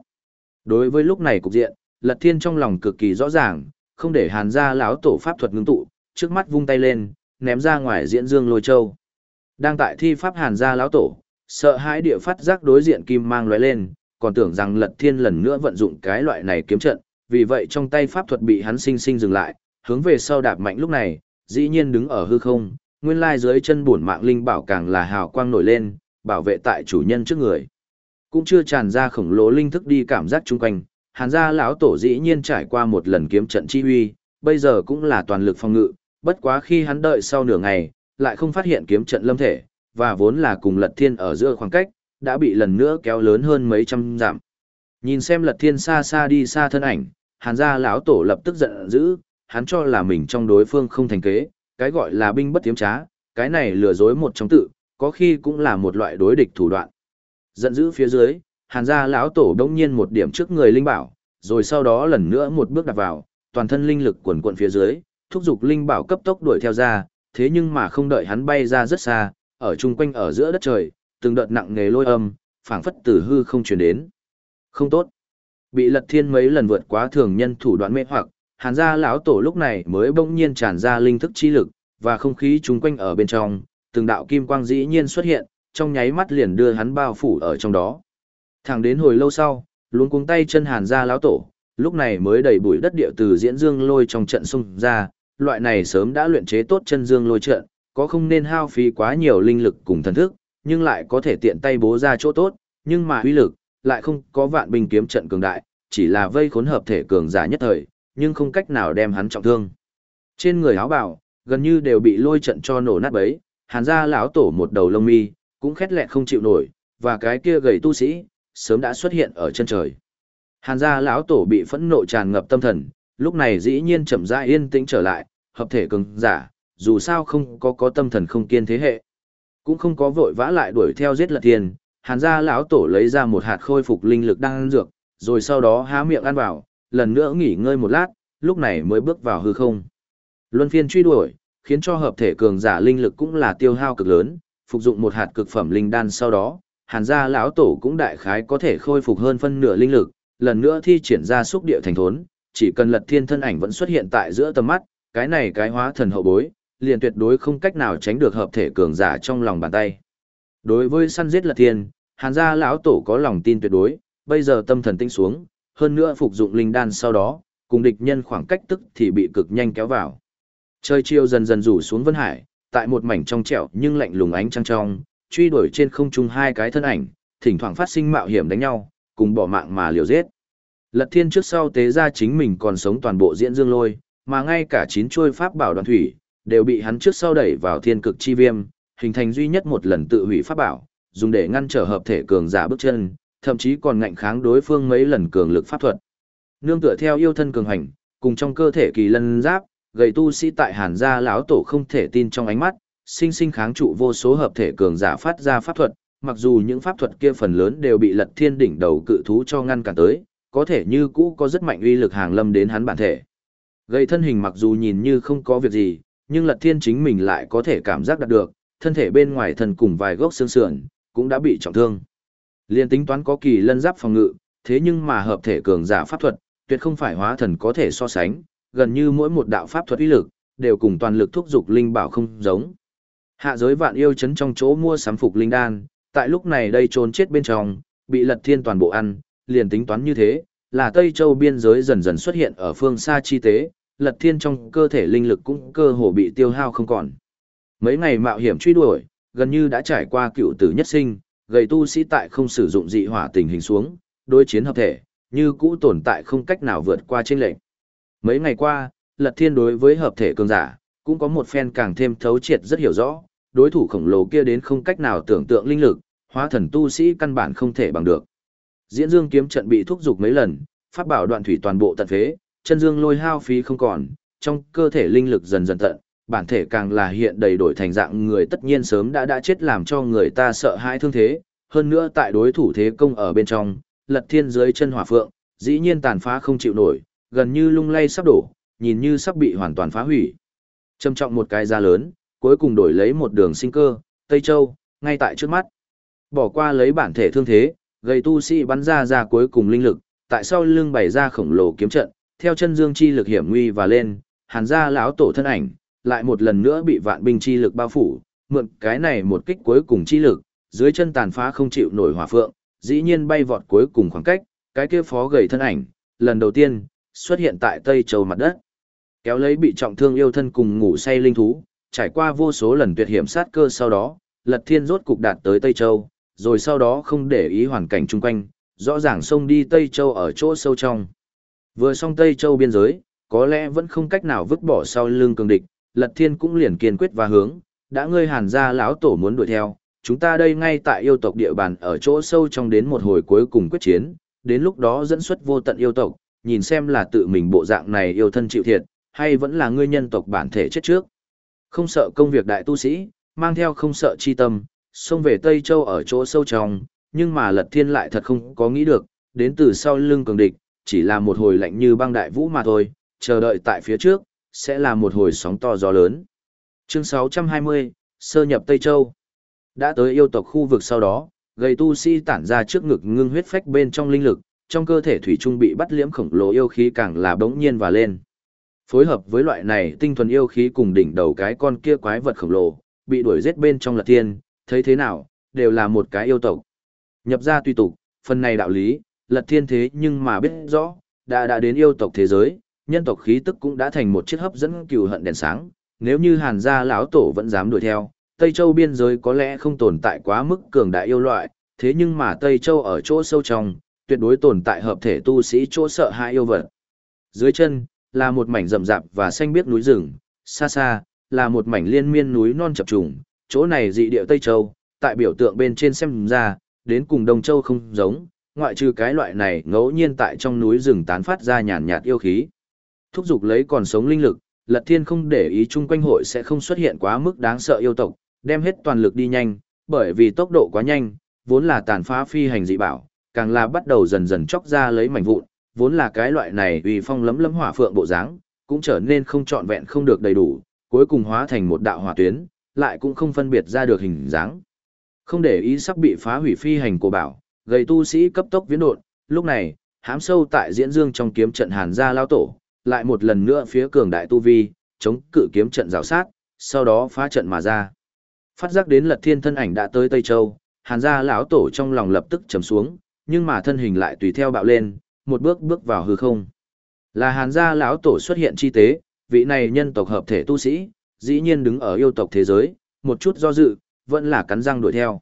Đối với lúc này cục diện, Lật Thiên trong lòng cực kỳ rõ ràng, không để hàn gia lão tổ pháp thuật ngưng tụ, trước mắt vung tay lên, ném ra ngoài diễn dương lôi châu. Đang tại thi pháp hàn gia lão tổ, sợ hãi địa phát giác đối diện kim mang lóe lên, còn tưởng rằng Lật Thiên lần nữa vận dụng cái loại này kiếm trận, vì vậy trong tay pháp thuật bị hắn sinh sinh dừng lại, hướng về sau đạp mạnh lúc này, dĩ nhiên đứng ở hư không, nguyên lai dưới chân bổn mạng linh bảo càng là hào quang nổi lên, bảo vệ tại chủ nhân trước người. Cũng chưa tràn ra khổng lồ linh thức đi cảm giác chung quanh, Hàn gia lão tổ dĩ nhiên trải qua một lần kiếm trận chi huy, bây giờ cũng là toàn lực phòng ngự, bất quá khi hắn đợi sau nửa ngày, lại không phát hiện kiếm trận lâm thể, và vốn là cùng Lật Thiên ở giữa khoảng cách, đã bị lần nữa kéo lớn hơn mấy trăm dặm. Nhìn xem Lật Thiên xa xa đi xa thân ảnh, Hàn gia lão tổ lập tức giận dữ, hắn cho là mình trong đối phương không thành kế, cái gọi là binh bất tiếm trá, cái này lừa dối một trong tự, có khi cũng là một loại đối địch thủ đoạn. Giận dữ phía dưới, Hàn gia lão tổ đống nhiên một điểm trước người linh bảo, rồi sau đó lần nữa một bước đặt vào, toàn thân linh lực cuồn cuộn phía dưới, thúc giục linh bảo cấp tốc đuổi theo ra, thế nhưng mà không đợi hắn bay ra rất xa, ở chung quanh ở giữa đất trời, từng đợt nặng nề lôi âm, phảng phất tử hư không truyền đến. Không tốt. Bị Lật Thiên mấy lần vượt quá thường nhân thủ đoạn mê hoặc, Hàn gia lão tổ lúc này mới bỗng nhiên tràn ra linh thức chi lực, và không khí chung quanh ở bên trong, từng đạo kim quang dĩ nhiên xuất hiện, trong nháy mắt liền đưa hắn bao phủ ở trong đó. Thẳng đến hồi lâu sau, luống cuống tay chân Hàn gia lão tổ, lúc này mới đẩy bụi đất địa từ diễn dương lôi trong trận xung ra, loại này sớm đã luyện chế tốt chân dương lôi trận, có không nên hao phí quá nhiều linh lực cùng thần thức, nhưng lại có thể tiện tay bố ra chỗ tốt, nhưng mà uy lực lại không có vạn binh kiếm trận cường đại, chỉ là vây khốn hợp thể cường giả nhất thời, nhưng không cách nào đem hắn trọng thương. Trên người áo bào, gần như đều bị lôi trận cho nổ nát bấy, hàn gia lão tổ một đầu lông mi, cũng khét lẹ không chịu nổi, và cái kia gầy tu sĩ, sớm đã xuất hiện ở chân trời. Hàn gia lão tổ bị phẫn nộ tràn ngập tâm thần, lúc này dĩ nhiên chậm rãi yên tĩnh trở lại, hợp thể cường giả, dù sao không có có tâm thần không kiên thế hệ, cũng không có vội vã lại đuổi theo giết lật tiền. Hàn gia lão tổ lấy ra một hạt khôi phục linh lực đang ăn dược, rồi sau đó há miệng ăn vào, lần nữa nghỉ ngơi một lát, lúc này mới bước vào hư không. Luân phiên truy đuổi, khiến cho hợp thể cường giả linh lực cũng là tiêu hao cực lớn, phục dụng một hạt cực phẩm linh đan sau đó, Hàn gia lão tổ cũng đại khái có thể khôi phục hơn phân nửa linh lực, lần nữa thi triển ra xúc địa thành thốn, chỉ cần Lật Thiên thân ảnh vẫn xuất hiện tại giữa tầm mắt, cái này cái hóa thần hậu bối, liền tuyệt đối không cách nào tránh được hợp thể cường giả trong lòng bàn tay. Đối với săn giết Lật Thiên, Hàn gia lão tổ có lòng tin tuyệt đối, bây giờ tâm thần tinh xuống, hơn nữa phục dụng linh đan sau đó, cùng địch nhân khoảng cách tức thì bị cực nhanh kéo vào. Trời chiều dần dần rủ xuống Vân Hải, tại một mảnh trong trẻo nhưng lạnh lùng ánh trăng trong, truy đuổi trên không trung hai cái thân ảnh, thỉnh thoảng phát sinh mạo hiểm đánh nhau, cùng bỏ mạng mà liều giết. Lật Thiên trước sau tế ra chính mình còn sống toàn bộ diễn dương lôi, mà ngay cả chín chuôi pháp bảo đoàn thủy, đều bị hắn trước sau đẩy vào thiên cực chi viêm, hình thành duy nhất một lần tự hủy pháp bảo, dùng để ngăn trở hợp thể cường giả bước chân, thậm chí còn ngạnh kháng đối phương mấy lần cường lực pháp thuật. Nương tựa theo yêu thân cường hành, cùng trong cơ thể kỳ lân giáp, gầy tu sĩ tại Hàn gia lão tổ không thể tin trong ánh mắt, sinh sinh kháng trụ vô số hợp thể cường giả phát ra pháp thuật, mặc dù những pháp thuật kia phần lớn đều bị Lật Thiên đỉnh đầu cự thú cho ngăn cản tới, có thể như cũ có rất mạnh uy lực hàng lâm đến hắn bản thể. Gầy thân hình mặc dù nhìn như không có việc gì, nhưng Lật Thiên chính mình lại có thể cảm giác đạt được, thân thể bên ngoài thần cùng vài gốc xương sườn cũng đã bị trọng thương. Liên tính toán có kỳ lân giáp phòng ngự, thế nhưng mà hợp thể cường giả pháp thuật, tuyệt không phải hóa thần có thể so sánh, gần như mỗi một đạo pháp thuật uy lực đều cùng toàn lực thúc dục linh bảo không giống. Hạ giới vạn yêu chấn trong chỗ mua sắm phục linh đan, tại lúc này đây trốn chết bên trong, bị lật thiên toàn bộ ăn, liền tính toán như thế, là Tây Châu biên giới dần dần xuất hiện ở phương xa chi tế, lật thiên trong cơ thể linh lực cũng cơ hồ bị tiêu hao không còn. Mấy ngày mạo hiểm truy đuổi, gần như đã trải qua cựu tử nhất sinh, gầy tu sĩ tại không sử dụng dị hỏa tình hình xuống, đối chiến hợp thể, như cũ tồn tại không cách nào vượt qua trên lệnh. Mấy ngày qua, Lật Thiên đối với hợp thể cường giả, cũng có một phen càng thêm thấu triệt rất hiểu rõ, đối thủ khổng lồ kia đến không cách nào tưởng tượng linh lực, hóa thần tu sĩ căn bản không thể bằng được. Diễn Dương kiếm trận bị thúc dục mấy lần, pháp bảo đoạn thủy toàn bộ tận phế, chân dương lôi hao phí không còn, trong cơ thể linh lực dần dần tận, bản thể càng là hiện đầy đổi thành dạng người tất nhiên sớm đã đã chết làm cho người ta sợ hãi thương thế, hơn nữa tại đối thủ thế công ở bên trong, lật thiên dưới chân hỏa phượng, dĩ nhiên tàn phá không chịu nổi, gần như lung lay sắp đổ, nhìn như sắp bị hoàn toàn phá hủy. Trầm trọng một cái ra lớn, cuối cùng đổi lấy một đường sinh cơ, Tây Châu, ngay tại trước mắt. Bỏ qua lấy bản thể thương thế, gây tu sĩ bắn ra ra cuối cùng linh lực, tại sau lưng bày ra khổng lồ kiếm trận, theo chân dương chi lực hiểm nguy và lên, hàn gia lão tổ thân ảnh, lại một lần nữa bị vạn binh chi lực bao phủ, mượn cái này một kích cuối cùng chi lực, dưới chân tàn phá không chịu nổi hỏa phượng, dĩ nhiên bay vọt cuối cùng khoảng cách, cái kia phó gầy thân ảnh, lần đầu tiên, xuất hiện tại Tây Châu mặt đất. Kéo lấy bị trọng thương yêu thân cùng ngủ say linh thú, trải qua vô số lần tuyệt hiểm sát cơ sau đó, Lật Thiên rốt cục đạt tới Tây Châu, rồi sau đó không để ý hoàn cảnh chung quanh, rõ ràng xông đi Tây Châu ở chỗ sâu trong. Vừa xong Tây Châu biên giới, có lẽ vẫn không cách nào vứt bỏ sau lưng cường địch, Lật Thiên cũng liền kiên quyết và hướng, đã ngươi hàn gia lão tổ muốn đuổi theo, chúng ta đây ngay tại yêu tộc địa bàn ở chỗ sâu trong đến một hồi cuối cùng quyết chiến, đến lúc đó dẫn xuất vô tận yêu tộc, nhìn xem là tự mình bộ dạng này yêu thân chịu thiệt, hay vẫn là ngươi nhân tộc bản thể chết trước. Không sợ công việc đại tu sĩ, mang theo không sợ chi tâm, xông về Tây Châu ở chỗ sâu trong, nhưng mà Lật Thiên lại thật không có nghĩ được, đến từ sau lưng cường địch, chỉ là một hồi lạnh như băng đại vũ mà thôi, chờ đợi tại phía trước, sẽ là một hồi sóng to gió lớn. Chương 620, Sơ nhập Tây Châu. Đã tới yêu tộc khu vực sau đó, gầy tu si tản ra trước ngực ngưng huyết phách bên trong linh lực, trong cơ thể thủy trung bị bắt liễm khổng lồ yêu khí càng là bỗng nhiên và lên. Phối hợp với loại này tinh thuần yêu khí cùng đỉnh đầu cái con kia quái vật khổng lồ, bị đuổi giết bên trong lật thiên, thấy thế nào, đều là một cái yêu tộc. Nhập ra tùy tục, phần này đạo lý, lật thiên thế nhưng mà biết rõ, đã đã đến yêu tộc thế giới, nhân tộc khí tức cũng đã thành một chiếc hấp dẫn cừu hận đèn sáng, nếu như hàn gia lão tổ vẫn dám đuổi theo, Tây Châu biên giới có lẽ không tồn tại quá mức cường đại yêu loại, thế nhưng mà Tây Châu ở chỗ sâu trong, tuyệt đối tồn tại hợp thể tu sĩ chỗ sợ hãi yêu vật. Dưới chân, là một mảnh rậm rạp và xanh biếc núi rừng, xa xa, là một mảnh liên miên núi non chập trùng, chỗ này dị địa Tây Châu, tại biểu tượng bên trên xem ra, đến cùng Đông Châu không giống, ngoại trừ cái loại này ngẫu nhiên tại trong núi rừng tán phát ra nhàn nhạt yêu khí. Thúc dục lấy còn sống linh lực, Lật Thiên không để ý chung quanh hội sẽ không xuất hiện quá mức đáng sợ yêu tộc, đem hết toàn lực đi nhanh, bởi vì tốc độ quá nhanh, vốn là tàn phá phi hành dị bảo, càng là bắt đầu dần dần chóc ra lấy mảnh vụn, vốn là cái loại này uy phong lấm lấm hỏa phượng bộ dáng, cũng trở nên không trọn vẹn không được đầy đủ, cuối cùng hóa thành một đạo hỏa tuyến, lại cũng không phân biệt ra được hình dáng. Không để ý sắp bị phá hủy phi hành của bảo, gầy tu sĩ cấp tốc viễn đột, lúc này, hám sâu tại diễn dương trong kiếm trận hàn gia lao tổ, lại một lần nữa phía cường đại tu vi, chống cự kiếm trận rào sát, sau đó phá trận mà ra. Phát giác đến lật thiên thân ảnh đã tới Tây Châu, hàn gia lão tổ trong lòng lập tức trầm xuống, nhưng mà thân hình lại tùy theo bạo lên, một bước bước vào hư không. Là hàn gia lão tổ xuất hiện chi tế, vị này nhân tộc hợp thể tu sĩ, dĩ nhiên đứng ở yêu tộc thế giới, một chút do dự, vẫn là cắn răng đuổi theo.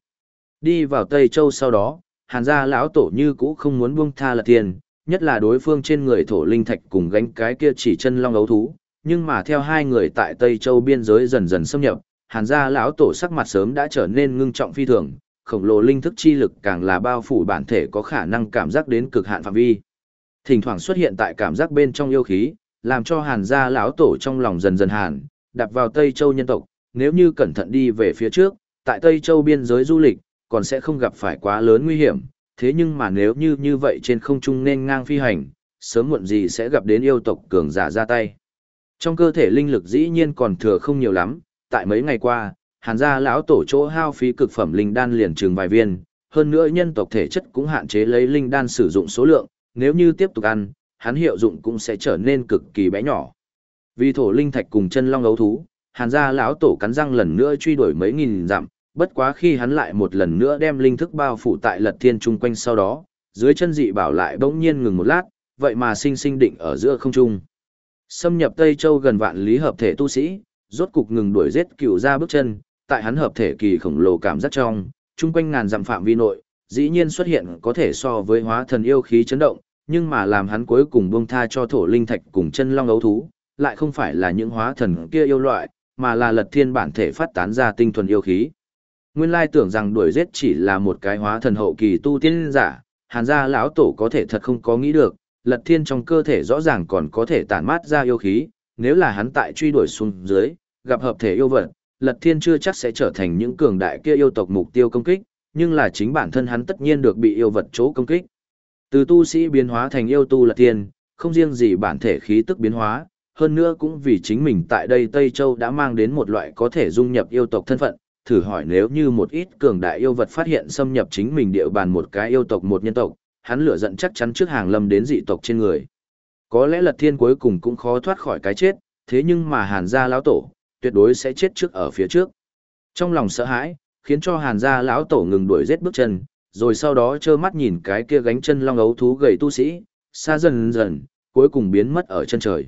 Đi vào Tây Châu sau đó, hàn gia lão tổ như cũ không muốn buông tha lật thiên, nhất là đối phương trên người thổ linh thạch cùng gánh cái kia chỉ chân long ấu thú, nhưng mà theo hai người tại Tây Châu biên giới dần dần xâm nhập, hàn gia lão tổ sắc mặt sớm đã trở nên ngưng trọng phi thường, khổng lồ linh thức chi lực càng là bao phủ bản thể có khả năng cảm giác đến cực hạn phạm vi. Thỉnh thoảng xuất hiện tại cảm giác bên trong yêu khí, làm cho hàn gia lão tổ trong lòng dần dần hàn, đạp vào Tây Châu nhân tộc, nếu như cẩn thận đi về phía trước, tại Tây Châu biên giới du lịch, còn sẽ không gặp phải quá lớn nguy hiểm, thế nhưng mà nếu như như vậy trên không trung nên ngang phi hành, sớm muộn gì sẽ gặp đến yêu tộc cường giả ra tay. Trong cơ thể linh lực dĩ nhiên còn thừa không nhiều lắm, tại mấy ngày qua, hàn gia lão tổ chỗ hao phí cực phẩm linh đan liền trường vài viên, hơn nữa nhân tộc thể chất cũng hạn chế lấy linh đan sử dụng số lượng, nếu như tiếp tục ăn, hắn hiệu dụng cũng sẽ trở nên cực kỳ bé nhỏ. Vì thổ linh thạch cùng chân long ấu thú, hàn gia lão tổ cắn răng lần nữa truy đuổi mấy nghìn dặm, bất quá khi hắn lại một lần nữa đem linh thức bao phủ tại lật thiên chung quanh sau đó, dưới chân dị bảo lại bỗng nhiên ngừng một lát, vậy mà sinh sinh định ở giữa không trung. Xâm nhập Tây Châu gần vạn lý hợp thể tu sĩ, rốt cục ngừng đuổi giết cựu ra bước chân, tại hắn hợp thể kỳ khổng lồ cảm giác trong, chung quanh ngàn dặm phạm vi nội, dĩ nhiên xuất hiện có thể so với hóa thần yêu khí chấn động, nhưng mà làm hắn cuối cùng buông tha cho thổ linh thạch cùng chân long ấu thú, lại không phải là những hóa thần kia yêu loại, mà là lật thiên bản thể phát tán ra tinh thuần yêu khí. Nguyên lai tưởng rằng đuổi giết chỉ là một cái hóa thần hậu kỳ tu tiên giả, hàn gia lão tổ có thể thật không có nghĩ được, lật thiên trong cơ thể rõ ràng còn có thể tản mát ra yêu khí, nếu là hắn tại truy đuổi xuống dưới, gặp hợp thể yêu vật, lật thiên chưa chắc sẽ trở thành những cường đại kia yêu tộc mục tiêu công kích, nhưng là chính bản thân hắn tất nhiên được bị yêu vật chỗ công kích. Từ tu sĩ biến hóa thành yêu tu lật thiên, không riêng gì bản thể khí tức biến hóa, hơn nữa cũng vì chính mình tại đây Tây Châu đã mang đến một loại có thể dung nhập yêu tộc thân phận, thử hỏi nếu như một ít cường đại yêu vật phát hiện xâm nhập chính mình địa bàn một cái yêu tộc một nhân tộc, hắn lửa giận chắc chắn trước hàng lâm đến dị tộc trên người. Có lẽ Lật Thiên cuối cùng cũng khó thoát khỏi cái chết, thế nhưng mà Hàn gia lão tổ tuyệt đối sẽ chết trước ở phía trước. Trong lòng sợ hãi, khiến cho Hàn gia lão tổ ngừng đuổi giết bước chân, rồi sau đó trơ mắt nhìn cái kia gánh chân long ấu thú gầy tu sĩ, xa dần dần, cuối cùng biến mất ở chân trời.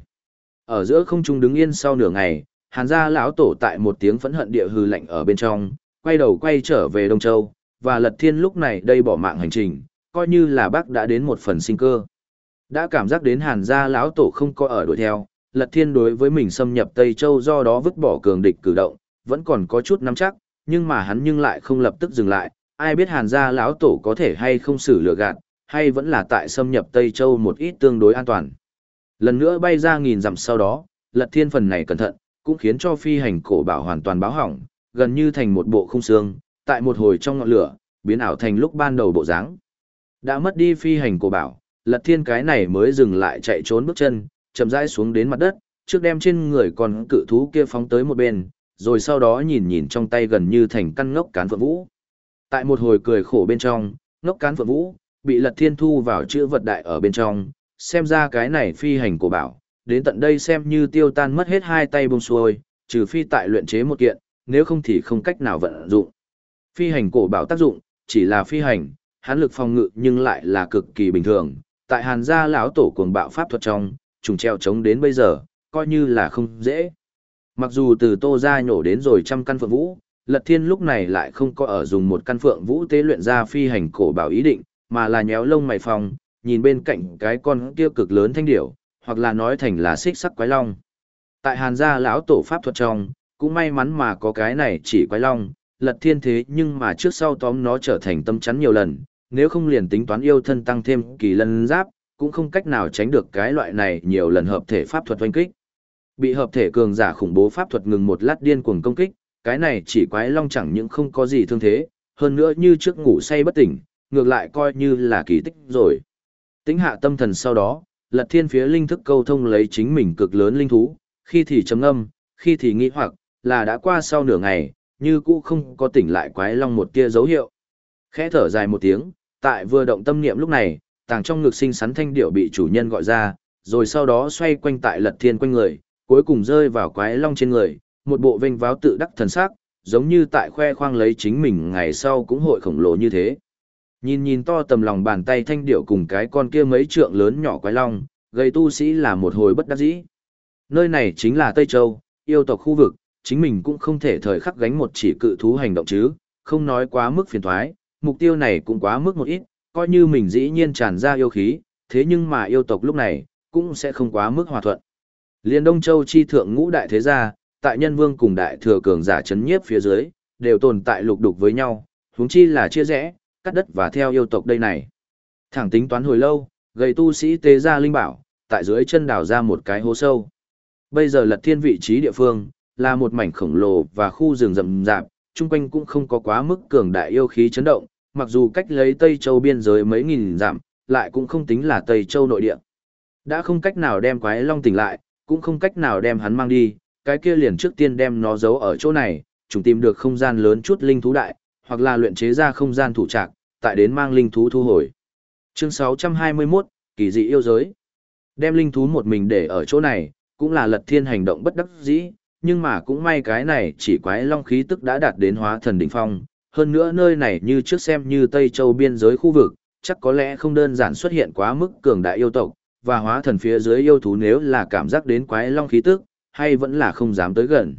Ở giữa không trung đứng yên sau nửa ngày, Hàn gia lão tổ tại một tiếng phẫn hận địa hư lạnh ở bên trong, quay đầu quay trở về Đông Châu, và Lật Thiên lúc này đây bỏ mạng hành trình, coi như là bác đã đến một phần sinh cơ. Đã cảm giác đến Hàn gia lão tổ không có ở đuổi theo, Lật Thiên đối với mình xâm nhập Tây Châu do đó vứt bỏ cường địch cử động, vẫn còn có chút nắm chắc, nhưng mà hắn nhưng lại không lập tức dừng lại, ai biết Hàn gia lão tổ có thể hay không xử lừa gạt, hay vẫn là tại xâm nhập Tây Châu một ít tương đối an toàn. Lần nữa bay ra nghìn dặm sau đó, Lật Thiên phần này cẩn thận, cũng khiến cho phi hành cổ bảo hoàn toàn báo hỏng, gần như thành một bộ khung xương, tại một hồi trong ngọn lửa, biến ảo thành lúc ban đầu bộ dáng. Đã mất đi phi hành cổ bảo, Lật Thiên cái này mới dừng lại chạy trốn bước chân, chậm rãi xuống đến mặt đất, trước đem trên người còn cự thú kia phóng tới một bên, rồi sau đó nhìn nhìn trong tay gần như thành căn ngốc cán phượng vũ. Tại một hồi cười khổ bên trong, ngốc cán phượng vũ, bị Lật Thiên thu vào chữ vật đại ở bên trong, xem ra cái này phi hành cổ bảo, đến tận đây xem như tiêu tan mất hết hai tay bông xuôi, trừ phi tại luyện chế một kiện, nếu không thì không cách nào vận dụng. Phi hành cổ bảo tác dụng, chỉ là phi hành, hán lực phòng ngự nhưng lại là cực kỳ bình thường. Tại hàn gia lão tổ cuồng bạo pháp thuật trong, trùng treo chống đến bây giờ, coi như là không dễ. Mặc dù từ tô ra nhổ đến rồi trăm căn phượng vũ, lật thiên lúc này lại không có ở dùng một căn phượng vũ tế luyện ra phi hành cổ bảo ý định, mà là nhéo lông mày phòng, nhìn bên cạnh cái con kia cực lớn thanh điểu, hoặc là nói thành là xích sắc quái long. Tại hàn gia lão tổ pháp thuật trong, cũng may mắn mà có cái này chỉ quái long, lật thiên thế nhưng mà trước sau tóm nó trở thành tâm chắn nhiều lần, nếu không liền tính toán yêu thân tăng thêm kỳ lân giáp, cũng không cách nào tránh được cái loại này nhiều lần hợp thể pháp thuật oanh kích. Bị hợp thể cường giả khủng bố pháp thuật ngừng một lát điên cuồng công kích, cái này chỉ quái long chẳng những không có gì thương thế, hơn nữa như trước ngủ say bất tỉnh, ngược lại coi như là kỳ tích rồi. Tính hạ tâm thần sau đó, lật thiên phía linh thức câu thông lấy chính mình cực lớn linh thú, khi thì chấm âm, khi thì nghĩ hoặc, là đã qua sau nửa ngày, như cũ không có tỉnh lại quái long một tia dấu hiệu. Khẽ thở dài một tiếng, tại vừa động tâm niệm lúc này, tàng trong ngực sinh sắn thanh điệu bị chủ nhân gọi ra, rồi sau đó xoay quanh tại lật thiên quanh người, cuối cùng rơi vào quái long trên người, một bộ vinh váo tự đắc thần sắc, giống như tại khoe khoang lấy chính mình ngày sau cũng hội khổng lồ như thế. Nhìn nhìn to tầm lòng bàn tay thanh điệu cùng cái con kia mấy trượng lớn nhỏ quái long, gây tu sĩ là một hồi bất đắc dĩ. Nơi này chính là Tây Châu, yêu tộc khu vực, chính mình cũng không thể thời khắc gánh một chỉ cự thú hành động chứ, không nói quá mức phiền thoái, mục tiêu này cũng quá mức một ít, coi như mình dĩ nhiên tràn ra yêu khí, thế nhưng mà yêu tộc lúc này, cũng sẽ không quá mức hòa thuận. Liên Đông Châu chi thượng ngũ đại thế gia, tại nhân vương cùng đại thừa cường giả chấn nhiếp phía dưới, đều tồn tại lục đục với nhau, huống chi là chia rẽ, cắt đất và theo yêu tộc đây này. Thẳng tính toán hồi lâu, gầy tu sĩ tế ra linh bảo, tại dưới chân đào ra một cái hố sâu. Bây giờ lật thiên vị trí địa phương, là một mảnh khổng lồ và khu rừng rậm rạp, chung quanh cũng không có quá mức cường đại yêu khí chấn động, mặc dù cách lấy Tây Châu biên giới mấy nghìn dặm, lại cũng không tính là Tây Châu nội địa. Đã không cách nào đem quái long tỉnh lại, cũng không cách nào đem hắn mang đi, cái kia liền trước tiên đem nó giấu ở chỗ này, chúng tìm được không gian lớn chút linh thú đại, hoặc là luyện chế ra không gian thủ trạc, tại đến mang linh thú thu hồi. Chương 621, kỳ dị yêu giới. Đem linh thú một mình để ở chỗ này, cũng là lật thiên hành động bất đắc dĩ, nhưng mà cũng may cái này chỉ quái long khí tức đã đạt đến hóa thần đỉnh phong, hơn nữa nơi này như trước xem như Tây Châu biên giới khu vực, chắc có lẽ không đơn giản xuất hiện quá mức cường đại yêu tộc, và hóa thần phía dưới yêu thú nếu là cảm giác đến quái long khí tức, hay vẫn là không dám tới gần.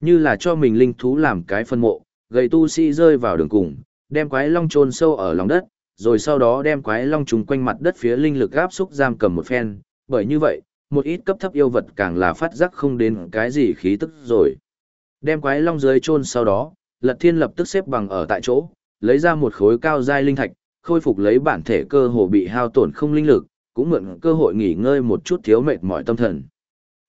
Như là cho mình linh thú làm cái phân mộ, gầy tu sĩ rơi vào đường cùng, đem quái long chôn sâu ở lòng đất, rồi sau đó đem quái long trùng quanh mặt đất phía linh lực áp xúc giam cầm một phen, bởi như vậy, một ít cấp thấp yêu vật càng là phát giác không đến cái gì khí tức rồi. Đem quái long dưới chôn sau đó, Lật Thiên lập tức xếp bằng ở tại chỗ, lấy ra một khối cao giai linh thạch, khôi phục lấy bản thể cơ hồ bị hao tổn không linh lực, cũng mượn cơ hội nghỉ ngơi một chút thiếu mệt mỏi tâm thần.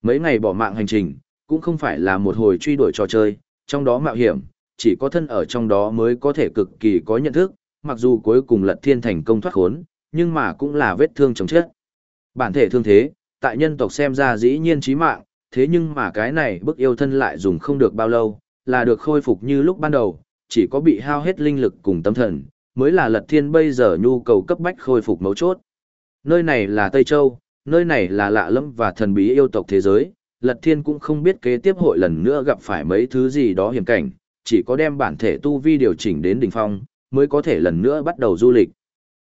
Mấy ngày bỏ mạng hành trình, cũng không phải là một hồi truy đuổi trò chơi, trong đó mạo hiểm, chỉ có thân ở trong đó mới có thể cực kỳ có nhận thức, mặc dù cuối cùng Lật Thiên thành công thoát khốn, nhưng mà cũng là vết thương chồng chết. Bản thể thương thế, tại nhân tộc xem ra dĩ nhiên chí mạng, thế nhưng mà cái này bức yêu thân lại dùng không được bao lâu, là được khôi phục như lúc ban đầu, chỉ có bị hao hết linh lực cùng tâm thần, mới là lật thiên bây giờ nhu cầu cấp bách khôi phục mấu chốt. Nơi này là Tây Châu, nơi này là lạ lẫm và thần bí yêu tộc thế giới, lật thiên cũng không biết kế tiếp hội lần nữa gặp phải mấy thứ gì đó hiểm cảnh, chỉ có đem bản thể tu vi điều chỉnh đến đỉnh phong, mới có thể lần nữa bắt đầu du lịch.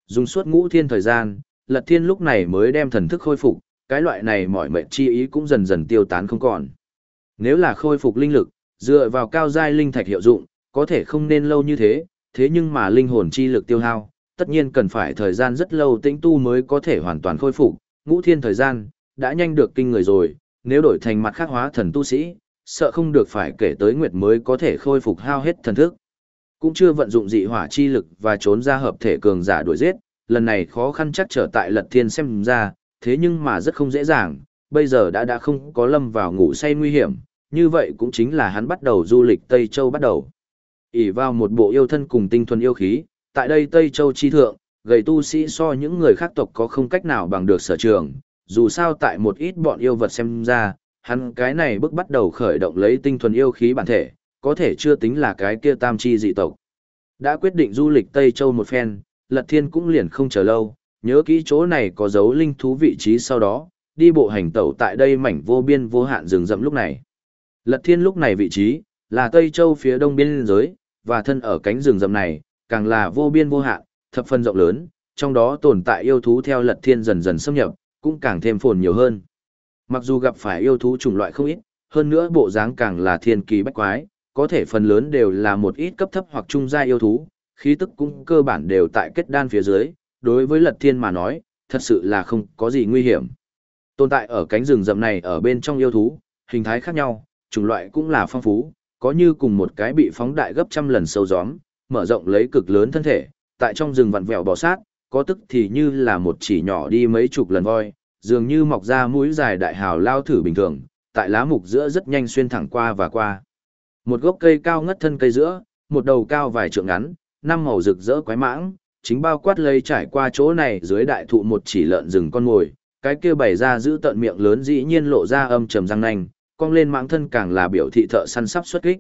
Dùng suốt ngũ thiên thời gian, lật thiên lúc này mới đem thần thức khôi phục, cái loại này mọi mệt chi ý cũng dần dần tiêu tán không còn. Nếu là khôi phục linh lực, dựa vào cao giai linh thạch hiệu dụng, có thể không nên lâu như thế, thế nhưng mà linh hồn chi lực tiêu hao, tất nhiên cần phải thời gian rất lâu tĩnh tu mới có thể hoàn toàn khôi phục, ngũ thiên thời gian, đã nhanh được kinh người rồi, nếu đổi thành mặt khác hóa thần tu sĩ, sợ không được phải kể tới nguyệt mới có thể khôi phục hao hết thần thức. Cũng chưa vận dụng dị hỏa chi lực và trốn ra hợp thể cường giả đuổi giết, lần này khó khăn chắc trở tại lật thiên xem ra, thế nhưng mà rất không dễ dàng, bây giờ đã đã không có lâm vào ngủ say nguy hiểm, như vậy cũng chính là hắn bắt đầu du lịch Tây Châu bắt đầu. ỉ vào một bộ yêu thân cùng tinh thuần yêu khí, tại đây Tây Châu chi thượng, gầy tu sĩ so những người khác tộc có không cách nào bằng được sở trường, dù sao tại một ít bọn yêu vật xem ra, hắn cái này bước bắt đầu khởi động lấy tinh thuần yêu khí bản thể, có thể chưa tính là cái kia tam chi dị tộc. Đã quyết định du lịch Tây Châu một phen, Lật Thiên cũng liền không chờ lâu, nhớ kỹ chỗ này có dấu linh thú vị trí sau đó, đi bộ hành tẩu tại đây mảnh vô biên vô hạn rừng rậm lúc này. Lật thiên lúc này vị trí, là Tây Châu phía đông biên giới, và thân ở cánh rừng rậm này, càng là vô biên vô hạn, thập phân rộng lớn, trong đó tồn tại yêu thú theo lật thiên dần dần xâm nhập, cũng càng thêm phồn nhiều hơn. Mặc dù gặp phải yêu thú chủng loại không ít, hơn nữa bộ dáng càng là thiên kỳ bách quái, có thể phần lớn đều là một ít cấp thấp hoặc trung gia yêu thú, khí tức cũng cơ bản đều tại kết đan phía dưới, đối với lật thiên mà nói, thật sự là không có gì nguy hiểm. Tồn tại ở cánh rừng rậm này ở bên trong yêu thú, hình thái khác nhau, chủng loại cũng là phong phú, có như cùng một cái bị phóng đại gấp trăm lần sâu gióm, mở rộng lấy cực lớn thân thể, tại trong rừng vặn vẹo bò sát, có tức thì như là một chỉ nhỏ đi mấy chục lần voi, dường như mọc ra mũi dài đại hào lao thử bình thường, tại lá mục giữa rất nhanh xuyên thẳng qua và qua. Một gốc cây cao ngất thân cây giữa, một đầu cao vài trượng ngắn, năm màu rực rỡ quái mãng, chính bao quát lây trải qua chỗ này dưới đại thụ một chỉ lợn rừng con ngồi, cái kia bày ra giữ tận miệng lớn dĩ nhiên lộ ra âm trầm răng nanh, cong lên mãng thân càng là biểu thị thợ săn sắp xuất kích.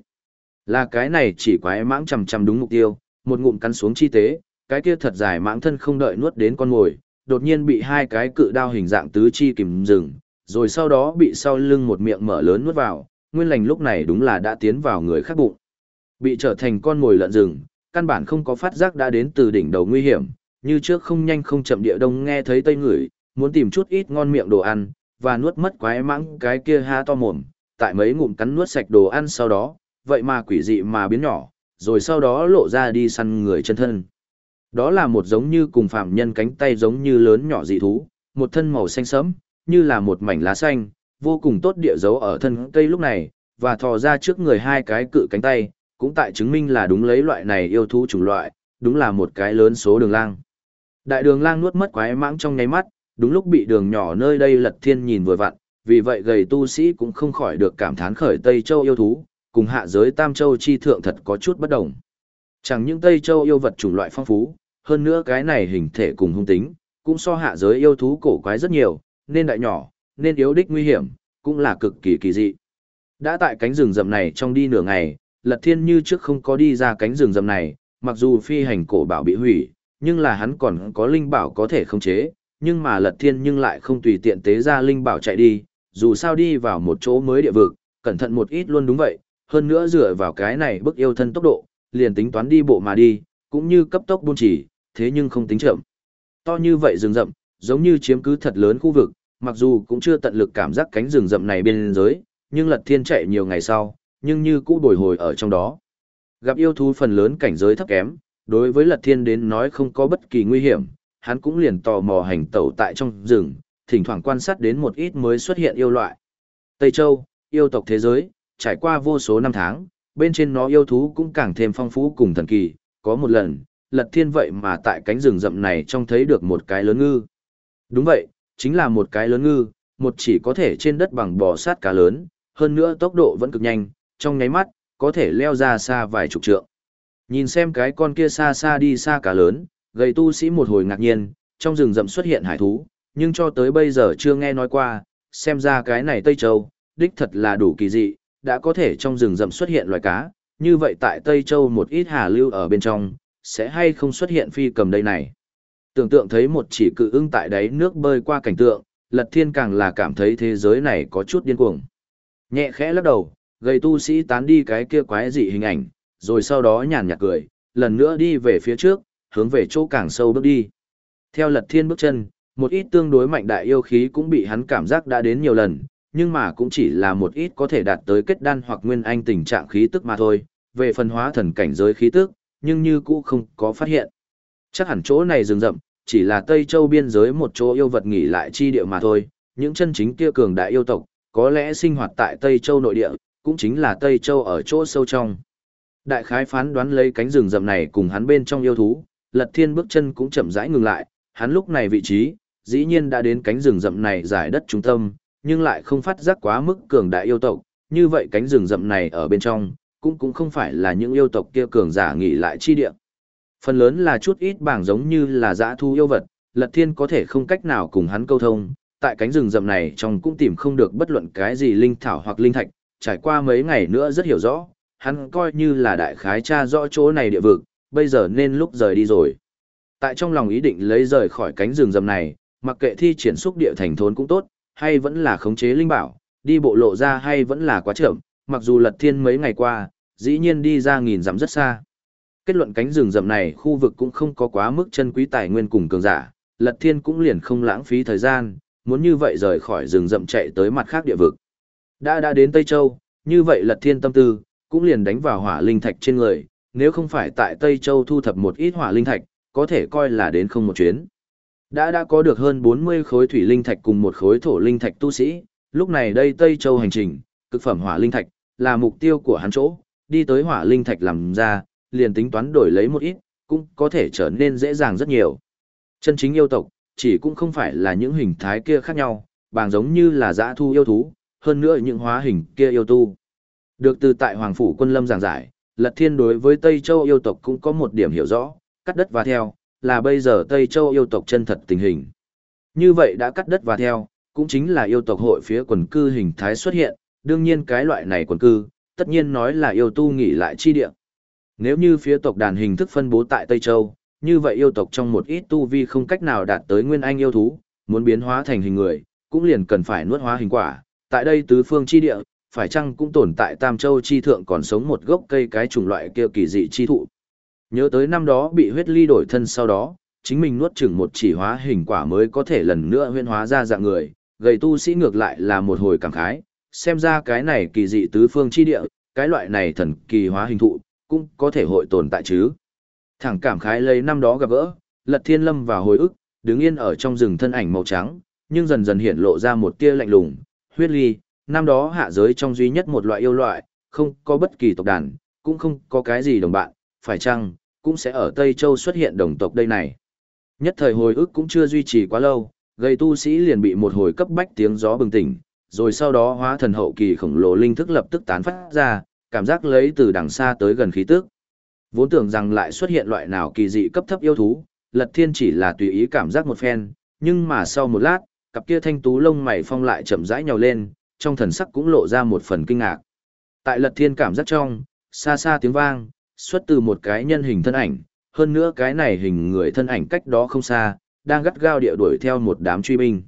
Là cái này chỉ quái mãng chầm chầm đúng mục tiêu, một ngụm cắn xuống chi tế, cái kia thật dài mãng thân không đợi nuốt đến con ngồi đột nhiên bị hai cái cự đao hình dạng tứ chi kìm dừng, rồi sau đó bị sau lưng một miệng mở lớn nuốt vào, nguyên lành lúc này đúng là đã tiến vào người khác bụng. Bị trở thành con mồi lợn rừng, căn bản không có phát giác đã đến từ đỉnh đầu nguy hiểm, như trước không nhanh không chậm địa đông nghe thấy tây ngửi, muốn tìm chút ít ngon miệng đồ ăn, và nuốt mất quái mãng cái kia ha to mồm, tại mấy ngụm cắn nuốt sạch đồ ăn sau đó, vậy mà quỷ dị mà biến nhỏ, rồi sau đó lộ ra đi săn người chân thân. Đó là một giống như cùng phạm nhân cánh tay giống như lớn nhỏ dị thú, một thân màu xanh sẫm, như là một mảnh lá xanh, vô cùng tốt địa dấu ở thân cây lúc này, và thò ra trước người hai cái cự cánh tay, cũng tại chứng minh là đúng lấy loại này yêu thú chủng loại, đúng là một cái lớn số đường lang. Đại đường lang nuốt mất quái mãng trong nháy mắt, đúng lúc bị đường nhỏ nơi đây lật thiên nhìn vừa vặn, vì vậy gầy tu sĩ cũng không khỏi được cảm thán khởi Tây Châu yêu thú, cùng hạ giới Tam Châu chi thượng thật có chút bất đồng. Chẳng những Tây Châu yêu vật chủng loại phong phú, hơn nữa cái này hình thể cùng hung tính, cũng so hạ giới yêu thú cổ quái rất nhiều, nên đại nhỏ, nên yếu đích nguy hiểm, cũng là cực kỳ kỳ dị. Đã tại cánh rừng rậm này trong đi nửa ngày, Lật Thiên như trước không có đi ra cánh rừng rậm này, mặc dù phi hành cổ bảo bị hủy, nhưng là hắn còn có linh bảo có thể khống chế, nhưng mà Lật Thiên nhưng lại không tùy tiện tế ra linh bảo chạy đi, dù sao đi vào một chỗ mới địa vực, cẩn thận một ít luôn đúng vậy, hơn nữa dựa vào cái này bức yêu thân tốc độ, liền tính toán đi bộ mà đi, cũng như cấp tốc buôn chỉ, thế nhưng không tính chậm. To như vậy rừng rậm, giống như chiếm cứ thật lớn khu vực, mặc dù cũng chưa tận lực cảm giác cánh rừng rậm này bên dưới, nhưng Lật Thiên chạy nhiều ngày sau, nhưng như cũ bồi hồi ở trong đó. Gặp yêu thú phần lớn cảnh giới thấp kém, đối với Lật Thiên đến nói không có bất kỳ nguy hiểm, hắn cũng liền tò mò hành tẩu tại trong rừng, thỉnh thoảng quan sát đến một ít mới xuất hiện yêu loại. Tây Châu, yêu tộc thế giới, trải qua vô số năm tháng, bên trên nó yêu thú cũng càng thêm phong phú cùng thần kỳ, có một lần, Lật Thiên vậy mà tại cánh rừng rậm này trông thấy được một cái lớn ngư. Đúng vậy, chính là một cái lớn ngư, một chỉ có thể trên đất bằng bò sát cá lớn, hơn nữa tốc độ vẫn cực nhanh, trong nháy mắt, có thể leo ra xa vài chục trượng. Nhìn xem cái con kia xa xa đi xa cá lớn, gầy tu sĩ một hồi ngạc nhiên, trong rừng rậm xuất hiện hải thú, nhưng cho tới bây giờ chưa nghe nói qua, xem ra cái này Tây Châu, đích thật là đủ kỳ dị, đã có thể trong rừng rậm xuất hiện loài cá, như vậy tại Tây Châu một ít hà lưu ở bên trong, sẽ hay không xuất hiện phi cầm đây này. Tưởng tượng thấy một chỉ cự ưng tại đáy nước bơi qua cảnh tượng, Lật Thiên càng là cảm thấy thế giới này có chút điên cuồng. Nhẹ khẽ lắc đầu, gầy tu sĩ tán đi cái kia quái dị hình ảnh, rồi sau đó nhàn nhạt cười, lần nữa đi về phía trước, hướng về chỗ càng sâu bước đi. Theo Lật Thiên bước chân, một ít tương đối mạnh đại yêu khí cũng bị hắn cảm giác đã đến nhiều lần, nhưng mà cũng chỉ là một ít có thể đạt tới kết đan hoặc nguyên anh tình trạng khí tức mà thôi, về phần hóa thần cảnh giới khí tức, nhưng như cũ không có phát hiện. Chắc hẳn chỗ này rừng rậm, chỉ là Tây Châu biên giới một chỗ yêu vật nghỉ lại chi địa mà thôi, những chân chính kia cường đại yêu tộc, có lẽ sinh hoạt tại Tây Châu nội địa, cũng chính là Tây Châu ở chỗ sâu trong. Đại khái phán đoán lấy cánh rừng rậm này cùng hắn bên trong yêu thú, Lật Thiên bước chân cũng chậm rãi ngừng lại, hắn lúc này vị trí, dĩ nhiên đã đến cánh rừng rậm này giải đất trung tâm, nhưng lại không phát giác quá mức cường đại yêu tộc, như vậy cánh rừng rậm này ở bên trong, cũng cũng không phải là những yêu tộc kia cường giả nghỉ lại chi địa. Phần lớn là chút ít bảng giống như là dã thu yêu vật, Lật Thiên có thể không cách nào cùng hắn câu thông, tại cánh rừng rậm này trong cũng tìm không được bất luận cái gì linh thảo hoặc linh thạch, trải qua mấy ngày nữa rất hiểu rõ, hắn coi như là đại khái tra rõ chỗ này địa vực, bây giờ nên lúc rời đi rồi. Tại trong lòng ý định lấy rời khỏi cánh rừng rậm này, mặc kệ thi triển xúc địa thành thốn cũng tốt, hay vẫn là khống chế linh bảo, đi bộ lộ ra hay vẫn là quá chậm, mặc dù lật thiên mấy ngày qua, dĩ nhiên đi ra nghìn dặm rất xa. Kết luận cánh rừng rậm này khu vực cũng không có quá mức chân quý tài nguyên cùng cường giả, lật thiên cũng liền không lãng phí thời gian, muốn như vậy rời khỏi rừng rậm chạy tới mặt khác địa vực. Đã đã đến Tây Châu, như vậy lật thiên tâm tư, cũng liền đánh vào hỏa linh thạch trên người, nếu không phải tại Tây Châu thu thập một ít hỏa linh thạch, có thể coi là đến không một chuyến. Đã đã có được hơn 40 khối thủy linh thạch cùng một khối thổ linh thạch tu sĩ, lúc này đây Tây Châu hành trình, cực phẩm hỏa linh thạch, là mục tiêu của hắn chỗ, đi tới hỏa linh thạch làm ra, liền tính toán đổi lấy một ít, cũng có thể trở nên dễ dàng rất nhiều. Chân chính yêu tộc, chỉ cũng không phải là những hình thái kia khác nhau, bằng giống như là dã thu yêu thú, hơn nữa những hóa hình kia yêu tu. Được từ tại Hoàng Phủ Quân Lâm giảng giải, Lật Thiên đối với Tây Châu yêu tộc cũng có một điểm hiểu rõ, cắt đất và theo, là bây giờ Tây Châu yêu tộc chân thật tình hình. Như vậy đã cắt đất và theo, cũng chính là yêu tộc hội phía quần cư hình thái xuất hiện, đương nhiên cái loại này quần cư, tất nhiên nói là yêu tu nghỉ lại chi địa. Nếu như phía tộc đàn hình thức phân bố tại Tây Châu, như vậy yêu tộc trong một ít tu vi không cách nào đạt tới nguyên anh yêu thú, muốn biến hóa thành hình người, cũng liền cần phải nuốt hóa hình quả. Tại đây tứ phương chi địa, phải chăng cũng tồn tại Tam Châu chi thượng còn sống một gốc cây cái chủng loại kia kỳ dị chi thụ. Nhớ tới năm đó bị huyết ly đổi thân sau đó, chính mình nuốt chửng một chỉ hóa hình quả mới có thể lần nữa huyên hóa ra dạng người, gầy tu sĩ ngược lại là một hồi cảm khái, xem ra cái này kỳ dị tứ phương chi địa, cái loại này thần kỳ hóa hình thụ, cũng có thể hội tồn tại chứ. Thẳng cảm khái lấy năm đó gặp gỡ, lật thiên lâm vào hồi ức, đứng yên ở trong rừng thân ảnh màu trắng, nhưng dần dần hiện lộ ra một tia lạnh lùng, huyết ly, năm đó hạ giới trong duy nhất một loại yêu loại, không có bất kỳ tộc đàn, cũng không có cái gì đồng bạn, phải chăng, cũng sẽ ở Tây Châu xuất hiện đồng tộc đây này. Nhất thời hồi ức cũng chưa duy trì quá lâu, gây tu sĩ liền bị một hồi cấp bách tiếng gió bừng tỉnh, rồi sau đó hóa thần hậu kỳ khổng lồ linh thức lập tức tán phát ra, cảm giác lấy từ đằng xa tới gần khí tức. Vốn tưởng rằng lại xuất hiện loại nào kỳ dị cấp thấp yêu thú, Lật Thiên chỉ là tùy ý cảm giác một phen, nhưng mà sau một lát, cặp kia thanh tú lông mày phong lại chậm rãi nhào lên, trong thần sắc cũng lộ ra một phần kinh ngạc. Tại Lật Thiên cảm giác trong, xa xa tiếng vang, xuất từ một cái nhân hình thân ảnh, hơn nữa cái này hình người thân ảnh cách đó không xa, đang gắt gao địa đuổi theo một đám truy binh.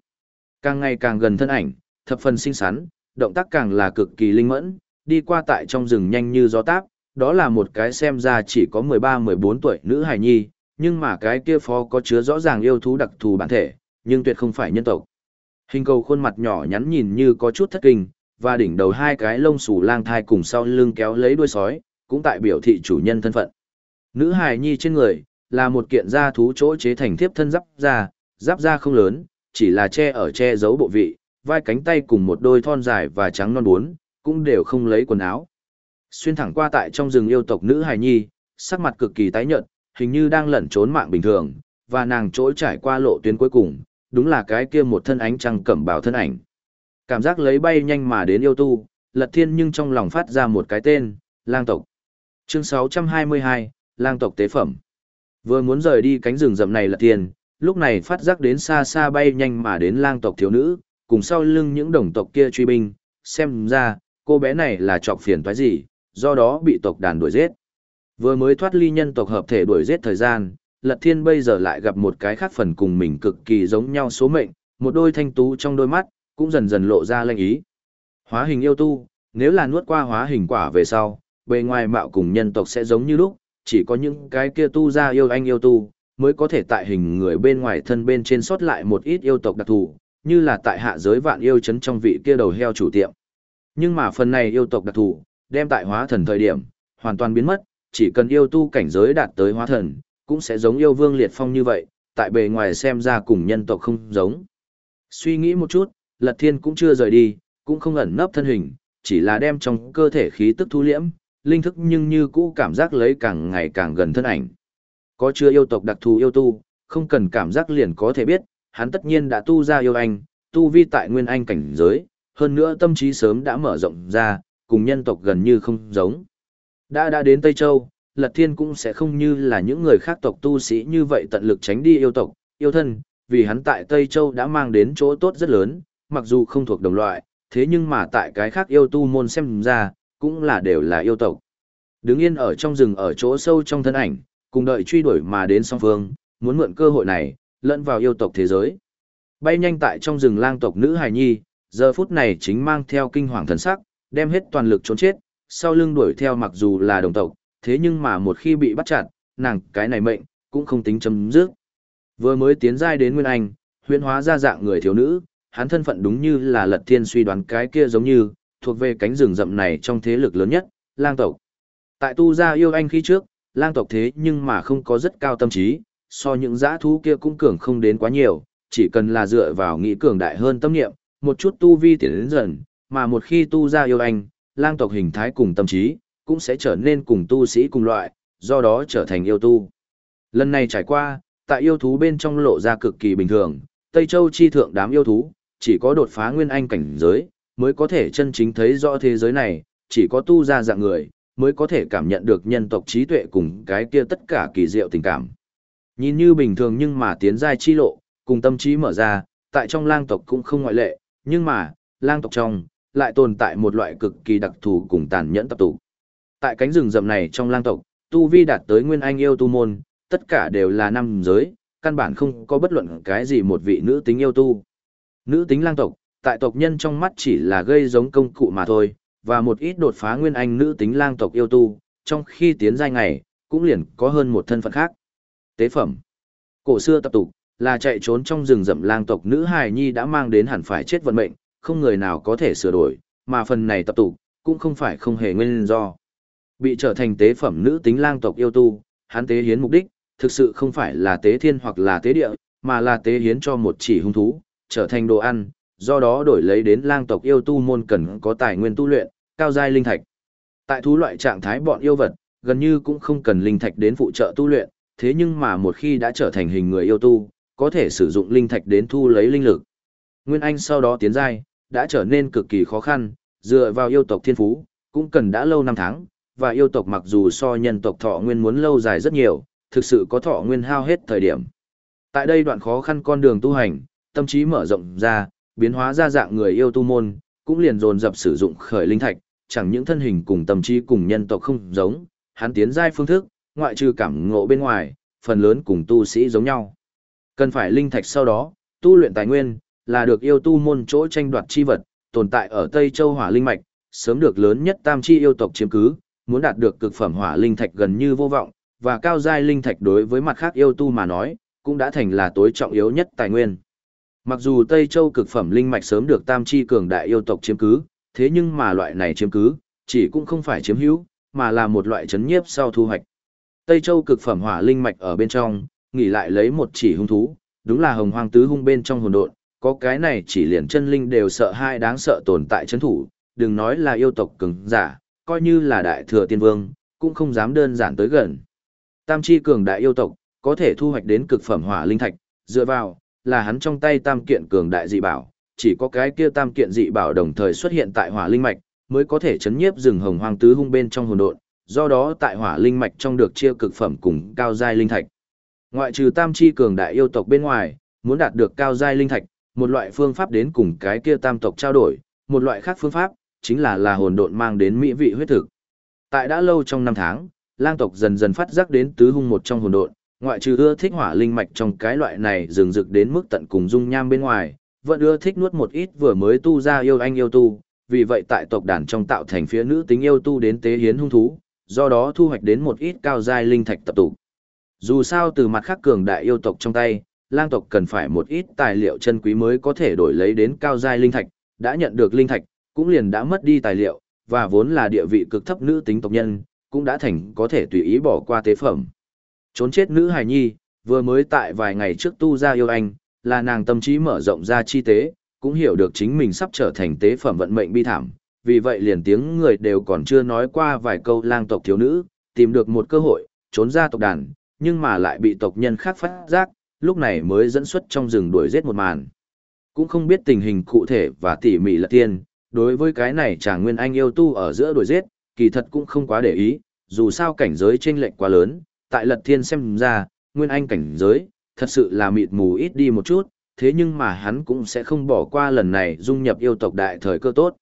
Càng ngày càng gần thân ảnh, thập phần xinh xắn, động tác càng là cực kỳ linh mẫn, đi qua tại trong rừng nhanh như gió táp, đó là một cái xem ra chỉ có 13-14 tuổi nữ hài nhi, nhưng mà cái kia phó có chứa rõ ràng yêu thú đặc thù bản thể, nhưng tuyệt không phải nhân tộc. Hình cầu khuôn mặt nhỏ nhắn nhìn như có chút thất kinh, và đỉnh đầu hai cái lông xù lang thai cùng sau lưng kéo lấy đuôi sói, cũng tại biểu thị chủ nhân thân phận. Nữ hài nhi trên người, là một kiện da thú chỗ chế thành thiếp thân giáp da, giáp da không lớn, chỉ là che ở che giấu bộ vị, vai cánh tay cùng một đôi thon dài và trắng non bốn, cũng đều không lấy quần áo. Xuyên thẳng qua tại trong rừng yêu tộc nữ hài nhi, sắc mặt cực kỳ tái nhợt, hình như đang lẩn trốn mạng bình thường, và nàng trỗi trải qua lộ tuyến cuối cùng, đúng là cái kia một thân ánh trăng cẩm bào thân ảnh. Cảm giác lấy bay nhanh mà đến yêu tu, lật thiên nhưng trong lòng phát ra một cái tên, lang tộc. Chương 622, lang tộc tế phẩm. Vừa muốn rời đi cánh rừng rậm này lật thiên, lúc này phát giác đến xa xa bay nhanh mà đến lang tộc thiếu nữ, cùng sau lưng những đồng tộc kia truy binh, xem ra, cô bé này là trọc phiền toái gì, do đó bị tộc đàn đuổi giết. Vừa mới thoát ly nhân tộc hợp thể đuổi giết thời gian, Lật Thiên bây giờ lại gặp một cái khác phần cùng mình cực kỳ giống nhau số mệnh, một đôi thanh tú trong đôi mắt, cũng dần dần lộ ra lanh ý. Hóa hình yêu tu, nếu là nuốt qua hóa hình quả về sau, bề ngoài mạo cùng nhân tộc sẽ giống như lúc, chỉ có những cái kia tu ra yêu anh yêu tu, mới có thể tại hình người bên ngoài thân bên trên sót lại một ít yêu tộc đặc thù, như là tại hạ giới vạn yêu chấn trong vị kia đầu heo chủ tiệm. Nhưng mà phần này yêu tộc đặc thù, đem tại hóa thần thời điểm, hoàn toàn biến mất, chỉ cần yêu tu cảnh giới đạt tới hóa thần, cũng sẽ giống yêu vương liệt phong như vậy, tại bề ngoài xem ra cùng nhân tộc không giống. Suy nghĩ một chút, Lật Thiên cũng chưa rời đi, cũng không ẩn nấp thân hình, chỉ là đem trong cơ thể khí tức thu liễm, linh thức nhưng như cũ cảm giác lấy càng ngày càng gần thân ảnh. Có chưa yêu tộc đặc thù yêu tu, không cần cảm giác liền có thể biết, hắn tất nhiên đã tu ra yêu anh, tu vi tại nguyên anh cảnh giới, hơn nữa tâm trí sớm đã mở rộng ra, cùng nhân tộc gần như không giống. Đã đã đến Tây Châu, Lật Thiên cũng sẽ không như là những người khác tộc tu sĩ như vậy tận lực tránh đi yêu tộc, yêu thân, vì hắn tại Tây Châu đã mang đến chỗ tốt rất lớn, mặc dù không thuộc đồng loại, thế nhưng mà tại cái khác yêu tu môn xem ra, cũng là đều là yêu tộc. Đứng yên ở trong rừng ở chỗ sâu trong thân ảnh, cùng đợi truy đuổi mà đến song phương, muốn mượn cơ hội này, lẫn vào yêu tộc thế giới. Bay nhanh tại trong rừng lang tộc nữ hài nhi, giờ phút này chính mang theo kinh hoàng thần sắc, đem hết toàn lực trốn chết, sau lưng đuổi theo mặc dù là đồng tộc, thế nhưng mà một khi bị bắt chặt, nàng cái này mệnh, cũng không tính chấm dứt. Vừa mới tiến giai đến Nguyên Anh, huyễn hóa ra dạng người thiếu nữ, hắn thân phận đúng như là lật thiên suy đoán cái kia giống như, thuộc về cánh rừng rậm này trong thế lực lớn nhất, lang tộc. Tại tu gia yêu anh khi trước, lang tộc thế nhưng mà không có rất cao tâm trí, so những giã thú kia cũng cường không đến quá nhiều, chỉ cần là dựa vào nghĩ cường đại hơn tâm niệm, một chút tu vi tiến đến dần, mà một khi tu ra yêu anh, lang tộc hình thái cùng tâm trí, cũng sẽ trở nên cùng tu sĩ cùng loại, do đó trở thành yêu tu. Lần này trải qua, tại yêu thú bên trong lộ ra cực kỳ bình thường, Tây Châu chi thượng đám yêu thú, chỉ có đột phá nguyên anh cảnh giới, mới có thể chân chính thấy rõ thế giới này, chỉ có tu ra dạng người, mới có thể cảm nhận được nhân tộc trí tuệ cùng cái kia tất cả kỳ diệu tình cảm. Nhìn như bình thường nhưng mà tiến giai chi lộ, cùng tâm trí mở ra, tại trong lang tộc cũng không ngoại lệ, nhưng mà, lang tộc trong, lại tồn tại một loại cực kỳ đặc thù cùng tàn nhẫn tập tụ. Tại cánh rừng rậm này trong lang tộc, tu vi đạt tới nguyên anh yêu tu môn, tất cả đều là nam giới, căn bản không có bất luận cái gì một vị nữ tính yêu tu. Nữ tính lang tộc, tại tộc nhân trong mắt chỉ là gây giống công cụ mà thôi, và một ít đột phá nguyên anh nữ tính lang tộc yêu tu, trong khi tiến giai ngày, cũng liền có hơn một thân phận khác. Tế phẩm Cổ xưa tập tục, là chạy trốn trong rừng rậm lang tộc nữ hài nhi đã mang đến hẳn phải chết vận mệnh, không người nào có thể sửa đổi, mà phần này tập tục, cũng không phải không hề nguyên do. Bị trở thành tế phẩm nữ tính lang tộc yêu tu, hắn tế hiến mục đích, thực sự không phải là tế thiên hoặc là tế địa, mà là tế hiến cho một chỉ hung thú, trở thành đồ ăn, do đó đổi lấy đến lang tộc yêu tu môn cần có tài nguyên tu luyện, cao giai linh thạch. Tại thú loại trạng thái bọn yêu vật, gần như cũng không cần linh thạch đến phụ trợ tu luyện, thế nhưng mà một khi đã trở thành hình người yêu tu, có thể sử dụng linh thạch đến thu lấy linh lực. Nguyên Anh sau đó tiến giai, đã trở nên cực kỳ khó khăn, dựa vào yêu tộc thiên phú, cũng cần đã lâu năm tháng, và yêu tộc mặc dù so nhân tộc thọ nguyên muốn lâu dài rất nhiều, thực sự có thọ nguyên hao hết thời điểm. Tại đây đoạn khó khăn con đường tu hành, tâm trí mở rộng ra, biến hóa ra dạng người yêu tu môn, cũng liền dồn dập sử dụng khởi linh thạch, chẳng những thân hình cùng tâm trí cùng nhân tộc không giống, hắn tiến giai phương thức, ngoại trừ cảm ngộ bên ngoài, phần lớn cùng tu sĩ giống nhau. Cần phải linh thạch sau đó, tu luyện tài nguyên, là được yêu tu môn chỗ tranh đoạt chi vật, tồn tại ở Tây Châu Hỏa Linh Mạch, sớm được lớn nhất tam chi yêu tộc chiếm cứ, muốn đạt được cực phẩm hỏa linh thạch gần như vô vọng, và cao giai linh thạch đối với mặt khác yêu tu mà nói, cũng đã thành là tối trọng yếu nhất tài nguyên. Mặc dù Tây Châu cực phẩm linh mạch sớm được tam chi cường đại yêu tộc chiếm cứ, thế nhưng mà loại này chiếm cứ, chỉ cũng không phải chiếm hữu, mà là một loại chấn nhiếp sau thu hoạch. Tây Châu cực phẩm hỏa linh mạch ở bên trong, nghỉ lại lấy một chỉ hung thú, đúng là hồng hoang tứ hung bên trong hồn độn, có cái này chỉ liền chân linh đều sợ hai đáng sợ tồn tại chấn thủ, đừng nói là yêu tộc cứng giả, coi như là đại thừa tiên vương, cũng không dám đơn giản tới gần. Tam chi cường đại yêu tộc, có thể thu hoạch đến cực phẩm hỏa linh thạch, dựa vào, là hắn trong tay tam kiện cường đại dị bảo, chỉ có cái kia tam kiện dị bảo đồng thời xuất hiện tại hỏa linh mạch, mới có thể chấn nhiếp rừng hồng hoang tứ hung bên trong hồn độn, do đó tại hỏa linh mạch trong được chia cực phẩm cùng cao giai linh thạch. Ngoại trừ tam chi cường đại yêu tộc bên ngoài, muốn đạt được cao giai linh thạch, một loại phương pháp đến cùng cái kia tam tộc trao đổi, một loại khác phương pháp, chính là là hồn độn mang đến mỹ vị huyết thực. Tại đã lâu trong năm tháng, lang tộc dần dần phát giác đến tứ hung một trong hồn độn, ngoại trừ ưa thích hỏa linh mạch trong cái loại này rừng rực đến mức tận cùng dung nham bên ngoài, vẫn ưa thích nuốt một ít vừa mới tu ra yêu anh yêu tu, vì vậy tại tộc đàn trong tạo thành phía nữ tính yêu tu đến tế hiến hung thú, do đó thu hoạch đến một ít cao giai linh thạch tập tụ. Dù sao từ mặt khác cường đại yêu tộc trong tay, lang tộc cần phải một ít tài liệu chân quý mới có thể đổi lấy đến cao giai linh thạch, đã nhận được linh thạch, cũng liền đã mất đi tài liệu, và vốn là địa vị cực thấp nữ tính tộc nhân, cũng đã thành có thể tùy ý bỏ qua tế phẩm. Trốn chết nữ hài nhi, vừa mới tại vài ngày trước tu ra yêu anh, là nàng tâm trí mở rộng ra chi tế, cũng hiểu được chính mình sắp trở thành tế phẩm vận mệnh bi thảm, vì vậy liền tiếng người đều còn chưa nói qua vài câu lang tộc thiếu nữ, tìm được một cơ hội, trốn ra tộc đàn, nhưng mà lại bị tộc nhân khác phát giác, lúc này mới dẫn xuất trong rừng đuổi giết một màn. Cũng không biết tình hình cụ thể và tỉ mỉ là tiên, đối với cái này chàng nguyên anh yêu tu ở giữa đuổi giết, kỳ thật cũng không quá để ý, dù sao cảnh giới chênh lệch quá lớn, tại lật thiên xem ra, nguyên anh cảnh giới, thật sự là mịt mù ít đi một chút, thế nhưng mà hắn cũng sẽ không bỏ qua lần này dung nhập yêu tộc đại thời cơ tốt.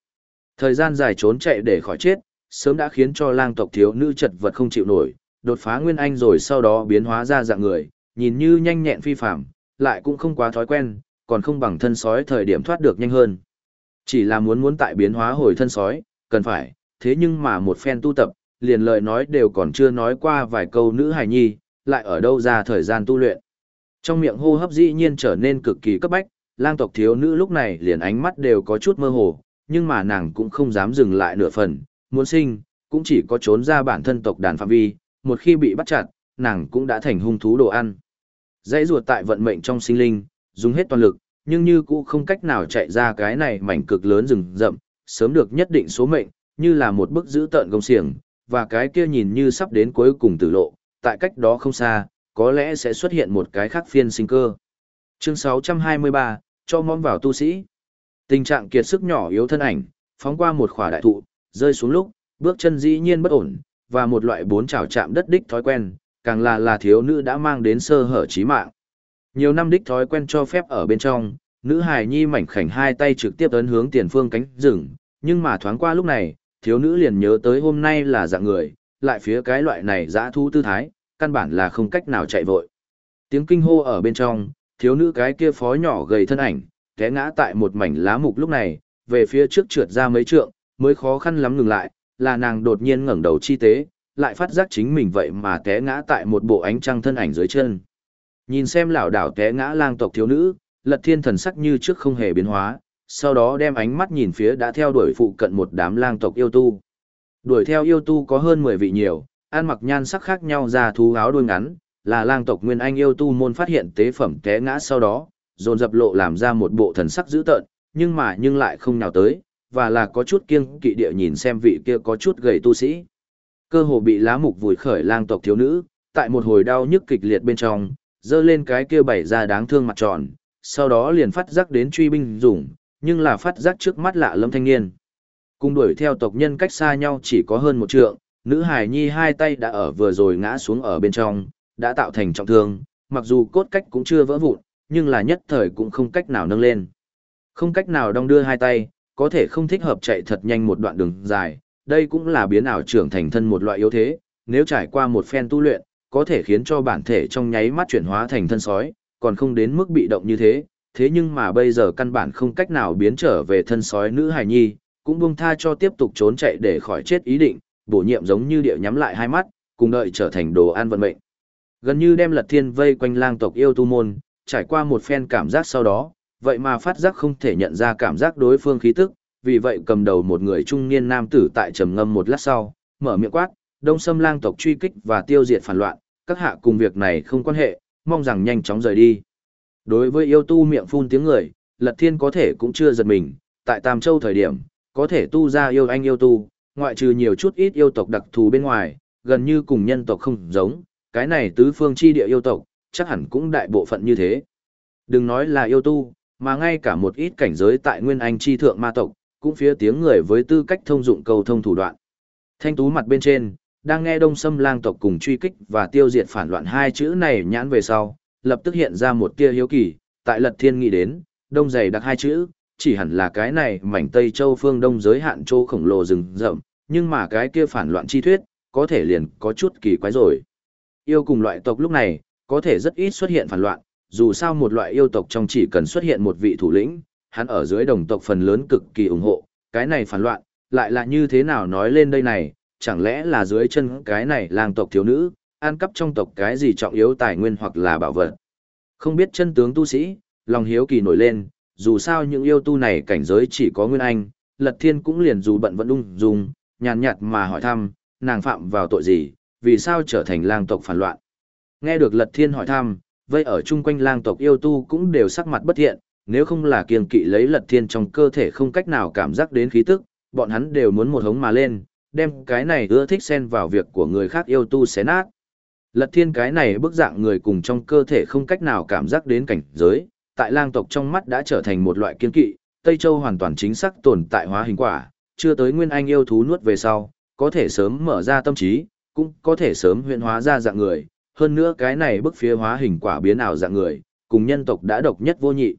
Thời gian dài trốn chạy để khỏi chết, sớm đã khiến cho lang tộc thiếu nữ chật vật không chịu nổi, đột phá nguyên anh rồi sau đó biến hóa ra dạng người, nhìn như nhanh nhẹn phi phạm, lại cũng không quá thói quen, còn không bằng thân sói thời điểm thoát được nhanh hơn. Chỉ là muốn muốn tại biến hóa hồi thân sói, cần phải, thế nhưng mà một phen tu tập, liền lời nói đều còn chưa nói qua vài câu nữ hài nhi, lại ở đâu ra thời gian tu luyện. Trong miệng hô hấp dĩ nhiên trở nên cực kỳ cấp bách, lang tộc thiếu nữ lúc này liền ánh mắt đều có chút mơ hồ, nhưng mà nàng cũng không dám dừng lại nửa phần, muốn sinh, cũng chỉ có trốn ra bản thân tộc đàn phạm vi, một khi bị bắt chặt, nàng cũng đã thành hung thú đồ ăn. Dãy ruột tại vận mệnh trong sinh linh, dùng hết toàn lực, nhưng như cũng không cách nào chạy ra cái này mảnh cực lớn rừng rậm, sớm được nhất định số mệnh, như là một bức giữ tợn gông xiềng, và cái kia nhìn như sắp đến cuối cùng tử lộ, tại cách đó không xa, có lẽ sẽ xuất hiện một cái khác phiên sinh cơ. Chương 623, cho món vào tu sĩ. Tình trạng kiệt sức nhỏ yếu thân ảnh, phóng qua một khỏa đại thụ, rơi xuống lúc, bước chân dĩ nhiên bất ổn, và một loại bốn trào chạm đất đích thói quen, càng là là thiếu nữ đã mang đến sơ hở chí mạng. Nhiều năm đích thói quen cho phép ở bên trong, nữ hài nhi mảnh khảnh hai tay trực tiếp ấn hướng tiền phương cánh rừng, nhưng mà thoáng qua lúc này, thiếu nữ liền nhớ tới hôm nay là dạng người, lại phía cái loại này dã thu tư thái, căn bản là không cách nào chạy vội. Tiếng kinh hô ở bên trong, thiếu nữ cái kia phó nhỏ gầy thân ảnh, té ngã tại một mảnh lá mục lúc này, về phía trước trượt ra mấy trượng, mới khó khăn lắm ngừng lại, là nàng đột nhiên ngẩng đầu chi tế, lại phát giác chính mình vậy mà té ngã tại một bộ ánh trăng thân ảnh dưới chân. Nhìn xem lão đảo té ngã lang tộc thiếu nữ, lật thiên thần sắc như trước không hề biến hóa, sau đó đem ánh mắt nhìn phía đã theo đuổi phụ cận một đám lang tộc yêu tu. Đuổi theo yêu tu có hơn 10 vị nhiều, ăn mặc nhan sắc khác nhau ra thú áo đuôi ngắn, là lang tộc Nguyên Anh yêu tu môn phát hiện tế phẩm té ngã sau đó, dồn dập lộ làm ra một bộ thần sắc dữ tợn, nhưng mà nhưng lại không nào tới, và là có chút kiêng kỵ địa nhìn xem vị kia có chút gầy tu sĩ. Cơ hồ bị lá mục vùi khởi lang tộc thiếu nữ, tại một hồi đau nhức kịch liệt bên trong, dơ lên cái kia bảy ra đáng thương mặt tròn, sau đó liền phát giác đến truy binh dùng, nhưng là phát giác trước mắt lạ lâm thanh niên. Cùng đuổi theo tộc nhân cách xa nhau chỉ có hơn một trượng, nữ hải nhi hai tay đã ở vừa rồi ngã xuống ở bên trong, đã tạo thành trọng thương, mặc dù cốt cách cũng chưa vỡ vụn, nhưng là nhất thời cũng không cách nào nâng lên. Không cách nào đong đưa hai tay, có thể không thích hợp chạy thật nhanh một đoạn đường dài, đây cũng là biến ảo trưởng thành thân một loại yếu thế, nếu trải qua một phen tu luyện, có thể khiến cho bản thể trong nháy mắt chuyển hóa thành thân sói, còn không đến mức bị động như thế, thế nhưng mà bây giờ căn bản không cách nào biến trở về thân sói nữ hài nhi, cũng buông tha cho tiếp tục trốn chạy để khỏi chết ý định, bổ nhiệm giống như địa nhắm lại hai mắt, cùng đợi trở thành đồ ăn vận mệnh. Gần như đem lật thiên vây quanh lang tộc yêu tu môn, trải qua một phen cảm giác sau đó, vậy mà phát giác không thể nhận ra cảm giác đối phương khí tức, vì vậy cầm đầu một người trung niên nam tử tại trầm ngâm một lát sau, mở miệng quát, đông xâm lang tộc truy kích và tiêu diệt phản loạn, các hạ cùng việc này không quan hệ, mong rằng nhanh chóng rời đi. Đối với yêu tu miệng phun tiếng người, lật thiên có thể cũng chưa giật mình, tại Tam Châu thời điểm, có thể tu ra yêu anh yêu tu, ngoại trừ nhiều chút ít yêu tộc đặc thù bên ngoài, gần như cùng nhân tộc không giống, cái này tứ phương chi địa yêu tộc, chắc hẳn cũng đại bộ phận như thế. Đừng nói là yêu tu, mà ngay cả một ít cảnh giới tại nguyên anh chi thượng ma tộc, cũng phía tiếng người với tư cách thông dụng cầu thông thủ đoạn. Thanh tú mặt bên trên, đang nghe đông xâm lang tộc cùng truy kích và tiêu diệt phản loạn hai chữ này nhãn về sau, lập tức hiện ra một tia hiếu kỳ, tại lật thiên nghĩ đến, đông dày đặc hai chữ, chỉ hẳn là cái này mảnh Tây Châu phương đông giới hạn châu khổng lồ rừng rậm, nhưng mà cái kia phản loạn chi thuyết, có thể liền có chút kỳ quái rồi. Yêu cùng loại tộc lúc này, có thể rất ít xuất hiện phản loạn, dù sao một loại yêu tộc trong chỉ cần xuất hiện một vị thủ lĩnh, hắn ở dưới đồng tộc phần lớn cực kỳ ủng hộ, cái này phản loạn, lại là như thế nào nói lên đây này, chẳng lẽ là dưới chân cái này làng tộc thiếu nữ, ăn cắp trong tộc cái gì trọng yếu tài nguyên hoặc là bảo vật. Không biết chân tướng tu sĩ, lòng hiếu kỳ nổi lên, dù sao những yêu tu này cảnh giới chỉ có nguyên anh, lật thiên cũng liền dù bận vẫn ung dung, nhàn nhạt mà hỏi thăm, nàng phạm vào tội gì, vì sao trở thành lang tộc phản loạn. Nghe được lật thiên hỏi thăm, vậy ở chung quanh lang tộc yêu tu cũng đều sắc mặt bất thiện, nếu không là kiêng kỵ lấy lật thiên trong cơ thể không cách nào cảm giác đến khí tức, bọn hắn đều muốn một hống mà lên, đem cái này ưa thích xen vào việc của người khác yêu tu xé nát. Lật thiên cái này bức dạng người cùng trong cơ thể không cách nào cảm giác đến cảnh giới, tại lang tộc trong mắt đã trở thành một loại kiêng kỵ, Tây Châu hoàn toàn chính xác tồn tại hóa hình quả, chưa tới nguyên anh yêu thú nuốt về sau, có thể sớm mở ra tâm trí, cũng có thể sớm huyện hóa ra dạng người, hơn nữa cái này bức phía hóa hình quả biến ảo dạng người, cùng nhân tộc đã độc nhất vô nhị.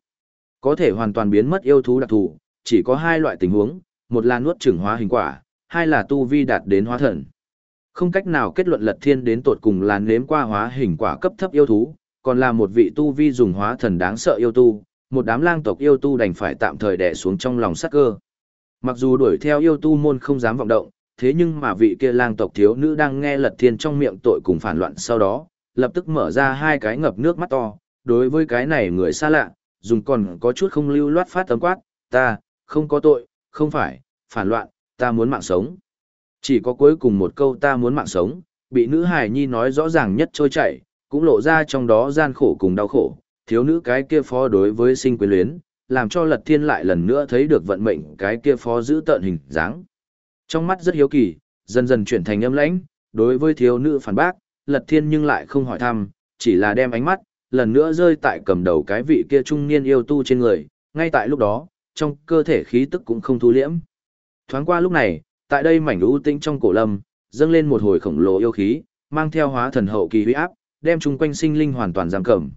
Có thể hoàn toàn biến mất yêu thú đặc thù, chỉ có hai loại tình huống, một là nuốt chửng hóa hình quả, hai là tu vi đạt đến hóa thần. Không cách nào kết luận lật thiên đến tột cùng là nếm qua hóa hình quả cấp thấp yêu thú, còn là một vị tu vi dùng hóa thần đáng sợ yêu tu, một đám lang tộc yêu tu đành phải tạm thời đè xuống trong lòng sắc cơ. Mặc dù đuổi theo yêu tu môn không dám vọng động, thế nhưng mà vị kia lang tộc thiếu nữ đang nghe lật thiên trong miệng tội cùng phản loạn sau đó, lập tức mở ra hai cái ngập nước mắt to, đối với cái này người xa lạ, dùng còn có chút không lưu loát phát tấm quát, ta, không có tội, không phải, phản loạn, ta muốn mạng sống. Chỉ có cuối cùng một câu ta muốn mạng sống, bị nữ hài nhi nói rõ ràng nhất trôi chảy, cũng lộ ra trong đó gian khổ cùng đau khổ, thiếu nữ cái kia phó đối với sinh quyến luyến, làm cho lật thiên lại lần nữa thấy được vận mệnh cái kia phó giữ tợn hình dáng. Trong mắt rất hiếu kỳ, dần dần chuyển thành âm lãnh, đối với thiếu nữ phản bác, lật thiên nhưng lại không hỏi thăm, chỉ là đem ánh mắt, lần nữa rơi tại cầm đầu cái vị kia trung niên yêu tu trên người, ngay tại lúc đó, trong cơ thể khí tức cũng không thu liễm. Thoáng qua lúc này, tại đây mảnh lũ tinh trong cổ lâm, dâng lên một hồi khổng lồ yêu khí, mang theo hóa thần hậu kỳ huy áp, đem chung quanh sinh linh hoàn toàn giam cầm.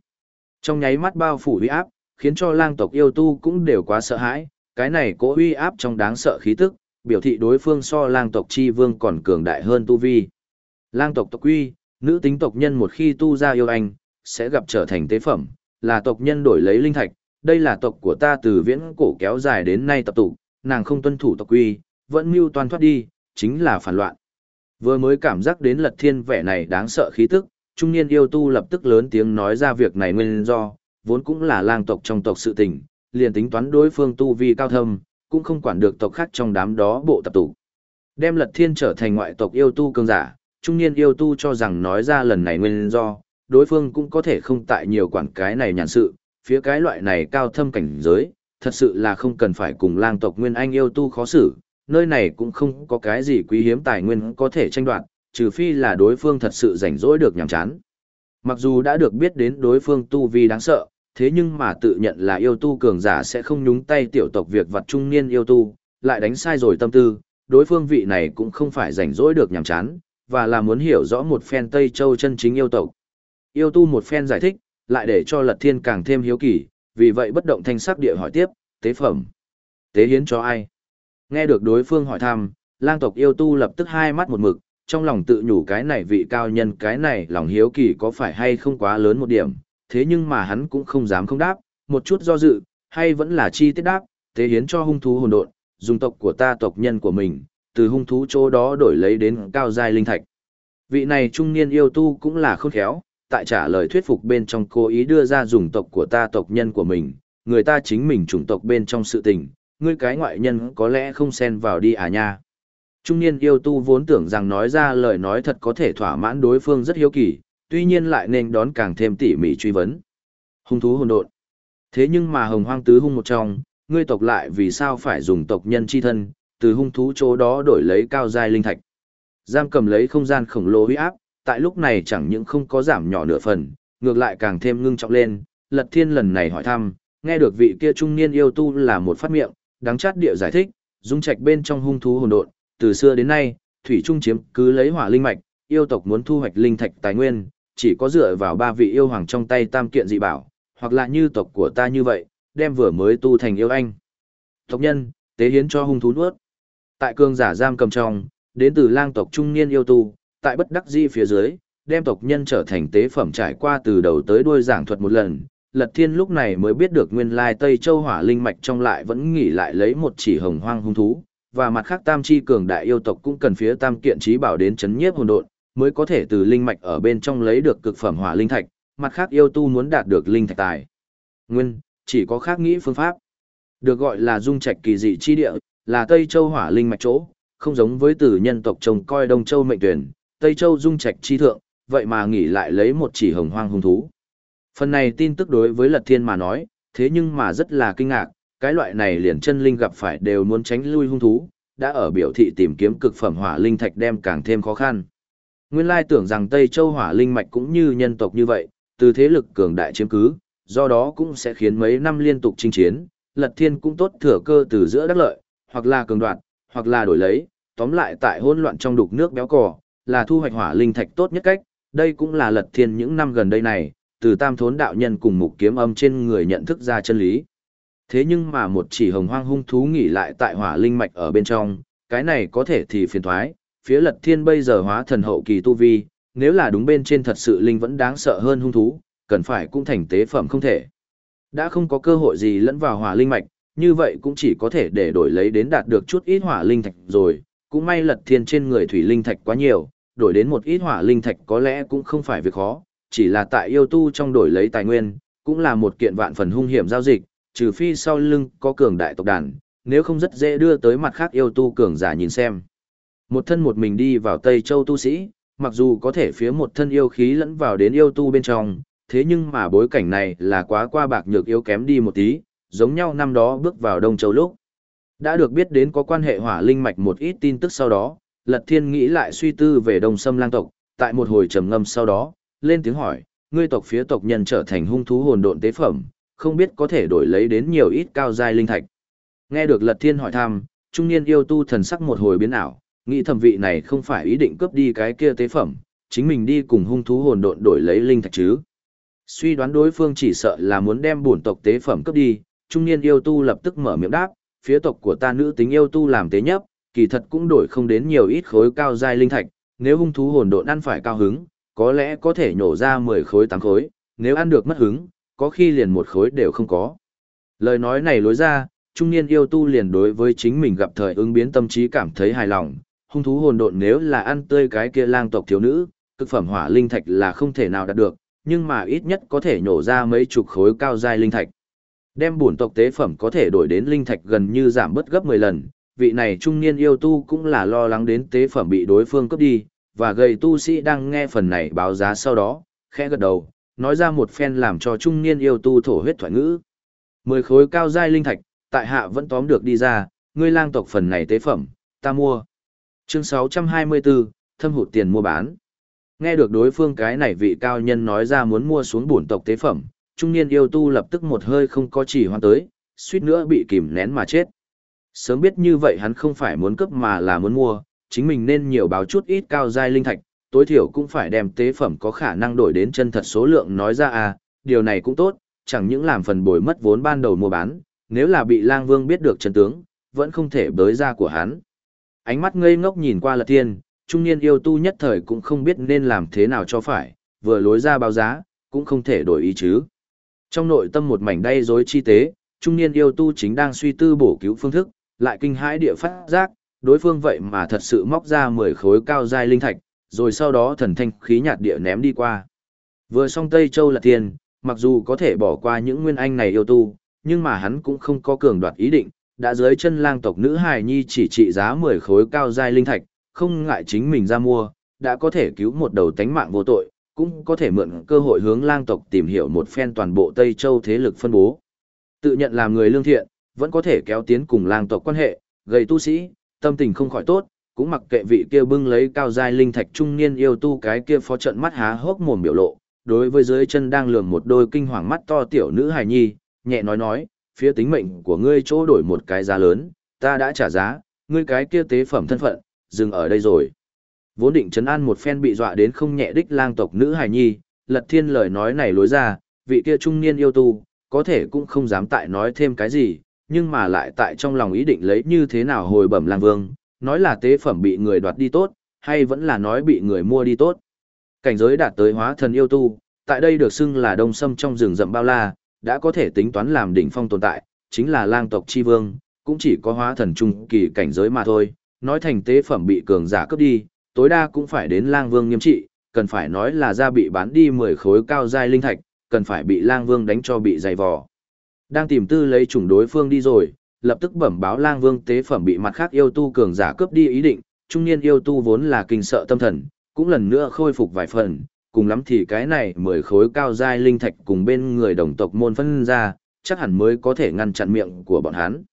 Trong nháy mắt bao phủ huy áp, khiến cho lang tộc yêu tu cũng đều quá sợ hãi, Cái này cố huy áp trong đáng sợ khí tức, biểu thị đối phương so lang tộc chi vương còn cường đại hơn tu vi. Lang tộc tộc quy, nữ tính tộc nhân một khi tu ra yêu anh, sẽ gặp trở thành tế phẩm, là tộc nhân đổi lấy linh thạch, đây là tộc của ta từ viễn cổ kéo dài đến nay tập tụ, nàng không tuân thủ tộc quy, vẫn mưu toan thoát đi, chính là phản loạn. Vừa mới cảm giác đến lật thiên vẻ này đáng sợ khí tức, trung niên yêu tu lập tức lớn tiếng nói ra việc này nguyên do, vốn cũng là lang tộc trong tộc sự tình, liền tính toán đối phương tu vi cao thâm, cũng không quản được tộc khác trong đám đó bộ tập tụ. Đem lật thiên trở thành ngoại tộc yêu tu cường giả, trung niên yêu tu cho rằng nói ra lần này nguyên do, đối phương cũng có thể không tại nhiều quản cái này nhàn sự, phía cái loại này cao thâm cảnh giới, thật sự là không cần phải cùng lang tộc nguyên anh yêu tu khó xử, nơi này cũng không có cái gì quý hiếm tài nguyên có thể tranh đoạt, trừ phi là đối phương thật sự rảnh rỗi được nhàm chán. Mặc dù đã được biết đến đối phương tu vi đáng sợ, thế nhưng mà tự nhận là yêu tu cường giả sẽ không nhúng tay tiểu tộc việc vặt trung niên yêu tu, lại đánh sai rồi tâm tư, đối phương vị này cũng không phải rảnh rỗi được nhàm chán, và là muốn hiểu rõ một phen Tây Châu chân chính yêu tộc. Yêu tu một phen giải thích, lại để cho Lật Thiên càng thêm hiếu kỳ, vì vậy bất động thanh sắc địa hỏi tiếp, tế phẩm. Tế hiến cho ai? Nghe được đối phương hỏi thăm, lang tộc yêu tu lập tức hai mắt một mực, trong lòng tự nhủ cái này vị cao nhân cái này lòng hiếu kỳ có phải hay không quá lớn một điểm, thế nhưng mà hắn cũng không dám không đáp, một chút do dự, hay vẫn là chi tiết đáp, tế hiến cho hung thú hồn độn, dùng tộc của ta tộc nhân của mình, từ hung thú chỗ đó đổi lấy đến cao giai linh thạch. Vị này trung niên yêu tu cũng là khôn khéo, tại trả lời thuyết phục bên trong cố ý đưa ra dùng tộc của ta tộc nhân của mình, người ta chính mình chủng tộc bên trong sự tình, ngươi cái ngoại nhân có lẽ không xen vào đi à nha. Trung niên yêu tu vốn tưởng rằng nói ra lời nói thật có thể thỏa mãn đối phương rất hiếu kỳ, tuy nhiên lại nên đón càng thêm tỉ mỉ truy vấn. Hung thú hồn độn. Thế nhưng mà hồng hoang tứ hung một trong, ngươi tộc lại vì sao phải dùng tộc nhân chi thân, từ hung thú chỗ đó đổi lấy cao giai linh thạch. Giam cầm lấy không gian khổng lồ huy áp, tại lúc này chẳng những không có giảm nhỏ nửa phần, ngược lại càng thêm ngưng trọng lên, lật thiên lần này hỏi thăm, nghe được vị kia trung niên yêu tu là một phát miệng, đáng chát địa giải thích, dung trạch bên trong hung thú hồn độn, từ xưa đến nay, thủy trung chiếm cứ lấy hỏa linh mạch, yêu tộc muốn thu hoạch linh thạch tài nguyên, chỉ có dựa vào ba vị yêu hoàng trong tay tam kiện dị bảo, hoặc là như tộc của ta như vậy, đem vừa mới tu thành yêu anh. Tộc nhân, tế hiến cho hung thú nuốt. Tại cương giả giam cầm trong, đến từ lang tộc trung niên yêu tu, tại bất đắc di phía dưới, đem tộc nhân trở thành tế phẩm trải qua từ đầu tới đuôi giảng thuật một lần. Lật Thiên lúc này mới biết được nguyên lai Tây Châu Hỏa Linh Mạch trong lại vẫn nghỉ lại lấy một chỉ hồng hoang hung thú, và mặt khác tam chi cường đại yêu tộc cũng cần phía tam kiện trí bảo đến chấn nhiếp hồn độn, mới có thể từ linh mạch ở bên trong lấy được cực phẩm hỏa linh thạch, mặt khác yêu tu muốn đạt được linh thạch tài. Nguyên, chỉ có khác nghĩ phương pháp. Được gọi là dung trạch kỳ dị chi địa, là Tây Châu hỏa linh mạch chỗ, không giống với từ nhân tộc trông coi Đông Châu mệnh tuyển, Tây Châu dung trạch chi thượng, vậy mà nghỉ lại lấy một chỉ hồng hoang hung thú. Phần này tin tức đối với Lật Thiên mà nói, thế nhưng mà rất là kinh ngạc, cái loại này liền chân linh gặp phải đều muốn tránh lui hung thú, đã ở biểu thị tìm kiếm cực phẩm hỏa linh thạch đem càng thêm khó khăn. Nguyên lai tưởng rằng Tây Châu hỏa linh mạch cũng như nhân tộc như vậy, từ thế lực cường đại chiếm cứ, do đó cũng sẽ khiến mấy năm liên tục chinh chiến, Lật Thiên cũng tốt thừa cơ từ giữa đắc lợi, hoặc là cường đoạt, hoặc là đổi lấy, tóm lại tại hỗn loạn trong đục nước béo cò, là thu hoạch hỏa linh thạch tốt nhất cách, đây cũng là Lật Thiên những năm gần đây này, từ Tam Thốn đạo nhân cùng mục kiếm âm trên người nhận thức ra chân lý. Thế nhưng mà một chỉ hồng hoang hung thú nghỉ lại tại hỏa linh mạch ở bên trong, cái này có thể thì phiền thoái, phía lật thiên bây giờ hóa thần hậu kỳ tu vi, nếu là đúng bên trên thật sự linh vẫn đáng sợ hơn hung thú, cần phải cũng thành tế phẩm không thể. Đã không có cơ hội gì lẫn vào hỏa linh mạch, như vậy cũng chỉ có thể để đổi lấy đến đạt được chút ít hỏa linh thạch rồi, cũng may lật thiên trên người thủy linh thạch quá nhiều, đổi đến một ít hỏa linh thạch có lẽ cũng không phải việc khó, chỉ là tại yêu tu trong đổi lấy tài nguyên, cũng là một kiện vạn phần hung hiểm giao dịch, trừ phi sau lưng có cường đại tộc đàn, nếu không rất dễ đưa tới mặt khác yêu tu cường giả nhìn xem. Một thân một mình đi vào Tây Châu tu sĩ, mặc dù có thể phía một thân yêu khí lẫn vào đến yêu tu bên trong, thế nhưng mà bối cảnh này là quá qua bạc nhược yếu kém đi một tí, giống nhau năm đó bước vào Đông Châu lúc. Đã được biết đến có quan hệ hỏa linh mạch một ít tin tức sau đó, Lật Thiên nghĩ lại suy tư về Đông Sâm lang tộc, tại một hồi trầm ngâm sau đó, lên tiếng hỏi, ngươi tộc phía tộc nhân trở thành hung thú hồn độn tế phẩm, không biết có thể đổi lấy đến nhiều ít cao giai linh thạch. Nghe được Lật Thiên hỏi thăm, trung niên yêu tu thần sắc một hồi biến ảo, nghĩ thẩm vị này không phải ý định cướp đi cái kia tế phẩm, chính mình đi cùng hung thú hồn độn đổi lấy linh thạch chứ. Suy đoán đối phương chỉ sợ là muốn đem bổn tộc tế phẩm cướp đi, trung niên yêu tu lập tức mở miệng đáp, phía tộc của ta nữ tính yêu tu làm tế nhấp, kỳ thật cũng đổi không đến nhiều ít khối cao giai linh thạch, nếu hung thú hồn độn ăn phải cao hứng, có lẽ có thể nhổ ra 10 khối 8 khối, nếu ăn được mất hứng, có khi liền một khối đều không có. Lời nói này lối ra, trung niên yêu tu liền đối với chính mình gặp thời ứng biến tâm trí cảm thấy hài lòng, hung thú hồn độn nếu là ăn tươi cái kia lang tộc thiếu nữ, cực phẩm hỏa linh thạch là không thể nào đạt được, nhưng mà ít nhất có thể nhổ ra mấy chục khối cao giai linh thạch. Đem bổn tộc tế phẩm có thể đổi đến linh thạch gần như giảm bớt gấp 10 lần, vị này trung niên yêu tu cũng là lo lắng đến tế phẩm bị đối phương cướp đi, và gầy tu sĩ đang nghe phần này báo giá sau đó, khẽ gật đầu, nói ra một phen làm cho trung niên yêu tu thổ huyết thoại ngữ. Mười khối cao giai linh thạch, tại hạ vẫn tóm được đi ra, ngươi lang tộc phần này tế phẩm, ta mua. Chương 624, thâm hụt tiền mua bán. Nghe được đối phương cái này vị cao nhân nói ra muốn mua xuống bổn tộc tế phẩm, trung niên yêu tu lập tức một hơi không có chỉ hoan tới, suýt nữa bị kìm nén mà chết. Sớm biết như vậy hắn không phải muốn cướp mà là muốn mua, chính mình nên nhiều báo chút ít cao giai linh thạch, tối thiểu cũng phải đem tế phẩm có khả năng đổi đến chân thật số lượng nói ra à, điều này cũng tốt, chẳng những làm phần bồi mất vốn ban đầu mua bán, nếu là bị lang vương biết được chân tướng, vẫn không thể bới ra của hắn. Ánh mắt ngây ngốc nhìn qua lật thiên, trung niên yêu tu nhất thời cũng không biết nên làm thế nào cho phải, vừa lối ra báo giá, cũng không thể đổi ý chứ. Trong nội tâm một mảnh đay rối chi tế, trung niên yêu tu chính đang suy tư bổ cứu phương thức, lại kinh hãi địa phát giác, đối phương vậy mà thật sự móc ra 10 khối cao giai linh thạch, rồi sau đó thần thanh khí nhạt địa ném đi qua. Vừa xong Tây Châu là tiền, mặc dù có thể bỏ qua những nguyên anh này yêu tu, nhưng mà hắn cũng không có cường đoạt ý định, đã dưới chân lang tộc nữ hài nhi chỉ trị giá 10 khối cao giai linh thạch, không ngại chính mình ra mua, đã có thể cứu một đầu tánh mạng vô tội, cũng có thể mượn cơ hội hướng lang tộc tìm hiểu một phen toàn bộ Tây Châu thế lực phân bố. Tự nhận làm người lương thiện, vẫn có thể kéo tiến cùng lang tộc quan hệ, gây tu sĩ, tâm tình không khỏi tốt, cũng mặc kệ vị kia bưng lấy cao giai linh thạch trung niên yêu tu cái kia phó trận mắt há hốc mồm biểu lộ, đối với dưới chân đang lường một đôi kinh hoàng mắt to tiểu nữ hài nhi, nhẹ nói nói, phía tính mệnh của ngươi chỗ đổi một cái giá lớn, ta đã trả giá, ngươi cái kia tế phẩm thân phận, dừng ở đây rồi. Vốn định trấn an một phen bị dọa đến không nhẹ đích lang tộc nữ hài nhi, lật thiên lời nói này lối ra, vị kia trung niên yêu tu, có thể cũng không dám tại nói thêm cái gì, nhưng mà lại tại trong lòng ý định lấy như thế nào hồi bẩm lang vương, nói là tế phẩm bị người đoạt đi tốt, hay vẫn là nói bị người mua đi tốt. Cảnh giới đạt tới hóa thần yêu tu, tại đây được xưng là đông sâm trong rừng rậm bao la, đã có thể tính toán làm đỉnh phong tồn tại, chính là lang tộc chi vương, cũng chỉ có hóa thần trung kỳ cảnh giới mà thôi, nói thành tế phẩm bị cường giả cướp đi, tối đa cũng phải đến lang vương nghiêm trị, cần phải nói là ra bị bán đi 10 khối cao giai linh thạch, cần phải bị lang vương đánh cho bị dày vò. Đang tìm tư lấy chủng đối phương đi rồi, lập tức bẩm báo lang vương tế phẩm bị mặt khác yêu tu cường giả cướp đi ý định, trung niên yêu tu vốn là kinh sợ tâm thần, cũng lần nữa khôi phục vài phần, cùng lắm thì cái này mười khối cao giai linh thạch cùng bên người đồng tộc môn phân ra, chắc hẳn mới có thể ngăn chặn miệng của bọn hắn.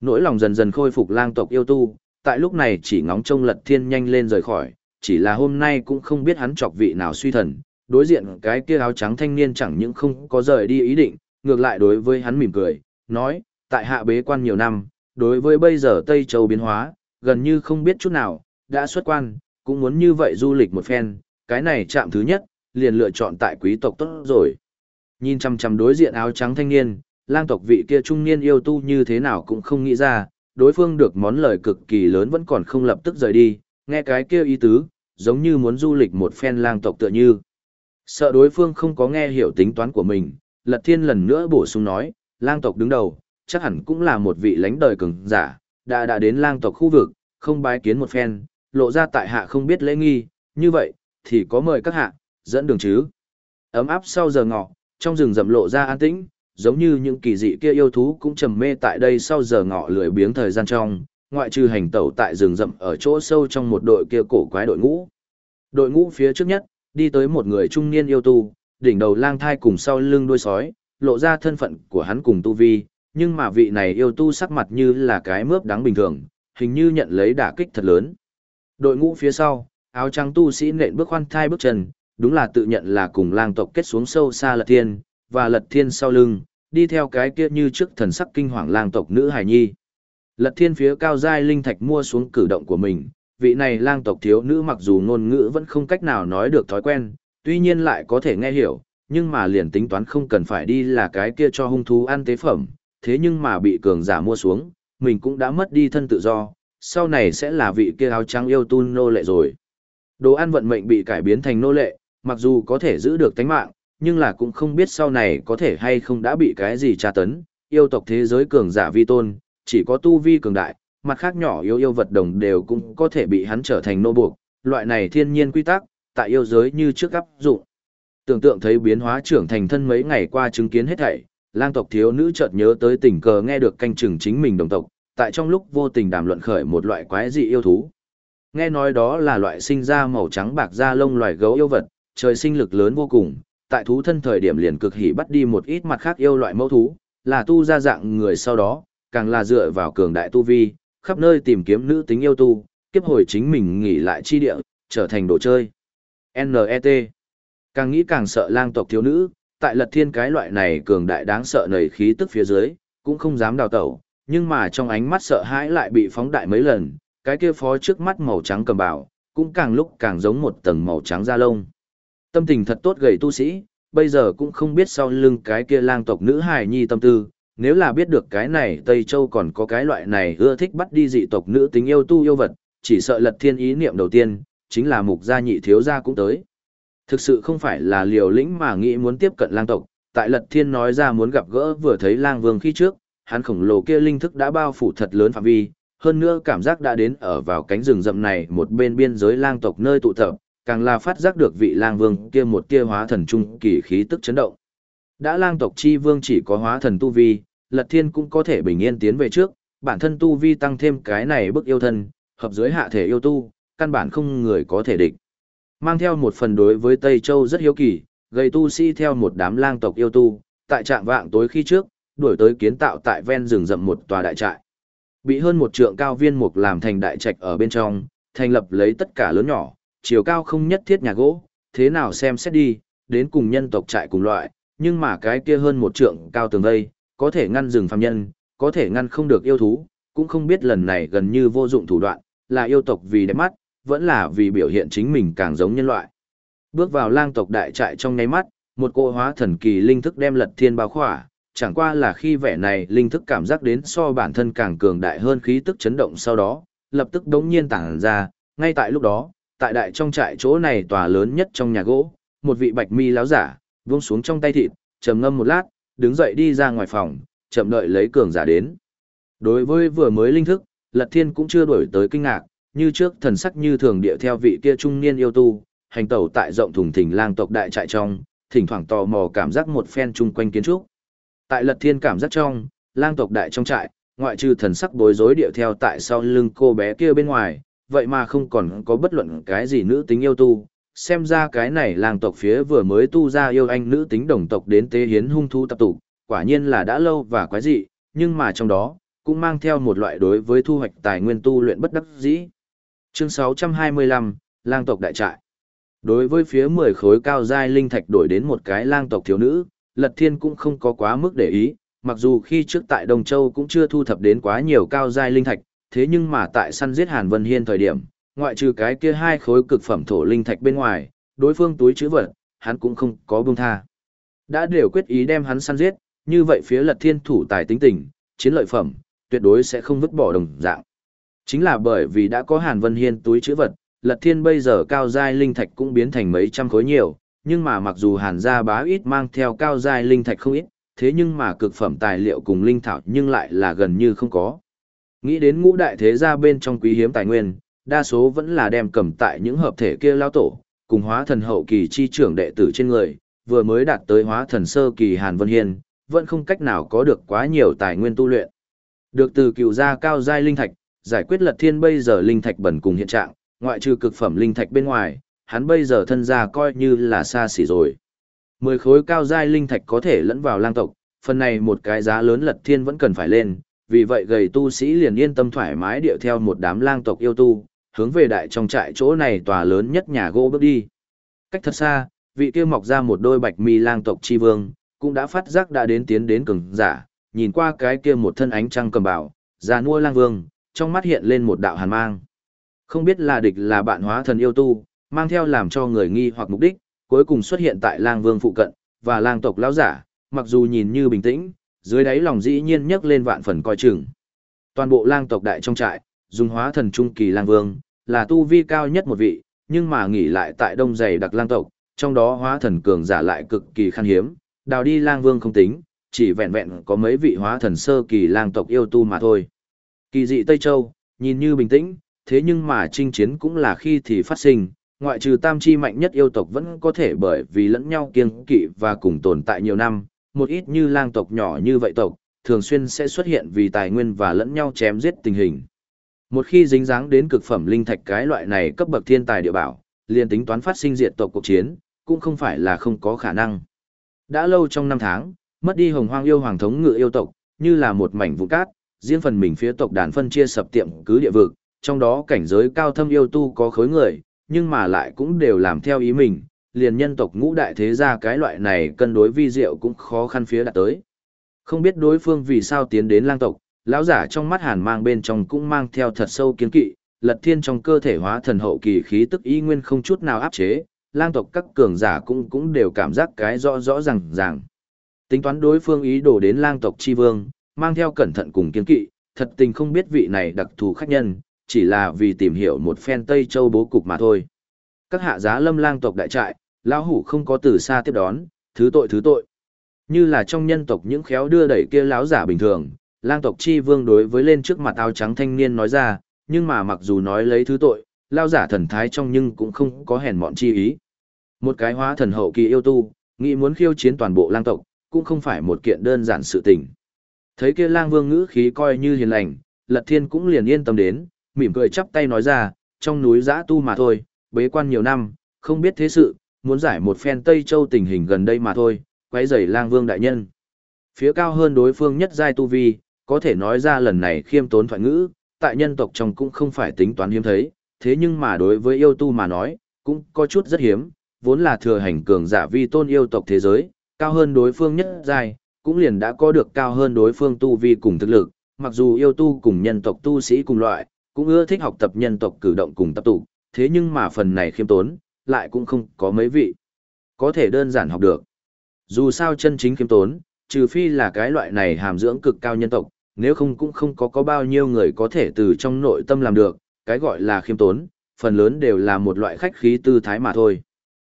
Nỗi lòng dần dần khôi phục lang tộc yêu tu, tại lúc này chỉ ngóng trông lật thiên nhanh lên rời khỏi, chỉ là hôm nay cũng không biết hắn chọc vị nào suy thần, đối diện cái kia áo trắng thanh niên chẳng những không có rời đi ý định, ngược lại đối với hắn mỉm cười, nói, tại hạ bế quan nhiều năm, đối với bây giờ Tây Châu biến hóa, gần như không biết chút nào, đã xuất quan, cũng muốn như vậy du lịch một phen, cái này chạm thứ nhất, liền lựa chọn tại quý tộc tốt rồi. Nhìn chăm chăm đối diện áo trắng thanh niên, lang tộc vị kia trung niên yêu tu như thế nào cũng không nghĩ ra, đối phương được món lời cực kỳ lớn vẫn còn không lập tức rời đi, nghe cái kêu ý tứ, giống như muốn du lịch một phen lang tộc tựa như. Sợ đối phương không có nghe hiểu tính toán của mình, Lật Thiên lần nữa bổ sung nói, lang tộc đứng đầu, chắc hẳn cũng là một vị lãnh đời cường giả, đã đã đến lang tộc khu vực, không bái kiến một phen, lộ ra tại hạ không biết lễ nghi, như vậy, thì có mời các hạ, dẫn đường chứ. Ấm áp sau giờ ngọ, trong rừng rậm lộ ra an tĩnh, giống như những kỳ dị kia yêu thú cũng trầm mê tại đây sau giờ ngọ lười biếng thời gian trong, ngoại trừ hành tẩu tại rừng rậm ở chỗ sâu trong một đội kia cổ quái đội ngũ. Đội ngũ phía trước nhất, đi tới một người trung niên yêu tu, đỉnh đầu lang thai cùng sau lưng đuôi sói, lộ ra thân phận của hắn cùng tu vi, nhưng mà vị này yêu tu sắc mặt như là cái mướp đáng bình thường, hình như nhận lấy đả kích thật lớn. Đội ngũ phía sau, áo trắng tu sĩ nện bước khoan thai bước chân, đúng là tự nhận là cùng lang tộc kết xuống sâu xa lật thiên, và lật thiên sau lưng, đi theo cái kia như trước thần sắc kinh hoàng lang tộc nữ hải nhi. Lật thiên phía cao giai linh thạch mua xuống cử động của mình, vị này lang tộc thiếu nữ mặc dù ngôn ngữ vẫn không cách nào nói được thói quen, tuy nhiên lại có thể nghe hiểu, nhưng mà liền tính toán không cần phải đi là cái kia cho hung thú ăn tế phẩm, thế nhưng mà bị cường giả mua xuống, mình cũng đã mất đi thân tự do, sau này sẽ là vị kia áo trắng yêu tu nô lệ rồi. Đồ ăn vận mệnh bị cải biến thành nô lệ, mặc dù có thể giữ được tánh mạng, nhưng là cũng không biết sau này có thể hay không đã bị cái gì tra tấn, yêu tộc thế giới cường giả vi tôn, chỉ có tu vi cường đại, mặt khác nhỏ yêu yêu vật đồng đều cũng có thể bị hắn trở thành nô buộc, loại này thiên nhiên quy tắc, tại yêu giới như trước áp dụng. Tưởng tượng thấy biến hóa trưởng thành thân mấy ngày qua chứng kiến hết thảy, lang tộc thiếu nữ chợt nhớ tới tình cờ nghe được canh chừng chính mình đồng tộc, tại trong lúc vô tình đàm luận khởi một loại quái dị yêu thú. Nghe nói đó là loại sinh ra màu trắng bạc da lông loài gấu yêu vật, trời sinh lực lớn vô cùng, tại thú thân thời điểm liền cực hỉ bắt đi một ít mặt khác yêu loại mẫu thú, là tu ra dạng người sau đó, càng là dựa vào cường đại tu vi, khắp nơi tìm kiếm nữ tính yêu tu, kiếp hồi chính mình nghỉ lại chi địa, trở thành đồ chơi. NET Càng nghĩ càng sợ lang tộc thiếu nữ, tại lật thiên cái loại này cường đại đáng sợ nảy khí tức phía dưới, cũng không dám đào tẩu, nhưng mà trong ánh mắt sợ hãi lại bị phóng đại mấy lần, cái kia phó trước mắt màu trắng cầm bảo, cũng càng lúc càng giống một tầng màu trắng da lông. Tâm tình thật tốt gầy tu sĩ, bây giờ cũng không biết sau lưng cái kia lang tộc nữ hài nhi tâm tư, nếu là biết được cái này Tây Châu còn có cái loại này ưa thích bắt đi dị tộc nữ tính yêu tu yêu vật, chỉ sợ lật thiên ý niệm đầu tiên, chính là mục gia nhị thiếu gia cũng tới. Thực sự không phải là liều lĩnh mà nghĩ muốn tiếp cận lang tộc, tại lật thiên nói ra muốn gặp gỡ vừa thấy lang vương khi trước, hắn khổng lồ kia linh thức đã bao phủ thật lớn phạm vi, hơn nữa cảm giác đã đến ở vào cánh rừng rậm này một bên biên giới lang tộc nơi tụ tập, càng là phát giác được vị lang vương kia một tia hóa thần trung kỳ khí tức chấn động. Đã lang tộc chi vương chỉ có hóa thần tu vi, Lật Thiên cũng có thể bình yên tiến về trước, bản thân tu vi tăng thêm cái này bức yêu thân, hợp dưới hạ thể yêu tu, căn bản không người có thể địch. Mang theo một phần đối với Tây Châu rất hiếu kỳ, gây tu sĩ si theo một đám lang tộc yêu tu, tại trạng vạng tối khi trước, đuổi tới kiến tạo tại ven rừng rậm một tòa đại trại. Bị hơn một trượng cao viên mục làm thành đại trạch ở bên trong, thành lập lấy tất cả lớn nhỏ, chiều cao không nhất thiết nhà gỗ, thế nào xem xét đi, đến cùng nhân tộc trại cùng loại, nhưng mà cái kia hơn một trượng cao tường vây, có thể ngăn rừng phàm nhân, có thể ngăn không được yêu thú, cũng không biết lần này gần như vô dụng thủ đoạn, là yêu tộc vì đẹp mắt, vẫn là vì biểu hiện chính mình càng giống nhân loại. Bước vào lang tộc đại trại trong nháy mắt, một cô hóa thần kỳ linh thức đem lật thiên bao khỏa, chẳng qua là khi vẻ này linh thức cảm giác đến so bản thân càng cường đại hơn khí tức chấn động sau đó, lập tức đống nhiên tản ra, ngay tại lúc đó, tại đại trong trại chỗ này tòa lớn nhất trong nhà gỗ, một vị bạch mi láo giả, buông xuống trong tay thịt, trầm ngâm một lát, đứng dậy đi ra ngoài phòng, chậm đợi lấy cường giả đến. Đối với vừa mới linh thức, Lật Thiên cũng chưa đổi tới kinh ngạc, như trước thần sắc như thường địa theo vị kia trung niên yêu tu, hành tẩu tại rộng thùng thình lang tộc đại trại trong, thỉnh thoảng tò mò cảm giác một phen chung quanh kiến trúc. Tại Lật Thiên cảm giác trong, lang tộc đại trong trại, ngoại trừ thần sắc bối rối điệu theo tại sau lưng cô bé kia bên ngoài, vậy mà không còn có bất luận cái gì nữ tính yêu tu. Xem ra cái này lang tộc phía vừa mới tu ra yêu anh nữ tính đồng tộc đến tế hiến hung thu tập tụ, quả nhiên là đã lâu và quái dị, nhưng mà trong đó, cũng mang theo một loại đối với thu hoạch tài nguyên tu luyện bất đắc dĩ. Chương 625, lang tộc đại trại. Đối với phía 10 khối cao giai linh thạch đổi đến một cái lang tộc thiếu nữ, Lật Thiên cũng không có quá mức để ý, mặc dù khi trước tại Đông Châu cũng chưa thu thập đến quá nhiều cao giai linh thạch, thế nhưng mà tại săn giết Hàn Vân Hiên thời điểm, ngoại trừ cái kia hai khối cực phẩm thổ linh thạch bên ngoài, đối phương túi chữ vật, hắn cũng không có buông tha. Đã đều quyết ý đem hắn săn giết, như vậy phía Lật Thiên thủ tài tính tình, chiến lợi phẩm, tuyệt đối sẽ không vứt bỏ đồng dạng. Chính là bởi vì đã có Hàn Vân Hiên túi chữ vật, Lật Thiên bây giờ cao giai linh thạch cũng biến thành mấy trăm khối nhiều, nhưng mà mặc dù Hàn gia bá ít mang theo cao giai linh thạch không ít, thế nhưng mà cực phẩm tài liệu cùng linh thảo nhưng lại là gần như không có. Nghĩ đến ngũ đại thế gia bên trong quý hiếm tài nguyên, đa số vẫn là đem cầm tại những hợp thể kia lao tổ, cùng hóa thần hậu kỳ chi trưởng đệ tử trên người, vừa mới đạt tới hóa thần sơ kỳ Hàn Vân Hiên, vẫn không cách nào có được quá nhiều tài nguyên tu luyện. Được từ cựu gia cao giai linh thạch, giải quyết lật thiên bây giờ linh thạch bẩn cùng hiện trạng, ngoại trừ cực phẩm linh thạch bên ngoài, hắn bây giờ thân gia coi như là xa xỉ rồi. Mười khối cao giai linh thạch có thể lẫn vào lang tộc, phần này một cái giá lớn lật thiên vẫn cần phải lên, vì vậy gầy tu sĩ liền yên tâm thoải mái điệu theo một đám lang tộc yêu tu, hướng về đại trong trại chỗ này tòa lớn nhất nhà gỗ bước đi. Cách thật xa, vị kia mọc ra một đôi bạch mi lang tộc chi vương, cũng đã phát giác đã đến tiến đến cường giả, nhìn qua cái kia một thân ánh trăng cầm bảo, già nua lang vương, trong mắt hiện lên một đạo hàn mang. Không biết là địch là bạn hóa thần yêu tu, mang theo làm cho người nghi hoặc mục đích, cuối cùng xuất hiện tại lang vương phụ cận, và lang tộc lão giả, mặc dù nhìn như bình tĩnh, dưới đáy lòng dĩ nhiên nhấc lên vạn phần coi chừng. Toàn bộ lang tộc đại trong trại, dùng hóa thần trung kỳ lang vương, là tu vi cao nhất một vị, nhưng mà nghỉ lại tại đông dày đặc lang tộc, trong đó hóa thần cường giả lại cực kỳ khan hiếm, đào đi lang vương không tính, chỉ vẹn vẹn có mấy vị hóa thần sơ kỳ lang tộc yêu tu mà thôi. Kỳ dị Tây Châu, nhìn như bình tĩnh, thế nhưng mà chinh chiến cũng là khi thì phát sinh, ngoại trừ tam chi mạnh nhất yêu tộc vẫn có thể bởi vì lẫn nhau kiêng kỵ và cùng tồn tại nhiều năm, một ít như lang tộc nhỏ như vậy tộc, thường xuyên sẽ xuất hiện vì tài nguyên và lẫn nhau chém giết tình hình. Một khi dính dáng đến cực phẩm linh thạch cái loại này cấp bậc thiên tài địa bảo, liền tính toán phát sinh diệt tộc cuộc chiến, cũng không phải là không có khả năng. Đã lâu trong năm tháng, mất đi hồng hoang yêu hoàng thống ngự yêu tộc, như là một mảnh vụ cát, riêng phần mình phía tộc đàn phân chia sập tiệm cứ địa vực, trong đó cảnh giới cao thâm yêu tu có khối người, nhưng mà lại cũng đều làm theo ý mình, liền nhân tộc ngũ đại thế gia cái loại này cân đối vi diệu cũng khó khăn phía đạt tới. Không biết đối phương vì sao tiến đến lang tộc, lão giả trong mắt hàn mang bên trong cũng mang theo thật sâu kiến kỵ, lật thiên trong cơ thể hóa thần hậu kỳ khí tức y nguyên không chút nào áp chế, lang tộc các cường giả cũng cũng đều cảm giác cái rõ rõ ràng ràng. Tính toán đối phương ý đồ đến lang tộc chi vương, mang theo cẩn thận cùng kiến kỵ, thật tình không biết vị này đặc thù khách nhân, chỉ là vì tìm hiểu một phen Tây Châu bố cục mà thôi. Các hạ giá lâm lang tộc đại trại, lão hủ không có từ xa tiếp đón, thứ tội thứ tội. Như là trong nhân tộc những khéo đưa đẩy kia lão giả bình thường, lang tộc chi vương đối với lên trước mặt áo trắng thanh niên nói ra, nhưng mà mặc dù nói lấy thứ tội, lão giả thần thái trong nhưng cũng không có hèn mọn chi ý. Một cái hóa thần hậu kỳ yêu tu, nghĩ muốn khiêu chiến toàn bộ lang tộc, cũng không phải một kiện đơn giản sự tình. Thấy kia lang vương ngữ khí coi như hiền lành, lật thiên cũng liền yên tâm đến, mỉm cười chắp tay nói ra, trong núi giã tu mà thôi, bế quan nhiều năm, không biết thế sự, muốn giải một phen Tây Châu tình hình gần đây mà thôi, quấy rầy lang vương đại nhân. Phía cao hơn đối phương nhất giai tu vi, có thể nói ra lần này khiêm tốn thoại ngữ, tại nhân tộc trong cũng không phải tính toán hiếm thấy, thế nhưng mà đối với yêu tu mà nói, cũng có chút rất hiếm, vốn là thừa hành cường giả vi tôn yêu tộc thế giới, cao hơn đối phương nhất giai, cũng liền đã có được cao hơn đối phương tu vi cùng thực lực, mặc dù yêu tu cùng nhân tộc tu sĩ cùng loại, cũng ưa thích học tập nhân tộc cử động cùng tập tụ, thế nhưng mà phần này khiêm tốn, lại cũng không có mấy vị. Có thể đơn giản học được. Dù sao chân chính khiêm tốn, trừ phi là cái loại này hàm dưỡng cực cao nhân tộc, nếu không cũng không có có bao nhiêu người có thể từ trong nội tâm làm được, cái gọi là khiêm tốn, phần lớn đều là một loại khách khí tư thái mà thôi.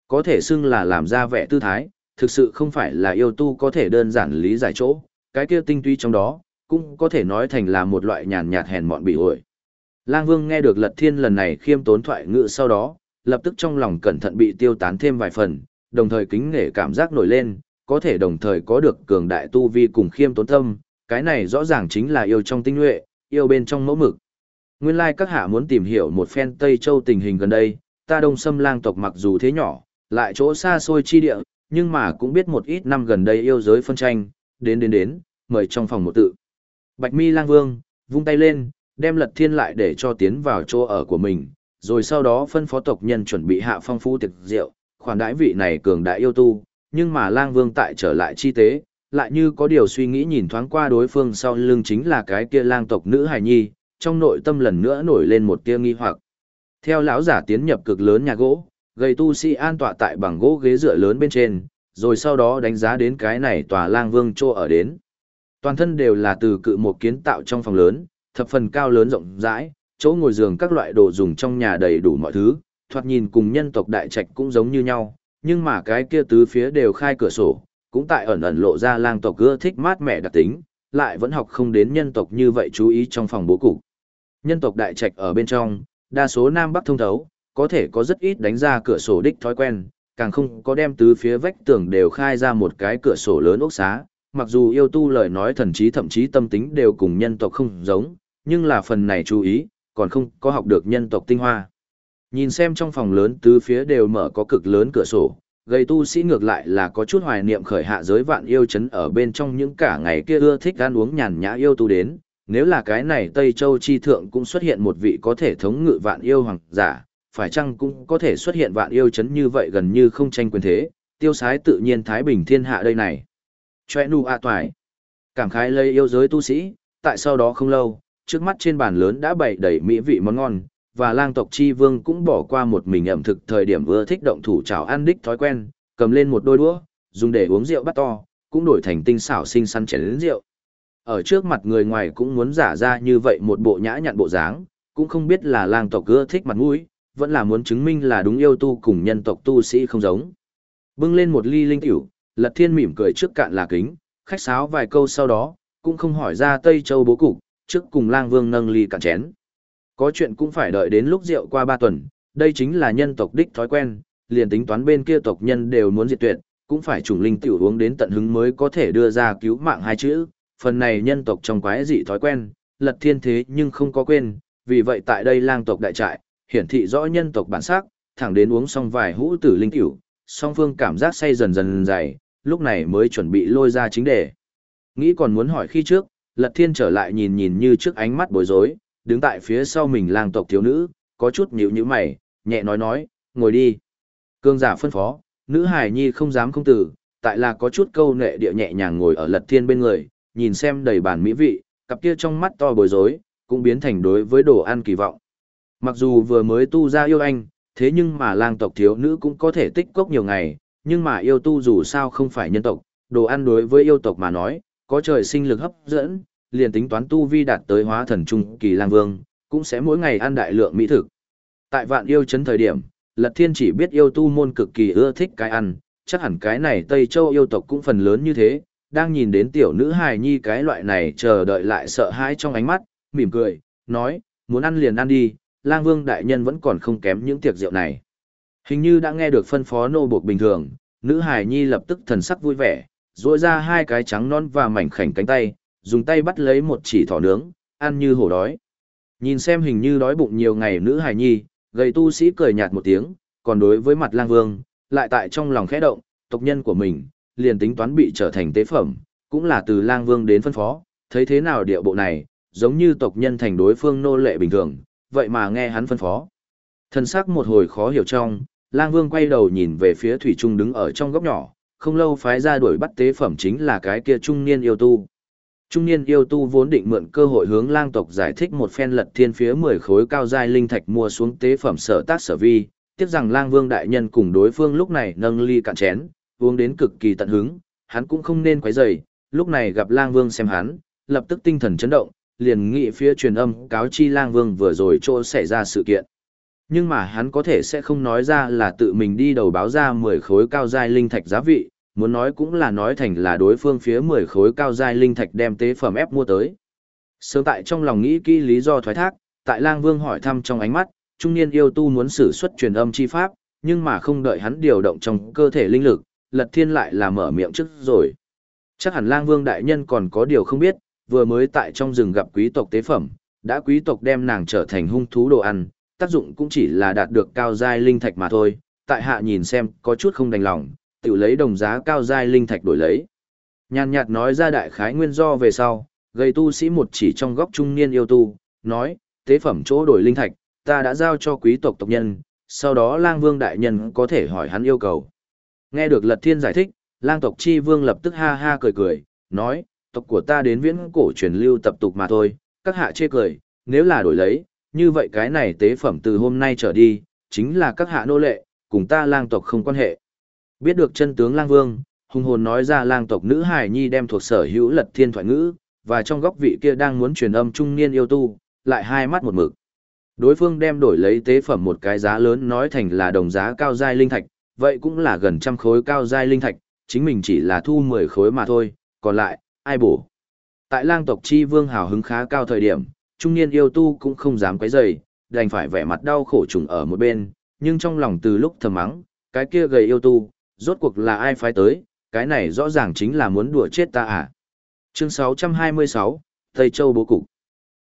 Có thể xưng là làm ra vẻ tư thái, thực sự không phải là yêu tu có thể đơn giản lý giải chỗ, cái kia tinh túy trong đó, cũng có thể nói thành là một loại nhàn nhạt hèn mọn bị ổi. Lang Vương nghe được Lật Thiên lần này khiêm tốn thoại ngữ sau đó, lập tức trong lòng cẩn thận bị tiêu tán thêm vài phần, đồng thời kính nể cảm giác nổi lên, có thể đồng thời có được cường đại tu vi cùng khiêm tốn tâm, cái này rõ ràng chính là yêu trong tinh nhuệ, yêu bên trong mẫu mực. Nguyên lai like các hạ muốn tìm hiểu một phen Tây Châu tình hình gần đây, ta đông xâm lang tộc mặc dù thế nhỏ, lại chỗ xa xôi chi địa, nhưng mà cũng biết một ít năm gần đây yêu giới phân tranh, đến đến đến, mời trong phòng một tự. Bạch mi lang vương, vung tay lên, đem lật thiên lại để cho tiến vào chỗ ở của mình, rồi sau đó phân phó tộc nhân chuẩn bị hạ phong phú tiệc rượu, khoản đãi vị này cường đại yêu tu, nhưng mà lang vương tại trở lại chi tế, lại như có điều suy nghĩ nhìn thoáng qua đối phương sau lưng chính là cái kia lang tộc nữ hài nhi, trong nội tâm lần nữa nổi lên một tia nghi hoặc. Theo lão giả tiến nhập cực lớn nhà gỗ, gây tu sĩ an tọa tại bằng gỗ ghế dựa lớn bên trên, rồi sau đó đánh giá đến cái này tòa lang vương trô ở đến. Toàn thân đều là từ cự một kiến tạo trong phòng lớn, thập phần cao lớn rộng rãi, chỗ ngồi giường các loại đồ dùng trong nhà đầy đủ mọi thứ, thoạt nhìn cùng nhân tộc đại trạch cũng giống như nhau, nhưng mà cái kia tứ phía đều khai cửa sổ, cũng tại ẩn ẩn lộ ra lang tộc ưa thích mát mẻ đặc tính, lại vẫn học không đến nhân tộc như vậy chú ý trong phòng bố cục. Nhân tộc đại trạch ở bên trong, đa số nam bắc thông thấu, có thể có rất ít đánh ra cửa sổ đích thói quen, càng không có đem tứ phía vách tường đều khai ra một cái cửa sổ lớn ốc xá, mặc dù yêu tu lời nói thần trí thậm chí tâm tính đều cùng nhân tộc không giống, nhưng là phần này chú ý, còn không có học được nhân tộc tinh hoa. Nhìn xem trong phòng lớn tứ phía đều mở có cực lớn cửa sổ, gây tu sĩ ngược lại là có chút hoài niệm khởi hạ giới vạn yêu chấn ở bên trong những cả ngày kia ưa thích ăn uống nhàn nhã yêu tu đến. Nếu là cái này Tây Châu chi thượng cũng xuất hiện một vị có thể thống ngự vạn yêu hoàng giả, phải chăng cũng có thể xuất hiện vạn yêu chấn như vậy gần như không tranh quyền thế, tiêu sái tự nhiên thái bình thiên hạ đây này. Chòe nu a toài. Cảm khái lây yêu giới tu sĩ, tại sau đó không lâu, trước mắt trên bàn lớn đã bày đầy mỹ vị món ngon, và lang tộc chi vương cũng bỏ qua một mình ẩm thực thời điểm vừa thích động thủ chảo ăn đích thói quen, cầm lên một đôi đũa, dùng để uống rượu bắt to, cũng đổi thành tinh xảo xinh xắn chén lớn rượu. Ở trước mặt người ngoài cũng muốn giả ra như vậy một bộ nhã nhặn bộ dáng, cũng không biết là lang tộc ưa thích mặt mũi, vẫn là muốn chứng minh là đúng yêu tu cùng nhân tộc tu sĩ không giống. Bưng lên một ly linh tiểu, Lật Thiên mỉm cười trước cạn là kính, khách sáo vài câu sau đó, cũng không hỏi ra Tây Châu bố cục, trước cùng lang vương nâng ly cạn chén. Có chuyện cũng phải đợi đến lúc rượu qua ba tuần, đây chính là nhân tộc đích thói quen, liền tính toán bên kia tộc nhân đều muốn diệt tuyệt, cũng phải trùng linh tiểu uống đến tận hứng mới có thể đưa ra cứu mạng hai chữ. Phần này nhân tộc trong quái dị thói quen, lật thiên thế nhưng không có quên, vì vậy tại đây lang tộc đại trại, hiển thị rõ nhân tộc bản sắc, thẳng đến uống xong vài hũ tử linh tiểu, song phương cảm giác say dần dần dày, lúc này mới chuẩn bị lôi ra chính đề. Nghĩ còn muốn hỏi khi trước, Lật Thiên trở lại nhìn nhìn như trước ánh mắt bối rối, đứng tại phía sau mình lang tộc thiếu nữ, có chút nhíu nhíu mày, nhẹ nói nói, ngồi đi. Cương giả phân phó, nữ hải nhi không dám không tử, tại là có chút câu nệ địa nhẹ nhàng ngồi ở Lật Thiên bên người, nhìn xem đầy bản mỹ vị, cặp kia trong mắt to bối rối, cũng biến thành đối với đồ ăn kỳ vọng. Mặc dù vừa mới tu ra yêu anh, thế nhưng mà lang tộc thiếu nữ cũng có thể tích cốc nhiều ngày, nhưng mà yêu tu dù sao không phải nhân tộc, đồ ăn đối với yêu tộc mà nói, có trời sinh lực hấp dẫn, liền tính toán tu vi đạt tới hóa thần trung kỳ lang vương, cũng sẽ mỗi ngày ăn đại lượng mỹ thực. Tại vạn yêu chấn thời điểm, Lật Thiên chỉ biết yêu tu môn cực kỳ ưa thích cái ăn, chắc hẳn cái này Tây Châu yêu tộc cũng phần lớn như thế, đang nhìn đến tiểu nữ hài nhi cái loại này chờ đợi lại sợ hãi trong ánh mắt, mỉm cười, nói, muốn ăn liền ăn đi, lang vương đại nhân vẫn còn không kém những tiệc rượu này. Hình như đã nghe được phân phó nô buộc bình thường, nữ hài nhi lập tức thần sắc vui vẻ, duỗi ra hai cái trắng non và mảnh khảnh cánh tay, dùng tay bắt lấy một chỉ thỏ nướng, ăn như hổ đói. Nhìn xem hình như đói bụng nhiều ngày nữ hài nhi, gầy tu sĩ cười nhạt một tiếng, còn đối với mặt lang vương, lại tại trong lòng khẽ động, tộc nhân của mình, liền tính toán bị trở thành tế phẩm, cũng là từ lang vương đến phân phó, thấy thế nào địa bộ này, giống như tộc nhân thành đối phương nô lệ bình thường, vậy mà nghe hắn phân phó. Thân sắc một hồi khó hiểu trong, lang vương quay đầu nhìn về phía thủy trung đứng ở trong góc nhỏ, không lâu phái ra đuổi bắt tế phẩm chính là cái kia trung niên yêu tu. Trung niên yêu tu vốn định mượn cơ hội hướng lang tộc giải thích một phen lật thiên phía 10 khối cao giai linh thạch mua xuống tế phẩm sở tác sở vi, tiếc rằng lang vương đại nhân cùng đối phương lúc này nâng ly cạn chén, uống đến cực kỳ tận hứng, hắn cũng không nên quấy rầy, lúc này gặp lang vương xem hắn, lập tức tinh thần chấn động, liền nghị phía truyền âm cáo chi lang vương vừa rồi chỗ xảy ra sự kiện. Nhưng mà hắn có thể sẽ không nói ra là tự mình đi đầu báo ra 10 khối cao giai linh thạch giá vị, muốn nói cũng là nói thành là đối phương phía 10 khối cao giai linh thạch đem tế phẩm ép mua tới. Sớm tại trong lòng nghĩ kỹ lý do thoái thác, tại lang vương hỏi thăm trong ánh mắt, trung niên yêu tu muốn sử xuất truyền âm chi pháp, nhưng mà không đợi hắn điều động trong cơ thể linh lực, lật thiên lại là mở miệng trước rồi. Chắc hẳn lang vương đại nhân còn có điều không biết, vừa mới tại trong rừng gặp quý tộc tế phẩm, đã quý tộc đem nàng trở thành hung thú đồ ăn, tác dụng cũng chỉ là đạt được cao giai linh thạch mà thôi, tại hạ nhìn xem có chút không đành lòng, tự lấy đồng giá cao giai linh thạch đổi lấy. Nhàn nhạt nói ra đại khái nguyên do về sau, gây tu sĩ một chỉ trong góc trung niên yêu tu, nói, tế phẩm chỗ đổi linh thạch, ta đã giao cho quý tộc tộc nhân, sau đó lang vương đại nhân có thể hỏi hắn yêu cầu. Nghe được lật thiên giải thích, lang tộc chi vương lập tức ha ha cười cười, nói, tộc của ta đến viễn cổ truyền lưu tập tục mà thôi, các hạ chê cười, nếu là đổi lấy, như vậy cái này tế phẩm từ hôm nay trở đi, chính là các hạ nô lệ, cùng ta lang tộc không quan hệ. Biết được chân tướng lang vương, hùng hồn nói ra lang tộc nữ hải nhi đem thuộc sở hữu lật thiên thoại ngữ, và trong góc vị kia đang muốn truyền âm trung niên yêu tu, lại hai mắt một mực. Đối phương đem đổi lấy tế phẩm một cái giá lớn nói thành là đồng giá cao giai linh thạch, vậy cũng là gần trăm khối cao giai linh thạch, chính mình chỉ là thu 10 khối mà thôi, còn lại, ai bổ. Tại lang tộc chi vương hào hứng khá cao thời điểm, trung niên yêu tu cũng không dám quấy rầy, đành phải vẻ mặt đau khổ trùng ở một bên, nhưng trong lòng từ lúc thầm mắng, cái kia gầy yêu tu, rốt cuộc là ai phái tới, cái này rõ ràng chính là muốn đùa chết ta à. Chương 626, Tây Châu bố cục.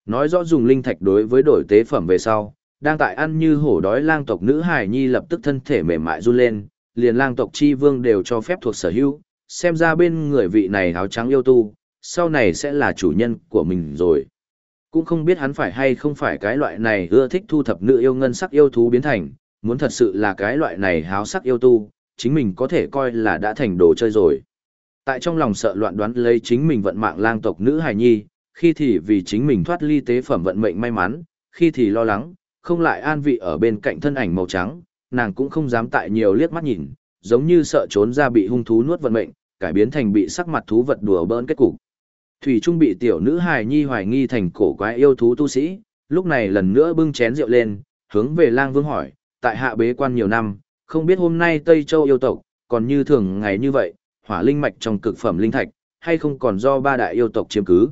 Nói rõ dùng linh thạch đối với đổi tế phẩm về sau, đang tại ăn như hổ đói lang tộc nữ hải nhi lập tức thân thể mềm mại run lên, liền lang tộc chi vương đều cho phép thuộc sở hữu, xem ra bên người vị này áo trắng yêu tu, sau này sẽ là chủ nhân của mình rồi. Cũng không biết hắn phải hay không phải cái loại này ưa thích thu thập nữ yêu ngân sắc yêu thú biến thành, muốn thật sự là cái loại này háo sắc yêu tu, chính mình có thể coi là đã thành đồ chơi rồi. Tại trong lòng sợ loạn đoán lấy chính mình vận mạng lang tộc nữ hài nhi, khi thì vì chính mình thoát ly tế phẩm vận mệnh may mắn, khi thì lo lắng, không lại an vị ở bên cạnh thân ảnh màu trắng, nàng cũng không dám tại nhiều liếc mắt nhìn, giống như sợ trốn ra bị hung thú nuốt vận mệnh, cải biến thành bị sắc mặt thú vật đùa bỡn kết cục. Thủy Trung bị tiểu nữ hài nhi hoài nghi thành cổ quái yêu thú tu sĩ, lúc này lần nữa bưng chén rượu lên, hướng về lang vương hỏi, tại hạ bế quan nhiều năm, không biết hôm nay Tây Châu yêu tộc, còn như thường ngày như vậy, hỏa linh mạch trong cực phẩm linh thạch, hay không còn do ba đại yêu tộc chiếm cứ.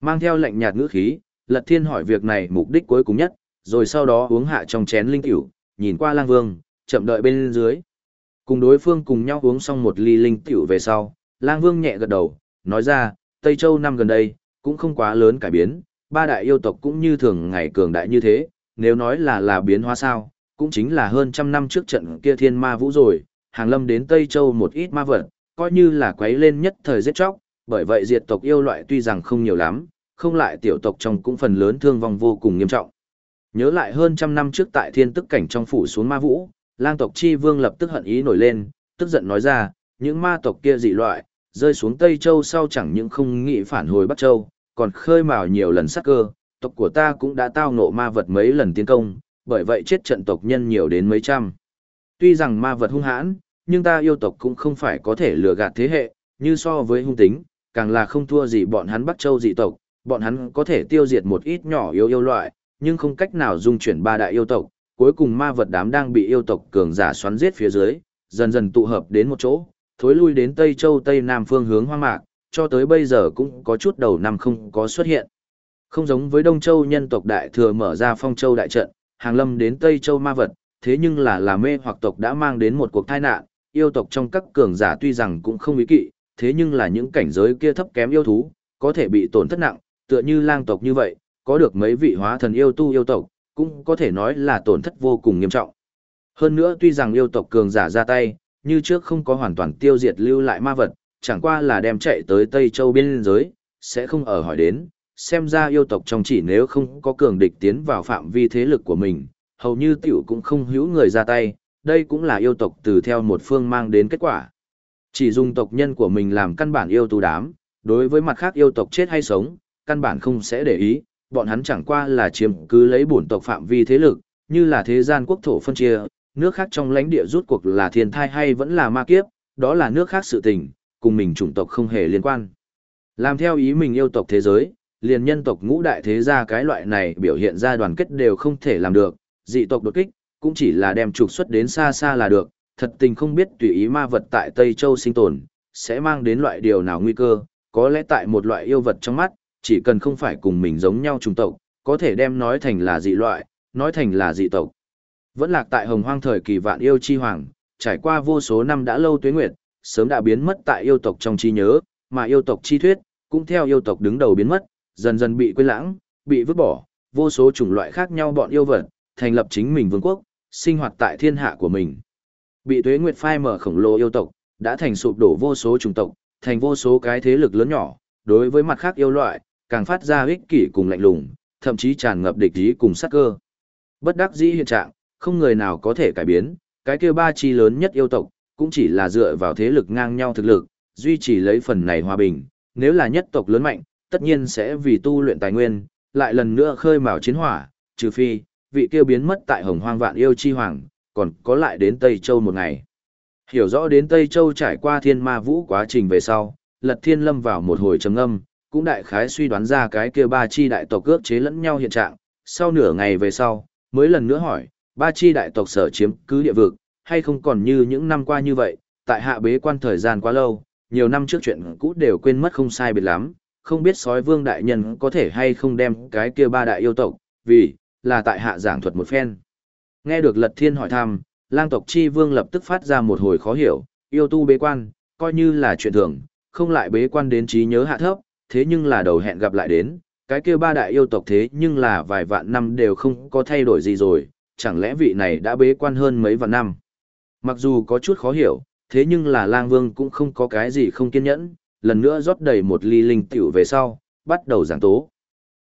Mang theo lệnh nhạt ngữ khí, Lật Thiên hỏi việc này mục đích cuối cùng nhất, rồi sau đó uống hạ trong chén linh tiểu, nhìn qua lang vương, chậm đợi bên dưới. Cùng đối phương cùng nhau uống xong một ly linh tiểu về sau, lang vương nhẹ gật đầu, nói ra, Tây Châu năm gần đây, cũng không quá lớn cải biến, ba đại yêu tộc cũng như thường ngày cường đại như thế, nếu nói là là biến hóa sao, cũng chính là hơn trăm năm trước trận kia thiên ma vũ rồi, hàng lâm đến Tây Châu một ít ma vật, coi như là quấy lên nhất thời giết chóc, bởi vậy diệt tộc yêu loại tuy rằng không nhiều lắm, không lại tiểu tộc trong cũng phần lớn thương vong vô cùng nghiêm trọng. Nhớ lại hơn trăm năm trước tại thiên tức cảnh trong phủ xuống ma vũ, lang tộc chi vương lập tức hận ý nổi lên, tức giận nói ra, những ma tộc kia dị loại, rơi xuống Tây Châu sau chẳng những không nghĩ phản hồi Bắc Châu, còn khơi mào nhiều lần sát cơ, tộc của ta cũng đã tao ngộ ma vật mấy lần tiến công, bởi vậy chết trận tộc nhân nhiều đến mấy trăm. Tuy rằng ma vật hung hãn, nhưng ta yêu tộc cũng không phải có thể lừa gạt thế hệ, như so với hung tính, càng là không thua gì bọn hắn Bắc Châu dị tộc, bọn hắn có thể tiêu diệt một ít nhỏ yêu yêu loại, nhưng không cách nào dung chuyển ba đại yêu tộc, cuối cùng ma vật đám đang bị yêu tộc cường giả xoắn giết phía dưới, dần dần tụ hợp đến một chỗ, thối lui đến Tây Châu Tây Nam phương hướng hoang mạc, cho tới bây giờ cũng có chút đầu năm không có xuất hiện. Không giống với Đông Châu nhân tộc đại thừa mở ra phong châu đại trận, hàng lâm đến Tây Châu ma vật, thế nhưng là là mê hoặc tộc đã mang đến một cuộc tai nạn, yêu tộc trong các cường giả tuy rằng cũng không ý kỵ, thế nhưng là những cảnh giới kia thấp kém yêu thú, có thể bị tổn thất nặng, tựa như lang tộc như vậy, có được mấy vị hóa thần yêu tu yêu tộc, cũng có thể nói là tổn thất vô cùng nghiêm trọng. Hơn nữa tuy rằng yêu tộc cường giả ra tay, như trước không có hoàn toàn tiêu diệt lưu lại ma vật, chẳng qua là đem chạy tới Tây Châu biên giới, sẽ không ở hỏi đến, xem ra yêu tộc trong chỉ nếu không có cường địch tiến vào phạm vi thế lực của mình, hầu như tiểu cũng không hữu người ra tay, đây cũng là yêu tộc từ theo một phương mang đến kết quả. Chỉ dùng tộc nhân của mình làm căn bản yêu tu đám, đối với mặt khác yêu tộc chết hay sống, căn bản không sẽ để ý, bọn hắn chẳng qua là chiếm cứ lấy bổn tộc phạm vi thế lực, như là thế gian quốc thổ phân chia, nước khác trong lãnh địa rút cuộc là thiên thai hay vẫn là ma kiếp, đó là nước khác sự tình, cùng mình chủng tộc không hề liên quan. Làm theo ý mình yêu tộc thế giới, liền nhân tộc ngũ đại thế gia cái loại này biểu hiện ra đoàn kết đều không thể làm được, dị tộc đột kích, cũng chỉ là đem trục xuất đến xa xa là được, thật tình không biết tùy ý ma vật tại Tây Châu sinh tồn, sẽ mang đến loại điều nào nguy cơ, có lẽ tại một loại yêu vật trong mắt, chỉ cần không phải cùng mình giống nhau chủng tộc, có thể đem nói thành là dị loại, nói thành là dị tộc. Vẫn lạc tại hồng hoang thời kỳ vạn yêu chi hoàng, trải qua vô số năm đã lâu tuế nguyệt, sớm đã biến mất tại yêu tộc trong trí nhớ, mà yêu tộc chi thuyết, cũng theo yêu tộc đứng đầu biến mất, dần dần bị quên lãng, bị vứt bỏ, vô số chủng loại khác nhau bọn yêu vật, thành lập chính mình vương quốc, sinh hoạt tại thiên hạ của mình. Bị tuế nguyệt phai mở khổng lồ yêu tộc, đã thành sụp đổ vô số chủng tộc, thành vô số cái thế lực lớn nhỏ, đối với mặt khác yêu loại, càng phát ra ích kỷ cùng lạnh lùng, thậm chí tràn ngập địch ý cùng sát cơ. Bất đắc dĩ hiện trạng, không người nào có thể cải biến, cái kia ba chi lớn nhất yêu tộc, cũng chỉ là dựa vào thế lực ngang nhau thực lực, duy trì lấy phần này hòa bình, nếu là nhất tộc lớn mạnh, tất nhiên sẽ vì tu luyện tài nguyên, lại lần nữa khơi mào chiến hỏa, trừ phi, vị kia biến mất tại hồng hoang vạn yêu chi hoàng, còn có lại đến Tây Châu một ngày. Hiểu rõ đến Tây Châu trải qua thiên ma vũ quá trình về sau, lật thiên lâm vào một hồi trầm âm, cũng đại khái suy đoán ra cái kia ba chi đại tộc cướp chế lẫn nhau hiện trạng, sau nửa ngày về sau, mới lần nữa hỏi, ba chi đại tộc sở chiếm cứ địa vực, hay không còn như những năm qua như vậy, tại hạ bế quan thời gian quá lâu, nhiều năm trước chuyện cũ đều quên mất không sai biệt lắm, không biết sói vương đại nhân có thể hay không đem cái kia ba đại yêu tộc, vì, là tại hạ giảng thuật một phen. Nghe được lật thiên hỏi thăm, lang tộc chi vương lập tức phát ra một hồi khó hiểu, yêu tu bế quan, coi như là chuyện thường, không lại bế quan đến trí nhớ hạ thấp, thế nhưng là đầu hẹn gặp lại đến, cái kia ba đại yêu tộc thế nhưng là vài vạn năm đều không có thay đổi gì rồi, chẳng lẽ vị này đã bế quan hơn mấy vạn năm. Mặc dù có chút khó hiểu, thế nhưng là lang vương cũng không có cái gì không kiên nhẫn, lần nữa rót đầy một ly linh tiểu về sau, bắt đầu giảng tố.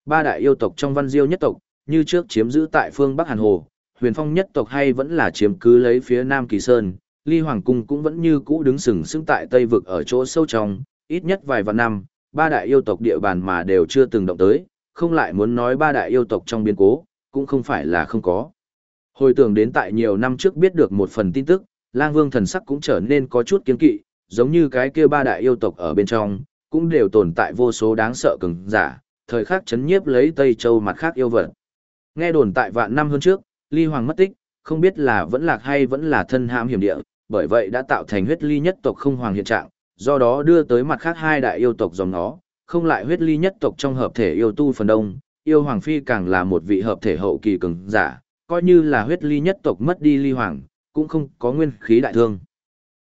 Ba đại yêu tộc trong văn diêu nhất tộc, như trước chiếm giữ tại phương Bắc Hàn Hồ, huyền phong nhất tộc hay vẫn là chiếm cứ lấy phía Nam Kỳ Sơn, ly hoàng cung cũng vẫn như cũ đứng sừng sững tại Tây Vực ở chỗ sâu trong, ít nhất vài vạn năm, ba đại yêu tộc địa bàn mà đều chưa từng động tới, không lại muốn nói ba đại yêu tộc trong biến cố, cũng không phải là không có. Hồi tưởng đến tại nhiều năm trước biết được một phần tin tức, lang vương thần sắc cũng trở nên có chút kiên kỵ, giống như cái kia ba đại yêu tộc ở bên trong, cũng đều tồn tại vô số đáng sợ cường giả, thời khắc chấn nhiếp lấy Tây Châu mặt khác yêu vật. Nghe đồn tại vạn năm hơn trước, Ly Hoàng mất tích, không biết là vẫn lạc hay vẫn là thân hãm hiểm địa, bởi vậy đã tạo thành huyết ly nhất tộc không hoàng hiện trạng, do đó đưa tới mặt khác hai đại yêu tộc dòng nó, không lại huyết ly nhất tộc trong hợp thể yêu tu phần đông, yêu hoàng phi càng là một vị hợp thể hậu kỳ cường giả, coi như là huyết ly nhất tộc mất đi ly hoàng, cũng không có nguyên khí đại thương.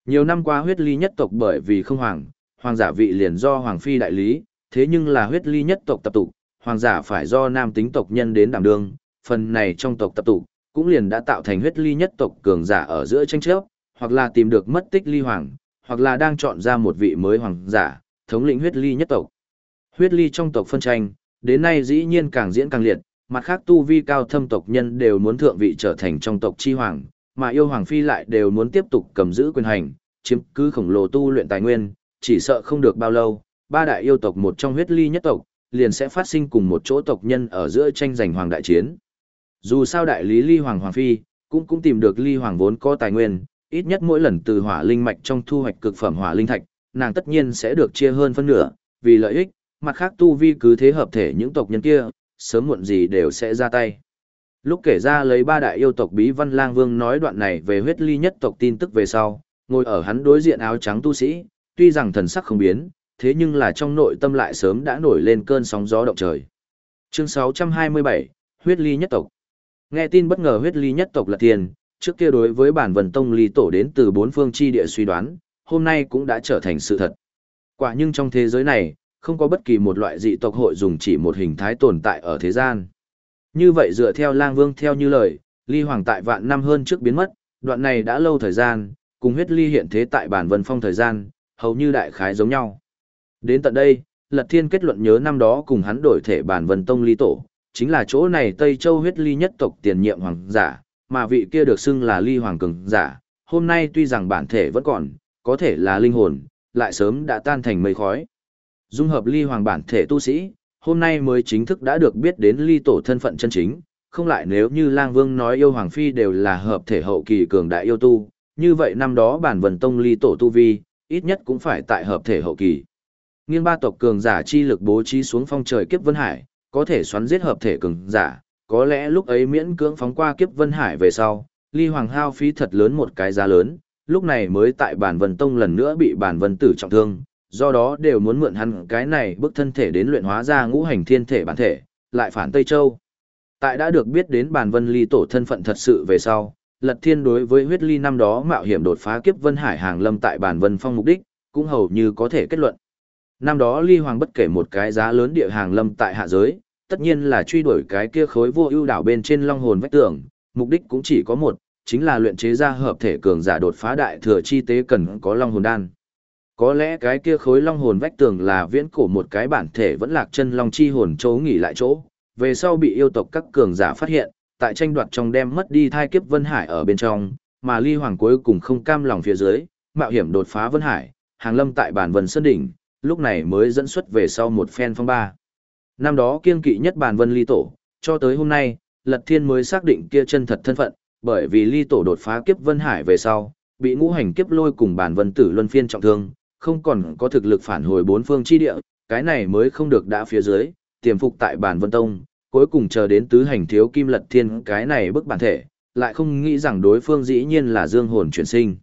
Nhiều năm qua huyết ly nhất tộc bởi vì không hoàng, hoàng giả vị liền do hoàng phi đại lý, thế nhưng là huyết ly nhất tộc tập tụ, hoàng giả phải do nam tính tộc nhân đến đảm đương, phần này trong tộc tập tụ, cũng liền đã tạo thành huyết ly nhất tộc cường giả ở giữa tranh chấp, hoặc là tìm được mất tích ly hoàng, hoặc là đang chọn ra một vị mới hoàng giả, thống lĩnh huyết ly nhất tộc. Huyết ly trong tộc phân tranh, đến nay dĩ nhiên càng diễn càng liệt, mặt khác tu vi cao thâm tộc nhân đều muốn thượng vị trở thành trong tộc chi hoàng, mà yêu hoàng phi lại đều muốn tiếp tục cầm giữ quyền hành, chiếm cứ khổng lồ tu luyện tài nguyên, chỉ sợ không được bao lâu, ba đại yêu tộc một trong huyết ly nhất tộc, liền sẽ phát sinh cùng một chỗ tộc nhân ở giữa tranh giành hoàng đại chiến. Dù sao đại lý ly hoàng hoàng phi, cũng cũng tìm được ly hoàng vốn có tài nguyên, ít nhất mỗi lần từ hỏa linh mạch trong thu hoạch cực phẩm hỏa linh thạch, nàng tất nhiên sẽ được chia hơn phân nửa, vì lợi ích, mặt khác tu vi cứ thế hợp thể những tộc nhân kia, sớm muộn gì đều sẽ ra tay. Lúc kể ra lấy ba đại yêu tộc Bí Văn Lang Vương nói đoạn này về huyết ly nhất tộc tin tức về sau, ngồi ở hắn đối diện áo trắng tu sĩ, tuy rằng thần sắc không biến, thế nhưng là trong nội tâm lại sớm đã nổi lên cơn sóng gió động trời. Chương 627, huyết ly nhất tộc. Nghe tin bất ngờ huyết ly nhất tộc là tiền, trước kia đối với bản vần tông ly tổ đến từ bốn phương chi địa suy đoán, hôm nay cũng đã trở thành sự thật. Quả nhưng trong thế giới này, không có bất kỳ một loại dị tộc hội dùng chỉ một hình thái tồn tại ở thế gian. Như vậy dựa theo lang vương theo như lời, ly hoàng tại vạn năm hơn trước biến mất, đoạn này đã lâu thời gian, cùng huyết ly hiện thế tại bản vân phong thời gian, hầu như đại khái giống nhau. Đến tận đây, Lật Thiên kết luận nhớ năm đó cùng hắn đổi thể bản vân tông ly tổ, chính là chỗ này Tây Châu huyết ly nhất tộc tiền nhiệm hoàng giả, mà vị kia được xưng là ly hoàng cường giả, hôm nay tuy rằng bản thể vẫn còn, có thể là linh hồn, lại sớm đã tan thành mây khói. Dung hợp ly hoàng bản thể tu sĩ, hôm nay mới chính thức đã được biết đến ly tổ thân phận chân chính, không lại nếu như lang vương nói yêu hoàng phi đều là hợp thể hậu kỳ cường đại yêu tu, như vậy năm đó bản vần tông ly tổ tu vi, ít nhất cũng phải tại hợp thể hậu kỳ. Nghiên ba tộc cường giả chi lực bố trí xuống phong trời kiếp vân hải, có thể xoắn giết hợp thể cường giả, có lẽ lúc ấy miễn cưỡng phóng qua kiếp vân hải về sau, ly hoàng hao phí thật lớn một cái giá lớn, lúc này mới tại bản vần tông lần nữa bị bản vân tử trọng thương, do đó đều muốn mượn hắn cái này bức thân thể đến luyện hóa ra ngũ hành thiên thể bản thể, lại phản Tây Châu. Tại đã được biết đến bản vân ly tổ thân phận thật sự về sau, lật thiên đối với huyết ly năm đó mạo hiểm đột phá kiếp vân hải hàng lâm tại bản vân phong mục đích, cũng hầu như có thể kết luận. Năm đó ly hoàng bất kể một cái giá lớn địa hàng lâm tại hạ giới, tất nhiên là truy đuổi cái kia khối vô ưu đảo bên trên long hồn vách tường, mục đích cũng chỉ có một, chính là luyện chế ra hợp thể cường giả đột phá đại thừa chi tế cần có long hồn đan. Có lẽ cái kia khối long hồn vách tường là viễn cổ một cái bản thể vẫn lạc chân long chi hồn chỗ nghỉ lại chỗ, về sau bị yêu tộc các cường giả phát hiện, tại tranh đoạt trong đem mất đi thai kiếp Vân Hải ở bên trong, mà Ly Hoàng cuối cùng không cam lòng phía dưới, mạo hiểm đột phá Vân Hải, hàng lâm tại bản Vân Sơn Đỉnh, lúc này mới dẫn xuất về sau một phen phong ba. Năm đó kiên kỵ nhất bản Vân Ly Tổ, cho tới hôm nay, Lật Thiên mới xác định kia chân thật thân phận, bởi vì Ly Tổ đột phá kiếp Vân Hải về sau, bị ngũ hành kiếp lôi cùng bản Vân Tử luân phiên trọng thương, không còn có thực lực phản hồi bốn phương chi địa, cái này mới không được đã phía dưới, tiềm phục tại bản vân tông, cuối cùng chờ đến tứ hành thiếu kim lật thiên cái này bức bản thể, lại không nghĩ rằng đối phương dĩ nhiên là dương hồn chuyển sinh.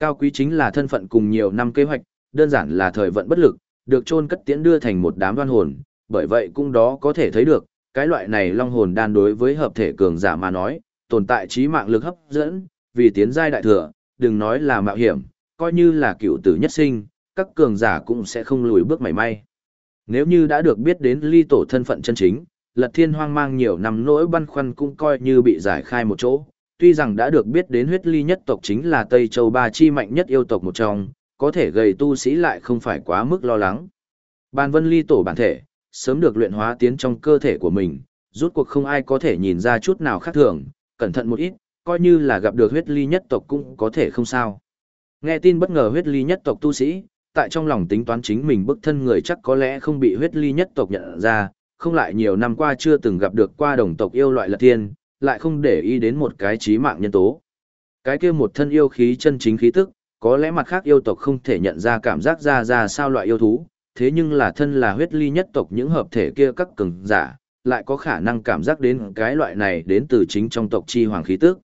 Cao quý chính là thân phận cùng nhiều năm kế hoạch, đơn giản là thời vận bất lực, được chôn cất tiễn đưa thành một đám đoan hồn, bởi vậy cũng đó có thể thấy được, cái loại này long hồn đan đối với hợp thể cường giả mà nói, tồn tại trí mạng lực hấp dẫn, vì tiến giai đại thừa, đừng nói là mạo hiểm, coi như là cựu tử nhất sinh, các cường giả cũng sẽ không lùi bước mảy may. Nếu như đã được biết đến ly tổ thân phận chân chính, lật thiên hoang mang nhiều năm nỗi băn khoăn cũng coi như bị giải khai một chỗ. Tuy rằng đã được biết đến huyết ly nhất tộc chính là Tây Châu Ba Chi mạnh nhất yêu tộc một trong, có thể gầy tu sĩ lại không phải quá mức lo lắng. Ban vân ly tổ bản thể, sớm được luyện hóa tiến trong cơ thể của mình, rút cuộc không ai có thể nhìn ra chút nào khác thường, cẩn thận một ít, coi như là gặp được huyết ly nhất tộc cũng có thể không sao. Nghe tin bất ngờ huyết ly nhất tộc tu sĩ, tại trong lòng tính toán chính mình bức thân người chắc có lẽ không bị huyết ly nhất tộc nhận ra, không lại nhiều năm qua chưa từng gặp được qua đồng tộc yêu loại lật tiên, lại không để ý đến một cái trí mạng nhân tố. Cái kia một thân yêu khí chân chính khí tức, có lẽ mặt khác yêu tộc không thể nhận ra cảm giác ra ra sao loại yêu thú, thế nhưng là thân là huyết ly nhất tộc những hợp thể kia các cường giả, lại có khả năng cảm giác đến cái loại này đến từ chính trong tộc chi hoàng khí tức.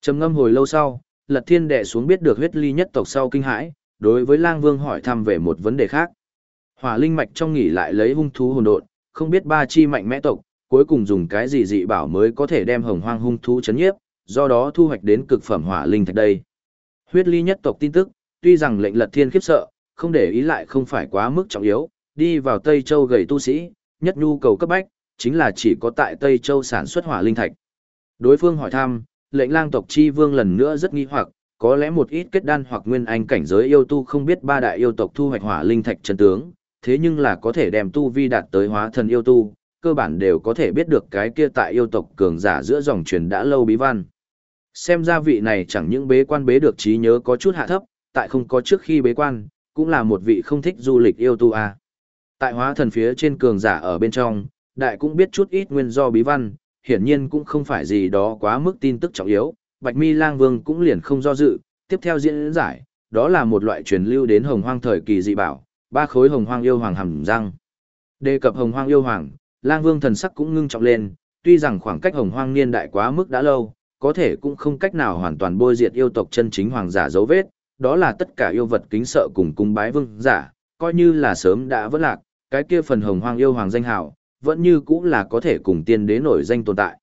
Trầm ngâm hồi lâu sau, Lật Thiên đệ xuống biết được huyết ly nhất tộc sau kinh hãi, đối với Lang Vương hỏi thăm về một vấn đề khác. Hỏa linh mạch trong nghỉ lại lấy hung thú hồn độn, không biết ba chi mạnh mẽ tộc, cuối cùng dùng cái gì dị bảo mới có thể đem hồng hoang hung thú chấn nhiếp, do đó thu hoạch đến cực phẩm hỏa linh thạch đây. Huyết ly nhất tộc tin tức, tuy rằng lệnh Lật Thiên khiếp sợ, không để ý lại không phải quá mức trọng yếu, đi vào Tây Châu gầy tu sĩ, nhất nhu cầu cấp bách, chính là chỉ có tại Tây Châu sản xuất hỏa linh thạch. Đối phương hỏi thăm, lệnh lang tộc chi vương lần nữa rất nghi hoặc, có lẽ một ít kết đan hoặc nguyên anh cảnh giới yêu tu không biết ba đại yêu tộc thu hoạch hỏa linh thạch chân tướng, thế nhưng là có thể đem tu vi đạt tới hóa thần yêu tu, cơ bản đều có thể biết được cái kia tại yêu tộc cường giả giữa dòng truyền đã lâu bí văn. Xem ra vị này chẳng những bế quan bế được trí nhớ có chút hạ thấp, tại không có trước khi bế quan, cũng là một vị không thích du lịch yêu tu a. Tại hóa thần phía trên cường giả ở bên trong, đại cũng biết chút ít nguyên do bí văn, hiển nhiên cũng không phải gì đó quá mức tin tức trọng yếu, Bạch Mi Lang Vương cũng liền không do dự, tiếp theo diễn giải, đó là một loại truyền lưu đến hồng hoang thời kỳ dị bảo, ba khối hồng hoang yêu hoàng hầm răng. Đề cập hồng hoang yêu hoàng, Lang Vương thần sắc cũng ngưng trọng lên, tuy rằng khoảng cách hồng hoang niên đại quá mức đã lâu, có thể cũng không cách nào hoàn toàn bôi diệt yêu tộc chân chính hoàng giả dấu vết, đó là tất cả yêu vật kính sợ cùng cung bái vương giả, coi như là sớm đã vỡ lạc, cái kia phần hồng hoang yêu hoàng danh hào, vẫn như cũng là có thể cùng tiên đế nổi danh tồn tại.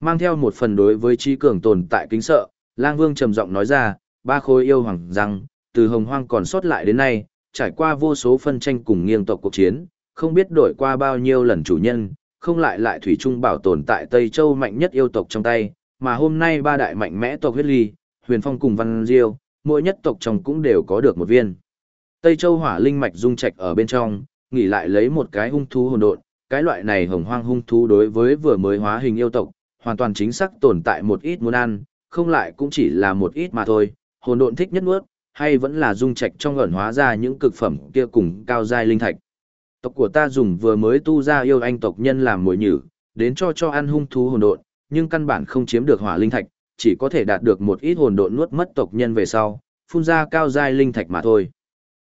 Mang theo một phần đối với trí cường tồn tại kính sợ, lang vương trầm giọng nói ra, ba khối yêu hoàng rằng, từ hồng hoang còn sót lại đến nay, trải qua vô số phân tranh cùng nghiêng tộc cuộc chiến, không biết đổi qua bao nhiêu lần chủ nhân, không lại lại thủy trung bảo tồn tại Tây Châu mạnh nhất yêu tộc trong tay, mà hôm nay ba đại mạnh mẽ tộc huyết ly, huyền phong cùng văn diêu, mỗi nhất tộc trong cũng đều có được một viên. Tây Châu hỏa linh mạch dung trạch ở bên trong, nghỉ lại lấy một cái hung thú hồn độn, cái loại này hồng hoang hung thú đối với vừa mới hóa hình yêu tộc, hoàn toàn chính xác tồn tại một ít muốn ăn, không lại cũng chỉ là một ít mà thôi, hồn độn thích nhất nuốt, hay vẫn là dung trạch trong ẩn hóa ra những cực phẩm kia cùng cao giai linh thạch. Tộc của ta dùng vừa mới tu ra yêu anh tộc nhân làm mồi nhử, đến cho cho ăn hung thú hồn độn, nhưng căn bản không chiếm được hỏa linh thạch, chỉ có thể đạt được một ít hồn độn nuốt mất tộc nhân về sau, phun ra cao giai linh thạch mà thôi.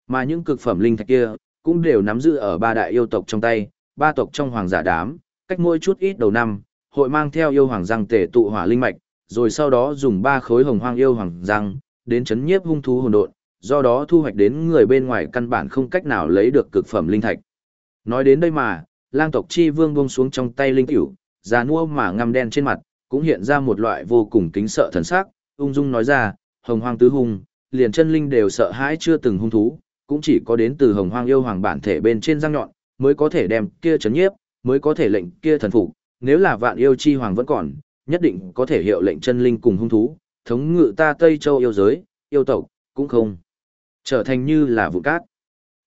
Mà những cực phẩm linh thạch kia, cũng đều nắm giữ ở ba đại yêu tộc trong tay, ba tộc trong hoàng giả đám, cách mỗi chút ít đầu năm, hội mang theo yêu hoàng răng tể tụ hỏa linh mạch, rồi sau đó dùng ba khối hồng hoang yêu hoàng răng, đến chấn nhiếp hung thú hồn độn, do đó thu hoạch đến người bên ngoài căn bản không cách nào lấy được cực phẩm linh thạch. Nói đến đây mà, lang tộc chi vương buông xuống trong tay linh tiểu, già nua mà ngăm đen trên mặt, cũng hiện ra một loại vô cùng kính sợ thần sắc, ung dung nói ra, hồng hoang tứ hung, liền chân linh đều sợ hãi chưa từng hung thú, cũng chỉ có đến từ hồng hoang yêu hoàng bản thể bên trên răng nhọn, mới có thể đem kia chấn nhiếp, mới có thể lệnh kia thần phục, nếu là vạn yêu chi hoàng vẫn còn, nhất định có thể hiệu lệnh chân linh cùng hung thú, thống ngự ta Tây Châu yêu giới, yêu tộc, cũng không. Trở thành như là vụ cát.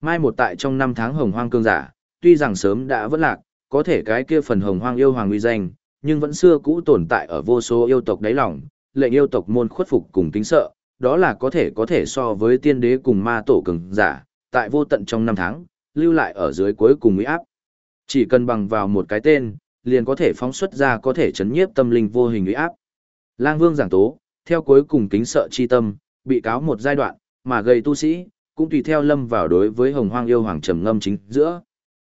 Mai một tại trong năm tháng hồng hoang cương giả, tuy rằng sớm đã vẫn lạc, có thể cái kia phần hồng hoang yêu hoàng uy danh, nhưng vẫn xưa cũ tồn tại ở vô số yêu tộc đáy lòng, lệnh yêu tộc môn khuất phục cùng kính sợ, đó là có thể có thể so với tiên đế cùng ma tổ cường giả, tại vô tận trong năm tháng, lưu lại ở dưới cuối cùng uy áp. Chỉ cần bằng vào một cái tên, liền có thể phóng xuất ra có thể chấn nhiếp tâm linh vô hình uy áp. Lang Vương giảng tố, theo cuối cùng kính sợ chi tâm, bị cáo một giai đoạn, mà gây tu sĩ, cũng tùy theo lâm vào đối với hồng hoang yêu hoàng trầm ngâm chính giữa.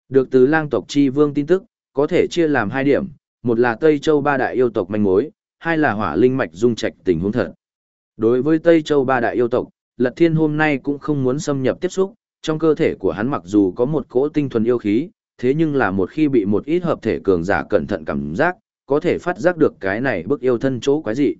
Được từ lang tộc chi vương tin tức, có thể chia làm hai điểm, một là Tây Châu ba đại yêu tộc manh mối, hai là hỏa linh mạch dung trạch tình huống thật. Đối với Tây Châu ba đại yêu tộc, Lật Thiên hôm nay cũng không muốn xâm nhập tiếp xúc, trong cơ thể của hắn mặc dù có một cỗ tinh thuần yêu khí, thế nhưng là một khi bị một ít hợp thể cường giả cẩn thận cảm giác, có thể phát giác được cái này bức yêu thân chỗ quái dị.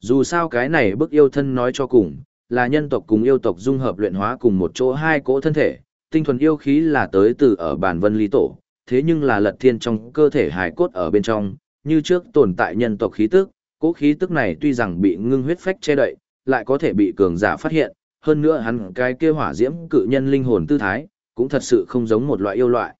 Dù sao cái này bức yêu thân nói cho cùng, là nhân tộc cùng yêu tộc dung hợp luyện hóa cùng một chỗ hai cỗ thân thể, tinh thuần yêu khí là tới từ ở bản vân lý tổ, thế nhưng là lật thiên trong cơ thể hài cốt ở bên trong, như trước tồn tại nhân tộc khí tức, cỗ khí tức này tuy rằng bị ngưng huyết phách che đậy, lại có thể bị cường giả phát hiện, hơn nữa hắn cái kia hỏa diễm cự nhân linh hồn tư thái, cũng thật sự không giống một loại yêu loại.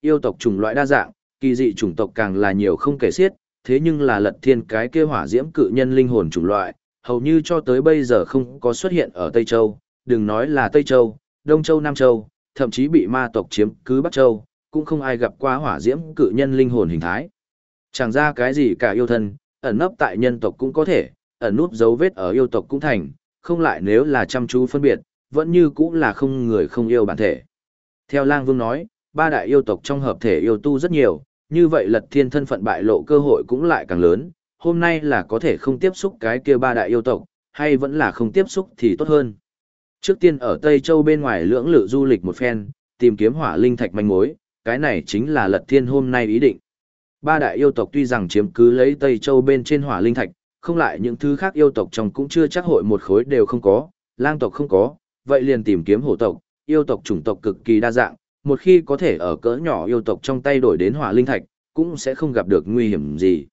Yêu tộc chủng loại đa dạng, kỳ dị chủng tộc càng là nhiều không kể xiết, thế nhưng là lật thiên cái kia hỏa diễm cự nhân linh hồn chủng loại, hầu như cho tới bây giờ không có xuất hiện ở Tây Châu, đừng nói là Tây Châu, Đông Châu Nam Châu, thậm chí bị ma tộc chiếm cứ Bắc Châu, cũng không ai gặp qua hỏa diễm cự nhân linh hồn hình thái. Chẳng ra cái gì cả yêu thân, ẩn nấp tại nhân tộc cũng có thể, ẩn núp dấu vết ở yêu tộc cũng thành, không lại nếu là chăm chú phân biệt, vẫn như cũng là không người không yêu bản thể. Theo Lang Vương nói, ba đại yêu tộc trong hợp thể yêu tu rất nhiều, như vậy lật thiên thân phận bại lộ cơ hội cũng lại càng lớn, hôm nay là có thể không tiếp xúc cái kia ba đại yêu tộc, hay vẫn là không tiếp xúc thì tốt hơn. Trước tiên ở Tây Châu bên ngoài lưỡng lự du lịch một phen, tìm kiếm hỏa linh thạch manh mối, cái này chính là lật thiên hôm nay ý định. Ba đại yêu tộc tuy rằng chiếm cứ lấy Tây Châu bên trên hỏa linh thạch, không lại những thứ khác yêu tộc trong cũng chưa chắc hội một khối đều không có, lang tộc không có, vậy liền tìm kiếm hổ tộc, yêu tộc chủng tộc cực kỳ đa dạng, một khi có thể ở cỡ nhỏ yêu tộc trong tay đổi đến hỏa linh thạch, cũng sẽ không gặp được nguy hiểm gì.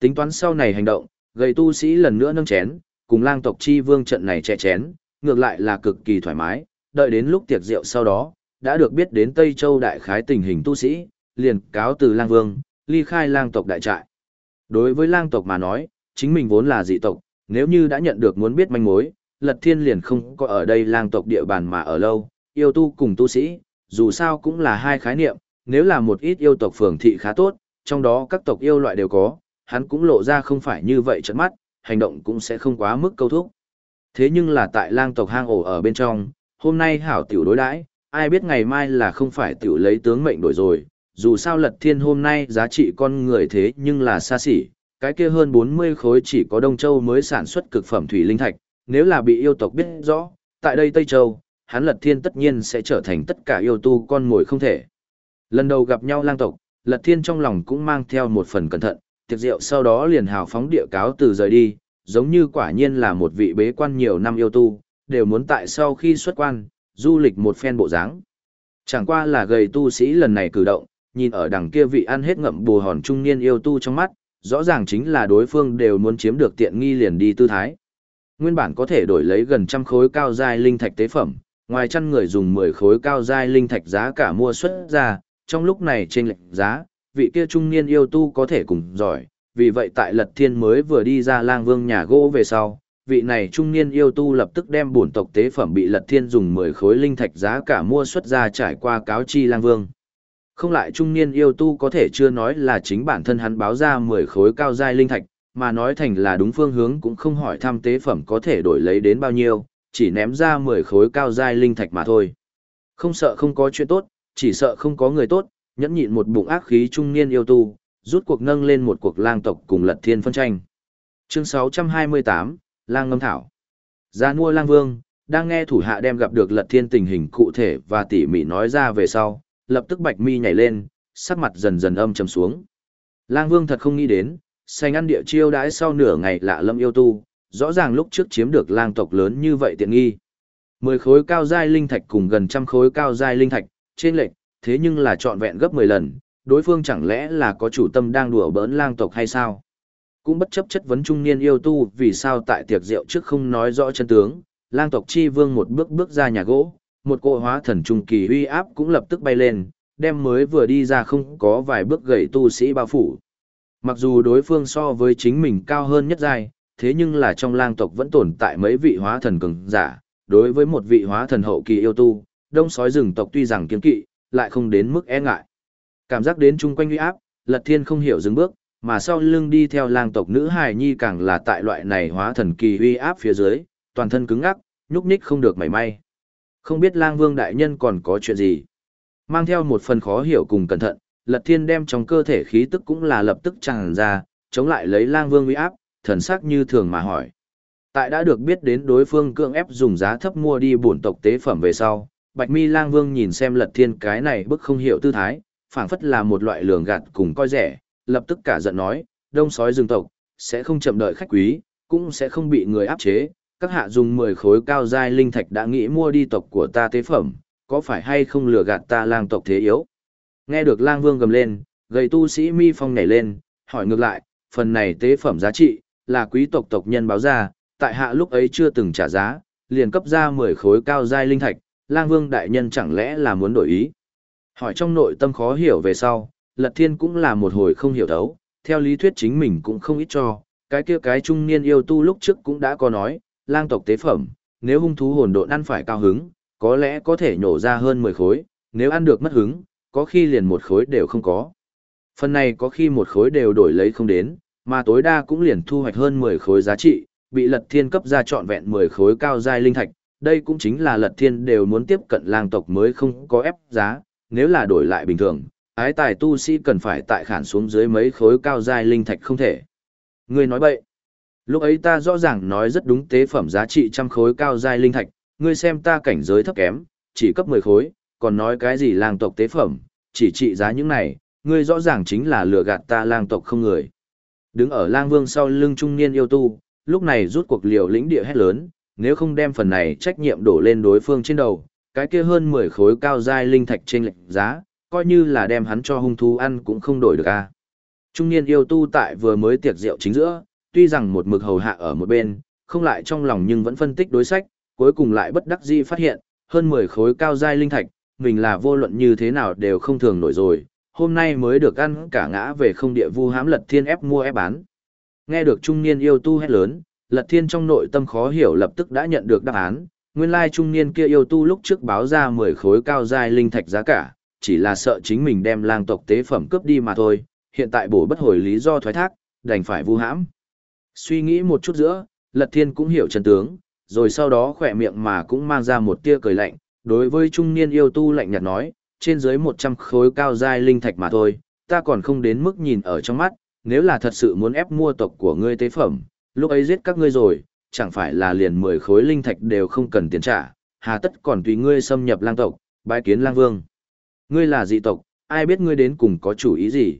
Tính toán sau này hành động, gầy tu sĩ lần nữa nâng chén, cùng lang tộc chi vương trận này chè chén, ngược lại là cực kỳ thoải mái, đợi đến lúc tiệc rượu sau đó, đã được biết đến Tây Châu đại khái tình hình tu sĩ, liền cáo từ lang vương, ly khai lang tộc đại trại. Đối với lang tộc mà nói, chính mình vốn là dị tộc, nếu như đã nhận được muốn biết manh mối, lật thiên liền không có ở đây lang tộc địa bàn mà ở lâu, yêu tu cùng tu sĩ, dù sao cũng là hai khái niệm, nếu là một ít yêu tộc phường thị khá tốt, trong đó các tộc yêu loại đều có, hắn cũng lộ ra không phải như vậy trận mắt, hành động cũng sẽ không quá mức câu thúc. Thế nhưng là tại lang tộc hang ổ ở bên trong, hôm nay hảo tiểu đối đãi, ai biết ngày mai là không phải tiểu lấy tướng mệnh đổi rồi, dù sao lật thiên hôm nay giá trị con người thế nhưng là xa xỉ, cái kia hơn 40 khối chỉ có Đông Châu mới sản xuất cực phẩm thủy linh thạch, nếu là bị yêu tộc biết rõ, tại đây Tây Châu, hắn lật thiên tất nhiên sẽ trở thành tất cả yêu tu con mồi không thể. Lần đầu gặp nhau lang tộc, lật thiên trong lòng cũng mang theo một phần cẩn thận, tiệc rượu sau đó liền hào phóng địa cáo từ rời đi, giống như quả nhiên là một vị bế quan nhiều năm yêu tu, đều muốn tại sau khi xuất quan, du lịch một phen bộ dáng. Chẳng qua là gầy tu sĩ lần này cử động, nhìn ở đằng kia vị ăn hết ngậm bù hòn trung niên yêu tu trong mắt, rõ ràng chính là đối phương đều muốn chiếm được tiện nghi liền đi tư thái. Nguyên bản có thể đổi lấy gần trăm khối cao giai linh thạch tế phẩm, ngoài chăn người dùng 10 khối cao giai linh thạch giá cả mua xuất ra, trong lúc này trên lệnh giá, vị kia trung niên yêu tu có thể cùng giỏi, vì vậy tại Lật Thiên mới vừa đi ra lang vương nhà gỗ về sau, vị này trung niên yêu tu lập tức đem bổn tộc tế phẩm bị Lật Thiên dùng 10 khối linh thạch giá cả mua xuất ra trải qua cáo chi lang vương. Không lại trung niên yêu tu có thể chưa nói là chính bản thân hắn báo ra 10 khối cao giai linh thạch, mà nói thành là đúng phương hướng cũng không hỏi thăm tế phẩm có thể đổi lấy đến bao nhiêu, chỉ ném ra 10 khối cao giai linh thạch mà thôi. Không sợ không có chuyện tốt, chỉ sợ không có người tốt, nhẫn nhịn một bụng ác khí trung niên yêu tu, rút cuộc nâng lên một cuộc lang tộc cùng lật thiên phân tranh. Chương 628, Lang Ngâm Thảo Gia mua lang vương, đang nghe thủ hạ đem gặp được lật thiên tình hình cụ thể và tỉ mỉ nói ra về sau, lập tức bạch mi nhảy lên, sắc mặt dần dần âm trầm xuống. Lang vương thật không nghĩ đến, xanh ăn địa chiêu đãi sau nửa ngày lạ lâm yêu tu, rõ ràng lúc trước chiếm được lang tộc lớn như vậy tiện nghi. Mười khối cao giai linh thạch cùng gần trăm khối cao giai linh thạch, trên lệch, thế nhưng là trọn vẹn gấp 10 lần, đối phương chẳng lẽ là có chủ tâm đang đùa bỡn lang tộc hay sao? Cũng bất chấp chất vấn trung niên yêu tu vì sao tại tiệc rượu trước không nói rõ chân tướng, lang tộc chi vương một bước bước ra nhà gỗ, một cỗ hóa thần trung kỳ uy áp cũng lập tức bay lên, đem mới vừa đi ra không có vài bước gậy tu sĩ bao phủ. Mặc dù đối phương so với chính mình cao hơn nhất giai, thế nhưng là trong lang tộc vẫn tồn tại mấy vị hóa thần cường giả, đối với một vị hóa thần hậu kỳ yêu tu, đông sói rừng tộc tuy rằng kiêng kỵ, lại không đến mức e ngại. Cảm giác đến chung quanh uy áp, Lật Thiên không hiểu dừng bước, mà sau lưng đi theo lang tộc nữ hài nhi càng là tại loại này hóa thần kỳ uy áp phía dưới, toàn thân cứng ngắc, nhúc nhích không được mảy may. Không biết lang vương đại nhân còn có chuyện gì. Mang theo một phần khó hiểu cùng cẩn thận, Lật Thiên đem trong cơ thể khí tức cũng là lập tức tràn ra, chống lại lấy lang vương uy áp, thần sắc như thường mà hỏi. Tại đã được biết đến đối phương cưỡng ép dùng giá thấp mua đi bổn tộc tế phẩm về sau, Bạch Mi Lang Vương nhìn xem Lật Thiên cái này bức không hiểu tư thái, phảng phất là một loại lường gạt cùng coi rẻ, lập tức cả giận nói, đông sói rừng tộc, sẽ không chậm đợi khách quý, cũng sẽ không bị người áp chế, các hạ dùng 10 khối cao giai linh thạch đã nghĩ mua đi tộc của ta tế phẩm, có phải hay không lừa gạt ta lang tộc thế yếu? Nghe được Lang Vương gầm lên, gầy tu sĩ Mi Phong nhảy lên, hỏi ngược lại, phần này tế phẩm giá trị, là quý tộc tộc nhân báo ra, tại hạ lúc ấy chưa từng trả giá, liền cấp ra 10 khối cao giai linh thạch, lang vương đại nhân chẳng lẽ là muốn đổi ý. Hỏi trong nội tâm khó hiểu về sau, lật thiên cũng là một hồi không hiểu thấu, theo lý thuyết chính mình cũng không ít cho, cái kia cái trung niên yêu tu lúc trước cũng đã có nói, lang tộc tế phẩm, nếu hung thú hồn độn ăn phải cao hứng, có lẽ có thể nhổ ra hơn 10 khối, nếu ăn được mất hứng, có khi liền một khối đều không có. Phần này có khi một khối đều đổi lấy không đến, mà tối đa cũng liền thu hoạch hơn 10 khối giá trị, bị lật thiên cấp ra trọn vẹn 10 khối cao giai linh thạch, đây cũng chính là lật thiên đều muốn tiếp cận lang tộc mới không có ép giá, nếu là đổi lại bình thường, ái tài tu sĩ cần phải tại khản xuống dưới mấy khối cao giai linh thạch không thể. Ngươi nói bậy. Lúc ấy ta rõ ràng nói rất đúng tế phẩm giá trị trăm khối cao giai linh thạch, ngươi xem ta cảnh giới thấp kém, chỉ cấp 10 khối, còn nói cái gì lang tộc tế phẩm, chỉ trị giá những này, ngươi rõ ràng chính là lừa gạt ta lang tộc không người. Đứng ở lang vương sau lưng trung niên yêu tu, lúc này rút cuộc liều lĩnh địa hét lớn, nếu không đem phần này trách nhiệm đổ lên đối phương trên đầu, cái kia hơn 10 khối cao giai linh thạch trên lệnh giá, coi như là đem hắn cho hung thú ăn cũng không đổi được a. Trung niên yêu tu tại vừa mới tiệc rượu chính giữa, tuy rằng một mực hầu hạ ở một bên, không lại trong lòng nhưng vẫn phân tích đối sách, cuối cùng lại bất đắc dĩ phát hiện, hơn 10 khối cao giai linh thạch, mình là vô luận như thế nào đều không thường nổi rồi, hôm nay mới được ăn cả ngã về không địa vu hãm lật thiên ép mua ép bán. Nghe được trung niên yêu tu hét lớn, lật thiên trong nội tâm khó hiểu lập tức đã nhận được đáp án, nguyên lai trung niên kia yêu tu lúc trước báo ra 10 khối cao giai linh thạch giá cả, chỉ là sợ chính mình đem lang tộc tế phẩm cướp đi mà thôi, hiện tại bổ bất hồi lý do thoái thác, đành phải vu hãm. Suy nghĩ một chút giữa, Lật Thiên cũng hiểu chân tướng, rồi sau đó khỏe miệng mà cũng mang ra một tia cười lạnh, đối với trung niên yêu tu lạnh nhạt nói, trên dưới 100 khối cao giai linh thạch mà thôi, ta còn không đến mức nhìn ở trong mắt, nếu là thật sự muốn ép mua tộc của ngươi tế phẩm, lúc ấy giết các ngươi rồi, chẳng phải là liền 10 khối linh thạch đều không cần tiền trả, hà tất còn tùy ngươi xâm nhập lang tộc, bái kiến lang vương. Ngươi là dị tộc, ai biết ngươi đến cùng có chủ ý gì?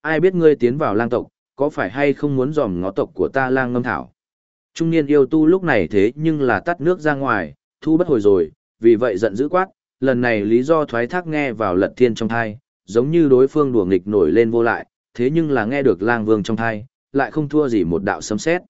Ai biết ngươi tiến vào lang tộc, có phải hay không muốn dòm ngó tộc của ta lang ngâm thảo? Trung niên yêu tu lúc này thế nhưng là tắt nước ra ngoài, thu bất hồi rồi, vì vậy giận dữ quát, lần này lý do thoái thác nghe vào lật thiên trong thai, giống như đối phương đùa nghịch nổi lên vô lại, thế nhưng là nghe được lang vương trong thai, lại không thua gì một đạo sấm sét.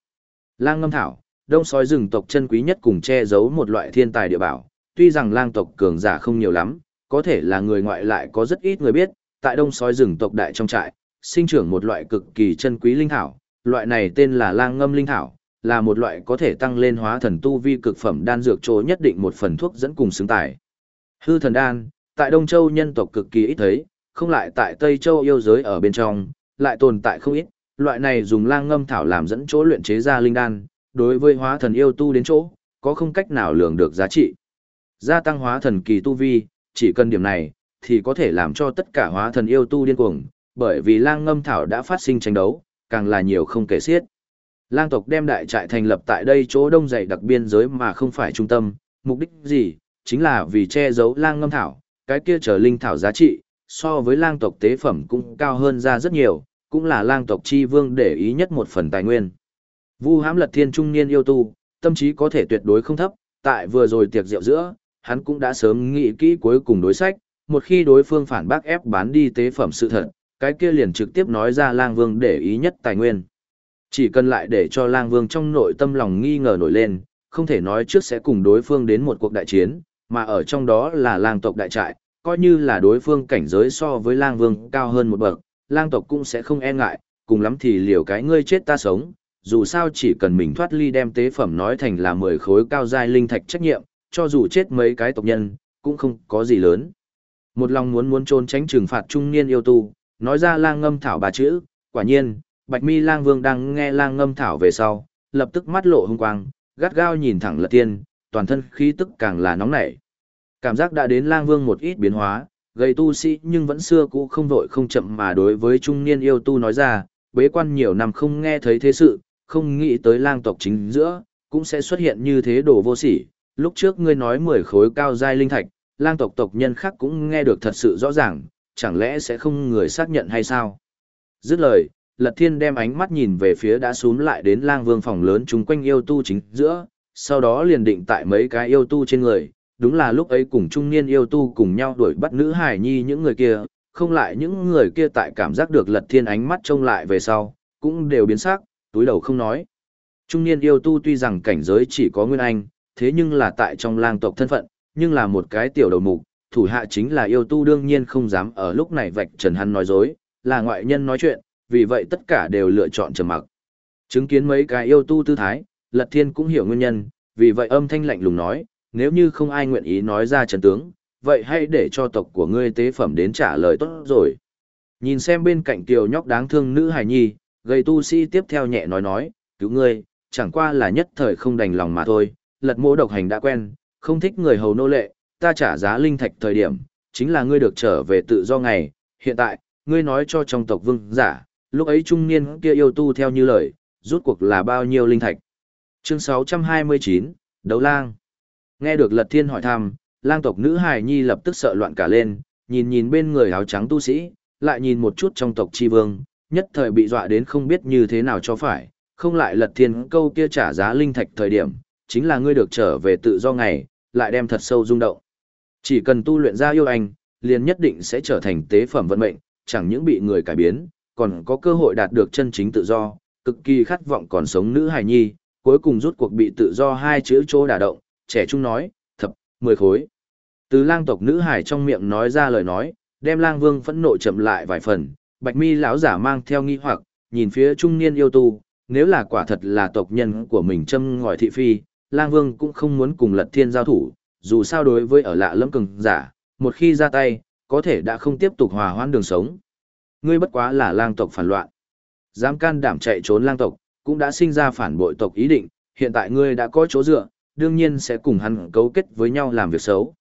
Lang ngâm thảo, đông sói rừng tộc chân quý nhất cùng che giấu một loại thiên tài địa bảo, tuy rằng lang tộc cường giả không nhiều lắm, có thể là người ngoại lại có rất ít người biết, tại đông sói rừng tộc đại trong trại, sinh trưởng một loại cực kỳ chân quý linh thảo, loại này tên là lang ngâm linh thảo, là một loại có thể tăng lên hóa thần tu vi cực phẩm đan dược chỗ nhất định một phần thuốc dẫn cùng xứng tài. Hư thần đan, tại Đông Châu nhân tộc cực kỳ ít thấy, không lại tại Tây Châu yêu giới ở bên trong, lại tồn tại không ít, loại này dùng lang ngâm thảo làm dẫn chỗ luyện chế ra linh đan, đối với hóa thần yêu tu đến chỗ, có không cách nào lường được giá trị. Gia tăng hóa thần kỳ tu vi, chỉ cần điểm này, thì có thể làm cho tất cả hóa thần yêu tu điên cuồng, bởi vì lang ngâm thảo đã phát sinh tranh đấu, càng là nhiều không kể xiết. Lang tộc đem đại trại thành lập tại đây chỗ đông dày đặc biên giới mà không phải trung tâm, mục đích gì, chính là vì che giấu lang ngâm thảo, cái kia trở linh thảo giá trị, so với lang tộc tế phẩm cũng cao hơn ra rất nhiều, cũng là lang tộc chi vương để ý nhất một phần tài nguyên. Vu hãm lật thiên trung niên yêu tu, tâm trí có thể tuyệt đối không thấp, tại vừa rồi tiệc rượu giữa, hắn cũng đã sớm nghĩ kỹ cuối cùng đối sách, một khi đối phương phản bác ép bán đi tế phẩm sự thật, cái kia liền trực tiếp nói ra lang vương để ý nhất tài nguyên. Chỉ cần lại để cho lang vương trong nội tâm lòng nghi ngờ nổi lên, không thể nói trước sẽ cùng đối phương đến một cuộc đại chiến, mà ở trong đó là lang tộc đại trại, coi như là đối phương cảnh giới so với lang vương cao hơn một bậc, lang tộc cũng sẽ không e ngại, cùng lắm thì liều cái ngươi chết ta sống, dù sao chỉ cần mình thoát ly đem tế phẩm nói thành là 10 khối cao giai linh thạch trách nhiệm, cho dù chết mấy cái tộc nhân, cũng không có gì lớn. Một lòng muốn muốn trốn tránh trừng phạt trung niên yêu tu, nói ra lang ngâm thảo ba chữ, quả nhiên, Bạch Mi lang vương đang nghe lang ngâm thảo về sau, lập tức mắt lộ hung quang, gắt gao nhìn thẳng lật tiên, toàn thân khí tức càng là nóng nảy. Cảm giác đã đến lang vương một ít biến hóa, gây tu sĩ nhưng vẫn xưa cũ không vội không chậm mà đối với trung niên yêu tu nói ra, bế quan nhiều năm không nghe thấy thế sự, không nghĩ tới lang tộc chính giữa, cũng sẽ xuất hiện như thế đồ vô sỉ. Lúc trước ngươi nói 10 khối cao giai linh thạch, lang tộc tộc nhân khác cũng nghe được thật sự rõ ràng, chẳng lẽ sẽ không người xác nhận hay sao? Dứt lời, Lật Thiên đem ánh mắt nhìn về phía đã xuống lại đến lang vương phòng lớn chung quanh yêu tu chính giữa, sau đó liền định tại mấy cái yêu tu trên người, đúng là lúc ấy cùng trung niên yêu tu cùng nhau đuổi bắt nữ hải nhi những người kia, không lại những người kia tại cảm giác được Lật Thiên ánh mắt trông lại về sau, cũng đều biến sắc, túi đầu không nói. Trung niên yêu tu tuy rằng cảnh giới chỉ có nguyên anh, thế nhưng là tại trong lang tộc thân phận, nhưng là một cái tiểu đầu mục, thủ hạ chính là yêu tu đương nhiên không dám ở lúc này vạch trần hắn nói dối, là ngoại nhân nói chuyện, vì vậy tất cả đều lựa chọn trầm mặc. Chứng kiến mấy cái yêu tu tư thái, Lật Thiên cũng hiểu nguyên nhân, vì vậy âm thanh lạnh lùng nói, nếu như không ai nguyện ý nói ra trần tướng, vậy hãy để cho tộc của ngươi tế phẩm đến trả lời tốt rồi. Nhìn xem bên cạnh tiểu nhóc đáng thương nữ hài nhi, gây tu sĩ tiếp theo nhẹ nói nói, cứu ngươi, chẳng qua là nhất thời không đành lòng mà thôi, lật mỗ độc hành đã quen, không thích người hầu nô lệ, ta trả giá linh thạch thời điểm, chính là ngươi được trở về tự do ngày, hiện tại, ngươi nói cho trong tộc vương giả, lúc ấy trung niên kia yêu tu theo như lời, rút cuộc là bao nhiêu linh thạch. Chương 629, Đấu Lang. Nghe được Lật Thiên hỏi thăm, lang tộc nữ hài nhi lập tức sợ loạn cả lên, nhìn nhìn bên người áo trắng tu sĩ, lại nhìn một chút trong tộc chi vương, nhất thời bị dọa đến không biết như thế nào cho phải, không lại Lật Thiên câu kia trả giá linh thạch thời điểm, chính là ngươi được trở về tự do ngày, lại đem thật sâu rung động. Chỉ cần tu luyện ra yêu anh, liền nhất định sẽ trở thành tế phẩm vận mệnh, chẳng những bị người cải biến, còn có cơ hội đạt được chân chính tự do, cực kỳ khát vọng còn sống nữ hài nhi, cuối cùng rút cuộc bị tự do hai chữ chỗ đả động, trẻ trung nói, thập, mười khối. Từ lang tộc nữ hài trong miệng nói ra lời nói, đem lang vương phẫn nộ chậm lại vài phần, bạch mi lão giả mang theo nghi hoặc, nhìn phía trung niên yêu tu, nếu là quả thật là tộc nhân của mình châm ngòi thị phi, lang vương cũng không muốn cùng lật thiên giao thủ, dù sao đối với ở lạ lẫm cường giả, một khi ra tay, có thể đã không tiếp tục hòa hoãn đường sống. Ngươi bất quá là lang tộc phản loạn. Dám can đảm chạy trốn lang tộc, cũng đã sinh ra phản bội tộc ý định, hiện tại ngươi đã có chỗ dựa, đương nhiên sẽ cùng hắn cấu kết với nhau làm việc xấu.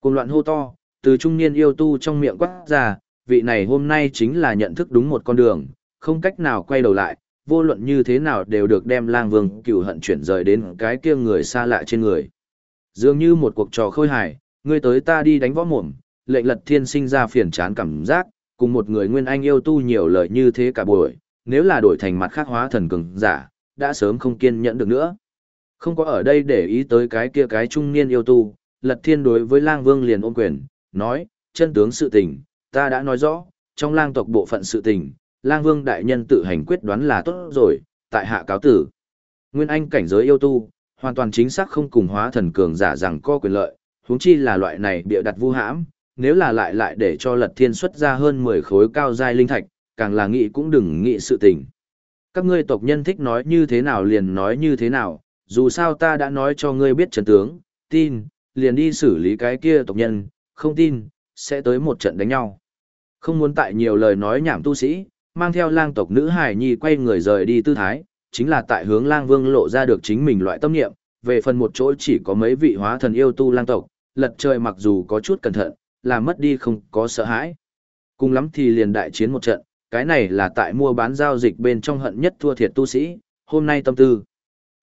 Cùng loạn hô to, từ trung niên yêu tu trong miệng quát ra, vị này hôm nay chính là nhận thức đúng một con đường, không cách nào quay đầu lại, vô luận như thế nào đều được đem lang vương cựu hận chuyển rời đến cái kia người xa lạ trên người. Dường như một cuộc trò khôi hài, ngươi tới ta đi đánh võ mồm, lệnh lật thiên sinh ra phiền chán cảm giác, cùng một người nguyên anh yêu tu nhiều lời như thế cả buổi, nếu là đổi thành mặt khác hóa thần cường giả, đã sớm không kiên nhẫn được nữa. Không có ở đây để ý tới cái kia cái trung niên yêu tu, lật thiên đối với lang vương liền ôm quyền, nói, chân tướng sự tình, ta đã nói rõ, trong lang tộc bộ phận sự tình, lang vương đại nhân tự hành quyết đoán là tốt rồi, tại hạ cáo tử. Nguyên anh cảnh giới yêu tu, hoàn toàn chính xác không cùng hóa thần cường giả rằng có quyền lợi, huống chi là loại này bịa đặt vu hãm, nếu là lại lại để cho Lật Thiên xuất ra hơn 10 khối cao giai linh thạch, càng là nghĩ cũng đừng nghĩ sự tình. Các ngươi tộc nhân thích nói như thế nào liền nói như thế nào, dù sao ta đã nói cho ngươi biết trận tướng, tin, liền đi xử lý cái kia tộc nhân, không tin, sẽ tới một trận đánh nhau. Không muốn tại nhiều lời nói nhảm tu sĩ, mang theo lang tộc nữ hải nhi quay người rời đi tư thái, chính là tại hướng lang vương lộ ra được chính mình loại tâm niệm, về phần một chỗ chỉ có mấy vị hóa thần yêu tu lang tộc, lật trời mặc dù có chút cẩn thận, là mất đi không có sợ hãi. Cùng lắm thì liền đại chiến một trận, cái này là tại mua bán giao dịch bên trong hận nhất thua thiệt tu sĩ, hôm nay tâm tư.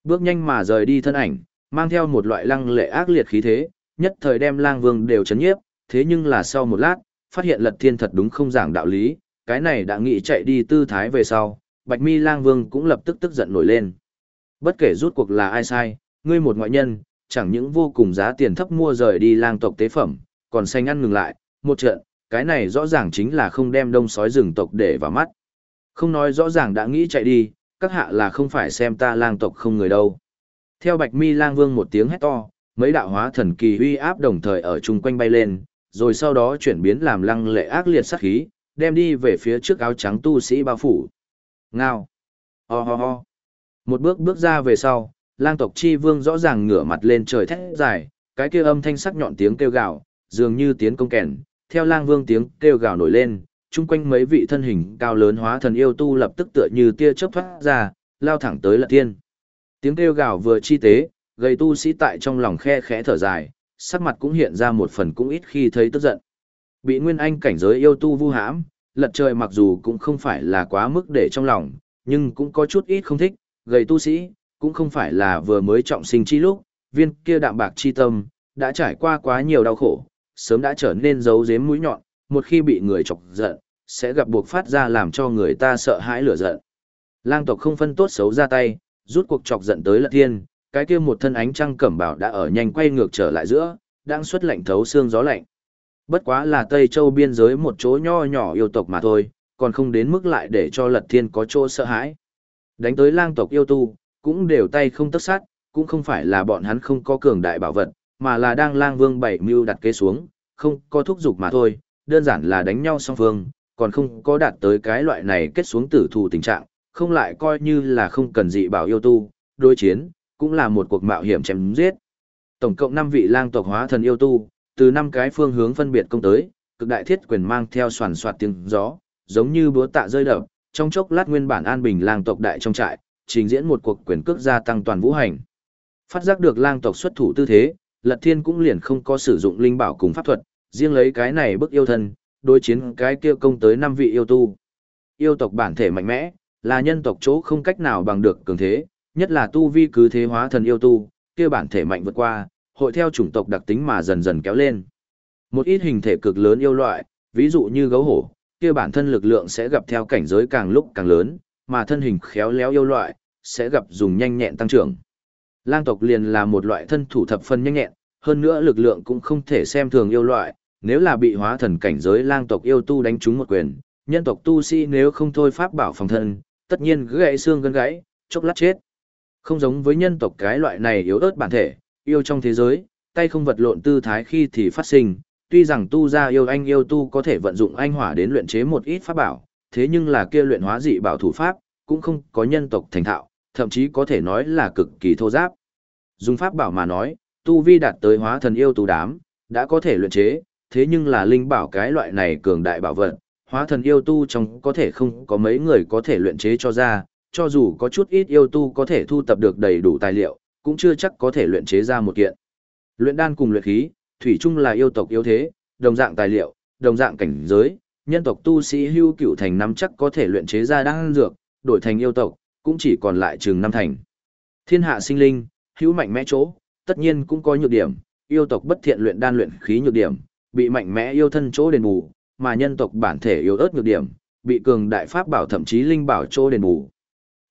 Bước nhanh mà rời đi thân ảnh, mang theo một loại lăng lệ ác liệt khí thế, nhất thời đem lang vương đều chấn nhiếp, thế nhưng là sau một lát, phát hiện lật thiên thật đúng không giảng đạo lý, cái này đã nghĩ chạy đi tư thái về sau, bạch mi lang vương cũng lập tức tức giận nổi lên. Bất kể rút cuộc là ai sai, ngươi một ngoại nhân, chẳng những vô cùng giá tiền thấp mua rời đi lang tộc tế phẩm, còn xanh ăn ngừng lại, một trận, cái này rõ ràng chính là không đem đông sói rừng tộc để vào mắt. Không nói rõ ràng đã nghĩ chạy đi, các hạ là không phải xem ta lang tộc không người đâu. Theo bạch mi lang vương một tiếng hét to, mấy đạo hóa thần kỳ uy áp đồng thời ở chung quanh bay lên, rồi sau đó chuyển biến làm lăng lệ ác liệt sát khí, đem đi về phía trước áo trắng tu sĩ bao phủ. Ngao. Ho ho ho. Một bước bước ra về sau, lang tộc chi vương rõ ràng ngửa mặt lên trời thét dài, cái kia âm thanh sắc nhọn tiếng kêu gào, dường như tiếng công kèn, theo lang vương tiếng kêu gào nổi lên, chung quanh mấy vị thân hình cao lớn hóa thần yêu tu lập tức tựa như tia chớp thoát ra, lao thẳng tới lật tiên. Tiếng kêu gào vừa chi tế, gây tu sĩ tại trong lòng khe khẽ thở dài, sắc mặt cũng hiện ra một phần cũng ít khi thấy tức giận. Bị Nguyên Anh cảnh giới yêu tu vu hãm, lật trời mặc dù cũng không phải là quá mức để trong lòng, nhưng cũng có chút ít không thích, gầy tu sĩ, cũng không phải là vừa mới trọng sinh chi lúc, viên kia đạm bạc chi tâm, đã trải qua quá nhiều đau khổ, sớm đã trở nên giấu giếm mũi nhọn, một khi bị người chọc giận, sẽ gặp buộc phát ra làm cho người ta sợ hãi lửa giận. Lang tộc không phân tốt xấu ra tay, rút cuộc chọc giận tới lật thiên, cái kia một thân ánh trăng cẩm bảo đã ở nhanh quay ngược trở lại giữa, đang xuất lạnh thấu xương gió lạnh. Bất quá là Tây Châu biên giới một chỗ nho nhỏ yêu tộc mà thôi, còn không đến mức lại để cho lật thiên có chỗ sợ hãi. Đánh tới lang tộc yêu tu, cũng đều tay không tất sát, cũng không phải là bọn hắn không có cường đại bảo vật, mà là đang lang vương bảy mưu đặt kế xuống, không có thúc giục mà thôi, đơn giản là đánh nhau song phương, còn không có đạt tới cái loại này kết xuống tử thù tình trạng, không lại coi như là không cần dị bảo yêu tu, đối chiến, cũng là một cuộc mạo hiểm chém giết. Tổng cộng 5 vị lang tộc hóa thần yêu tu, từ năm cái phương hướng phân biệt công tới, cực đại thiết quyền mang theo soàn soạt tiếng gió, giống như búa tạ rơi đập, trong chốc lát nguyên bản an bình lang tộc đại trong trại, trình diễn một cuộc quyền cước gia tăng toàn vũ hành. Phát giác được lang tộc xuất thủ tư thế, Lật Thiên cũng liền không có sử dụng linh bảo cùng pháp thuật, riêng lấy cái này bức yêu thân, đối chiến cái kia công tới năm vị yêu tu. Yêu tộc bản thể mạnh mẽ, là nhân tộc chỗ không cách nào bằng được cường thế, nhất là tu vi cứ thế hóa thần yêu tu, kia bản thể mạnh vượt qua, hội theo chủng tộc đặc tính mà dần dần kéo lên. Một ít hình thể cực lớn yêu loại, ví dụ như gấu hổ, kia bản thân lực lượng sẽ gặp theo cảnh giới càng lúc càng lớn, mà thân hình khéo léo yêu loại, sẽ gặp dùng nhanh nhẹn tăng trưởng. Lang tộc liền là một loại thân thủ thập phân nhanh nhẹn, hơn nữa lực lượng cũng không thể xem thường yêu loại, nếu là bị hóa thần cảnh giới lang tộc yêu tu đánh trúng một quyền, nhân tộc tu sĩ nếu không thôi pháp bảo phòng thân, tất nhiên gãy xương gân gãy, chốc lát chết. Không giống với nhân tộc cái loại này yếu ớt bản thể, yêu trong thế giới, tay không vật lộn tư thái khi thì phát sinh, tuy rằng tu ra yêu anh yêu tu có thể vận dụng anh hỏa đến luyện chế một ít pháp bảo, thế nhưng là kia luyện hóa dị bảo thủ pháp, cũng không có nhân tộc thành thạo, thậm chí có thể nói là cực kỳ thô giáp. Dùng pháp bảo mà nói, tu vi đạt tới hóa thần yêu tu đám, đã có thể luyện chế, thế nhưng là linh bảo cái loại này cường đại bảo vật, hóa thần yêu tu trong có thể không có mấy người có thể luyện chế cho ra, cho dù có chút ít yêu tu có thể thu tập được đầy đủ tài liệu, cũng chưa chắc có thể luyện chế ra một kiện. Luyện đan cùng luyện khí, thủy chung là yêu tộc yếu thế, đồng dạng tài liệu, đồng dạng cảnh giới, nhân tộc tu sĩ hưu cửu thành năm chắc có thể luyện chế ra đan dược, đổi thành yêu tộc, cũng chỉ còn lại chừng năm thành. Thiên hạ sinh linh, hữu mạnh mẽ chỗ, tất nhiên cũng có nhược điểm, yêu tộc bất thiện luyện đan luyện khí nhược điểm, bị mạnh mẽ yêu thân chỗ đền bù, mà nhân tộc bản thể yếu ớt nhược điểm, bị cường đại pháp bảo thậm chí linh bảo chỗ đền bù.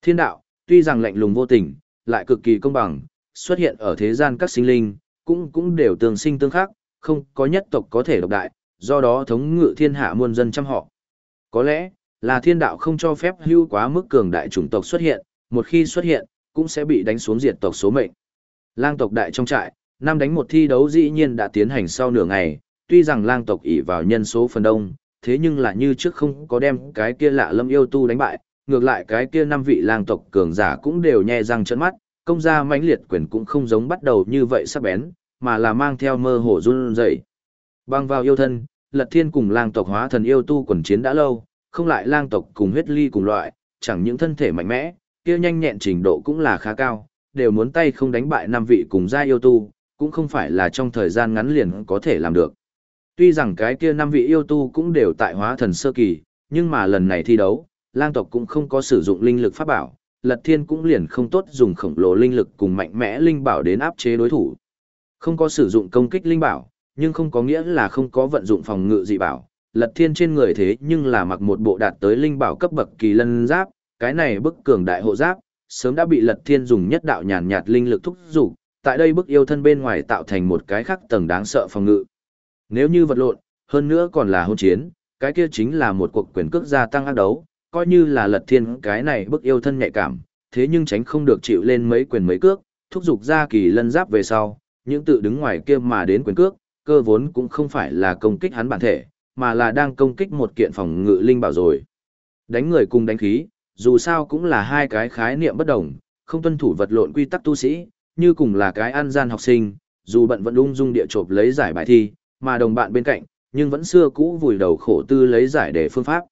Thiên đạo, tuy rằng lạnh lùng vô tình, lại cực kỳ công bằng, xuất hiện ở thế gian các sinh linh, cũng cũng đều tương sinh tương khắc, không có nhất tộc có thể độc đại, do đó thống ngự thiên hạ muôn dân trăm họ. Có lẽ, là thiên đạo không cho phép hưu quá mức cường đại chủng tộc xuất hiện, một khi xuất hiện, cũng sẽ bị đánh xuống diệt tộc số mệnh. Lang tộc đại trong trại, năm đánh một thi đấu dĩ nhiên đã tiến hành sau nửa ngày, tuy rằng lang tộc ỷ vào nhân số phần đông, thế nhưng là như trước không có đem cái kia lạ lâm yêu tu đánh bại, ngược lại cái kia năm vị lang tộc cường giả cũng đều nhe răng trợn mắt, công gia mãnh liệt quyền cũng không giống bắt đầu như vậy sắc bén, mà là mang theo mơ hồ run rẩy. Bang vào yêu thân, Lật Thiên cùng lang tộc hóa thần yêu tu quần chiến đã lâu, không lại lang tộc cùng huyết ly cùng loại, chẳng những thân thể mạnh mẽ, kia nhanh nhẹn trình độ cũng là khá cao, đều muốn tay không đánh bại năm vị cùng gia yêu tu, cũng không phải là trong thời gian ngắn liền có thể làm được. Tuy rằng cái kia năm vị yêu tu cũng đều tại hóa thần sơ kỳ, nhưng mà lần này thi đấu, lang tộc cũng không có sử dụng linh lực pháp bảo, lật thiên cũng liền không tốt dùng khổng lồ linh lực cùng mạnh mẽ linh bảo đến áp chế đối thủ. Không có sử dụng công kích linh bảo, nhưng không có nghĩa là không có vận dụng phòng ngự dị bảo. Lật thiên trên người thế nhưng là mặc một bộ đạt tới linh bảo cấp bậc kỳ lân giáp, cái này bức cường đại hộ giáp, sớm đã bị lật thiên dùng nhất đạo nhàn nhạt linh lực thúc giục, tại đây bức yêu thân bên ngoài tạo thành một cái khắc tầng đáng sợ phòng ngự. Nếu như vật lộn, hơn nữa còn là hôn chiến, cái kia chính là một cuộc quyền cước gia tăng ác đấu, coi như là lật thiên cái này bức yêu thân nhạy cảm, thế nhưng tránh không được chịu lên mấy quyền mấy cước, thúc giục ra kỳ lân giáp về sau, những tự đứng ngoài kia mà đến quyền cước, cơ vốn cũng không phải là công kích hắn bản thể, mà là đang công kích một kiện phòng ngự linh bảo rồi. Đánh người cùng đánh khí, dù sao cũng là hai cái khái niệm bất đồng, không tuân thủ vật lộn quy tắc tu sĩ, như cùng là cái ăn gian học sinh, dù bận vẫn ung dung địa chộp lấy giải bài thi, mà đồng bạn bên cạnh, nhưng vẫn xưa cũ vùi đầu khổ tư lấy giải để phương pháp.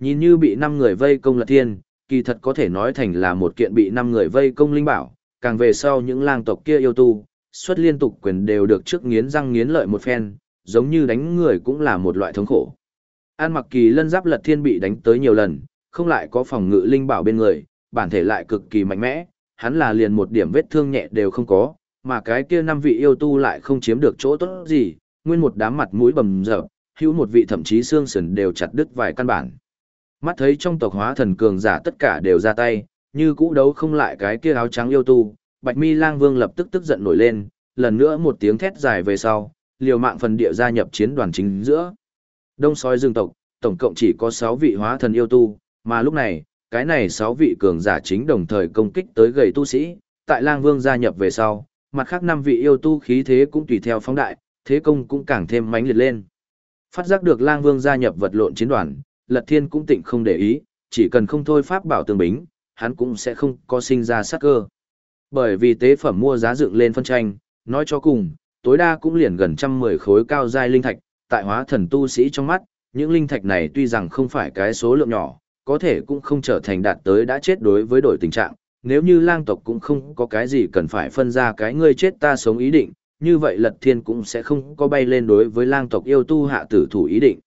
Nhìn như bị năm người vây công lật thiên, kỳ thật có thể nói thành là một kiện bị năm người vây công linh bảo, càng về sau những lang tộc kia yêu tu, xuất liên tục quyền đều được trước nghiến răng nghiến lợi một phen, giống như đánh người cũng là một loại thống khổ. An mặc kỳ lân giáp lật thiên bị đánh tới nhiều lần, không lại có phòng ngự linh bảo bên người, bản thể lại cực kỳ mạnh mẽ, hắn là liền một điểm vết thương nhẹ đều không có, mà cái kia năm vị yêu tu lại không chiếm được chỗ tốt gì, nguyên một đám mặt mũi bầm dập, hữu một vị thậm chí xương sườn đều chặt đứt vài căn bản. Mắt thấy trong tộc hóa thần cường giả tất cả đều ra tay, như cũ đấu không lại cái kia áo trắng yêu tu, Bạch Mi Lang Vương lập tức tức giận nổi lên, lần nữa một tiếng thét dài về sau, liều mạng phần địa gia nhập chiến đoàn chính giữa. Đông sói dương tộc, tổng cộng chỉ có 6 vị hóa thần yêu tu, mà lúc này, cái này 6 vị cường giả chính đồng thời công kích tới gầy tu sĩ, tại Lang Vương gia nhập về sau, mặt khác 5 vị yêu tu khí thế cũng tùy theo phóng đại, thế công cũng càng thêm mãnh liệt lên. Phát giác được Lang Vương gia nhập vật lộn chiến đoàn, Lật Thiên cũng tịnh không để ý, chỉ cần không thôi pháp bảo tương bính, hắn cũng sẽ không có sinh ra sát cơ. Bởi vì tế phẩm mua giá dựng lên phân tranh, nói cho cùng, tối đa cũng liền gần trăm mười khối cao giai linh thạch, tại hóa thần tu sĩ trong mắt, những linh thạch này tuy rằng không phải cái số lượng nhỏ, có thể cũng không trở thành đạt tới đã chết đối với đổi tình trạng, nếu như lang tộc cũng không có cái gì cần phải phân ra cái ngươi chết ta sống ý định, như vậy lật thiên cũng sẽ không có bay lên đối với lang tộc yêu tu hạ tử thủ ý định.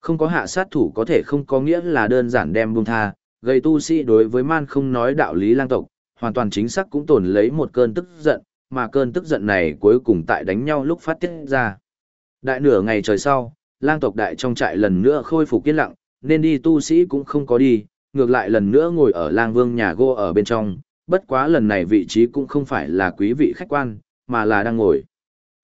Không có hạ sát thủ có thể không có nghĩa là đơn giản đem buông tha, gây tu sĩ đối với man không nói đạo lý lang tộc, hoàn toàn chính xác cũng tồn lấy một cơn tức giận, mà cơn tức giận này cuối cùng tại đánh nhau lúc phát tiết ra. Đại nửa ngày trời sau, lang tộc đại trong trại lần nữa khôi phục yên lặng, nên đi tu sĩ cũng không có đi, ngược lại lần nữa ngồi ở lang vương nhà gô ở bên trong, bất quá lần này vị trí cũng không phải là quý vị khách quan, mà là đang ngồi.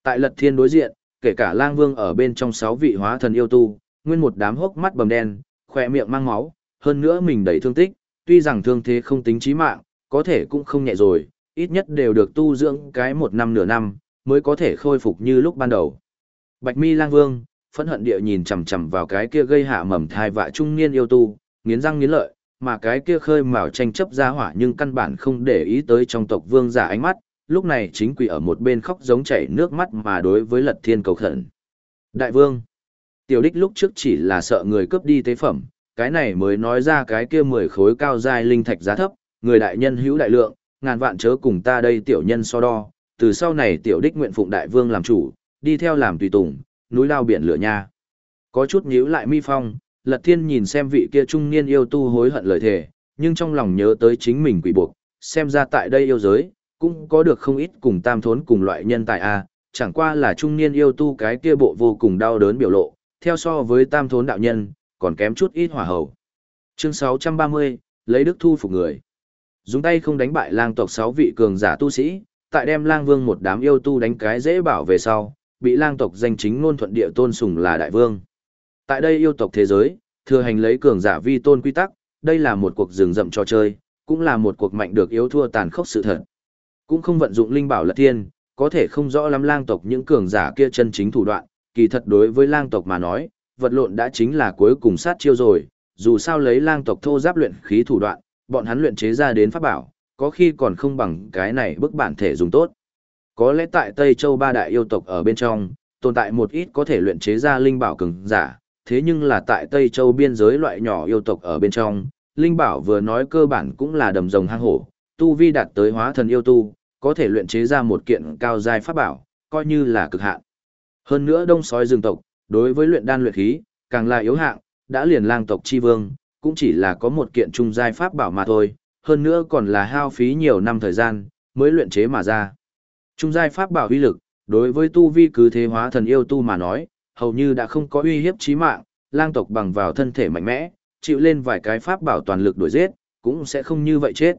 Tại lật thiên đối diện, kể cả lang vương ở bên trong sáu vị hóa thần yêu tu, nguyên một đám hốc mắt bầm đen, khỏe miệng mang máu, hơn nữa mình đầy thương tích, tuy rằng thương thế không tính chí mạng, có thể cũng không nhẹ rồi, ít nhất đều được tu dưỡng cái một năm nửa năm, mới có thể khôi phục như lúc ban đầu. Bạch mi lang vương, phẫn hận địa nhìn chằm chằm vào cái kia gây hạ mầm thai vạ trung niên yêu tu, nghiến răng nghiến lợi, mà cái kia khơi mào tranh chấp ra hỏa nhưng căn bản không để ý tới trong tộc vương giả ánh mắt, lúc này chính quỷ ở một bên khóc giống chảy nước mắt mà đối với lật thiên cầu khẩn. Đại vương, tiểu đích lúc trước chỉ là sợ người cướp đi tế phẩm, cái này mới nói ra cái kia mười khối cao dài linh thạch giá thấp, người đại nhân hữu đại lượng, ngàn vạn chớ cùng ta đây tiểu nhân so đo, từ sau này tiểu đích nguyện phụng đại vương làm chủ, đi theo làm tùy tùng, núi lao biển lửa nha. Có chút nhíu lại mi phong, lật thiên nhìn xem vị kia trung niên yêu tu hối hận lời thề, nhưng trong lòng nhớ tới chính mình quỷ buộc, xem ra tại đây yêu giới, cũng có được không ít cùng tam thốn cùng loại nhân tài a chẳng qua là trung niên yêu tu cái kia bộ vô cùng đau đớn biểu lộ, theo so với tam thốn đạo nhân, còn kém chút ít hỏa hầu. Chương 630, lấy đức thu phục người. Dùng tay không đánh bại lang tộc 6 vị cường giả tu sĩ, tại đem lang vương một đám yêu tu đánh cái dễ bảo về sau, bị lang tộc danh chính ngôn thuận địa tôn sùng là đại vương. Tại đây yêu tộc thế giới, thừa hành lấy cường giả vi tôn quy tắc, đây là một cuộc rừng rậm trò chơi, cũng là một cuộc mạnh được yếu thua tàn khốc sự thật. Cũng không vận dụng linh bảo lật thiên, có thể không rõ lắm lang tộc những cường giả kia chân chính thủ đoạn, kỳ thật đối với lang tộc mà nói, vật lộn đã chính là cuối cùng sát chiêu rồi, dù sao lấy lang tộc thô giáp luyện khí thủ đoạn, bọn hắn luyện chế ra đến pháp bảo, có khi còn không bằng cái này bức bản thể dùng tốt. Có lẽ tại Tây Châu ba đại yêu tộc ở bên trong, tồn tại một ít có thể luyện chế ra linh bảo cường giả, thế nhưng là tại Tây Châu biên giới loại nhỏ yêu tộc ở bên trong, linh bảo vừa nói cơ bản cũng là đầm rồng hang hổ, tu vi đạt tới hóa thần yêu tu, có thể luyện chế ra một kiện cao giai pháp bảo, coi như là cực hạn. Hơn nữa đông sói rừng tộc, đối với luyện đan luyện khí, càng là yếu hạng, đã liền lang tộc chi vương, cũng chỉ là có một kiện trung giai pháp bảo mà thôi, hơn nữa còn là hao phí nhiều năm thời gian, mới luyện chế mà ra. Trung giai pháp bảo uy lực, đối với tu vi cứ thế hóa thần yêu tu mà nói, hầu như đã không có uy hiếp chí mạng, lang tộc bằng vào thân thể mạnh mẽ, chịu lên vài cái pháp bảo toàn lực đuổi giết, cũng sẽ không như vậy chết.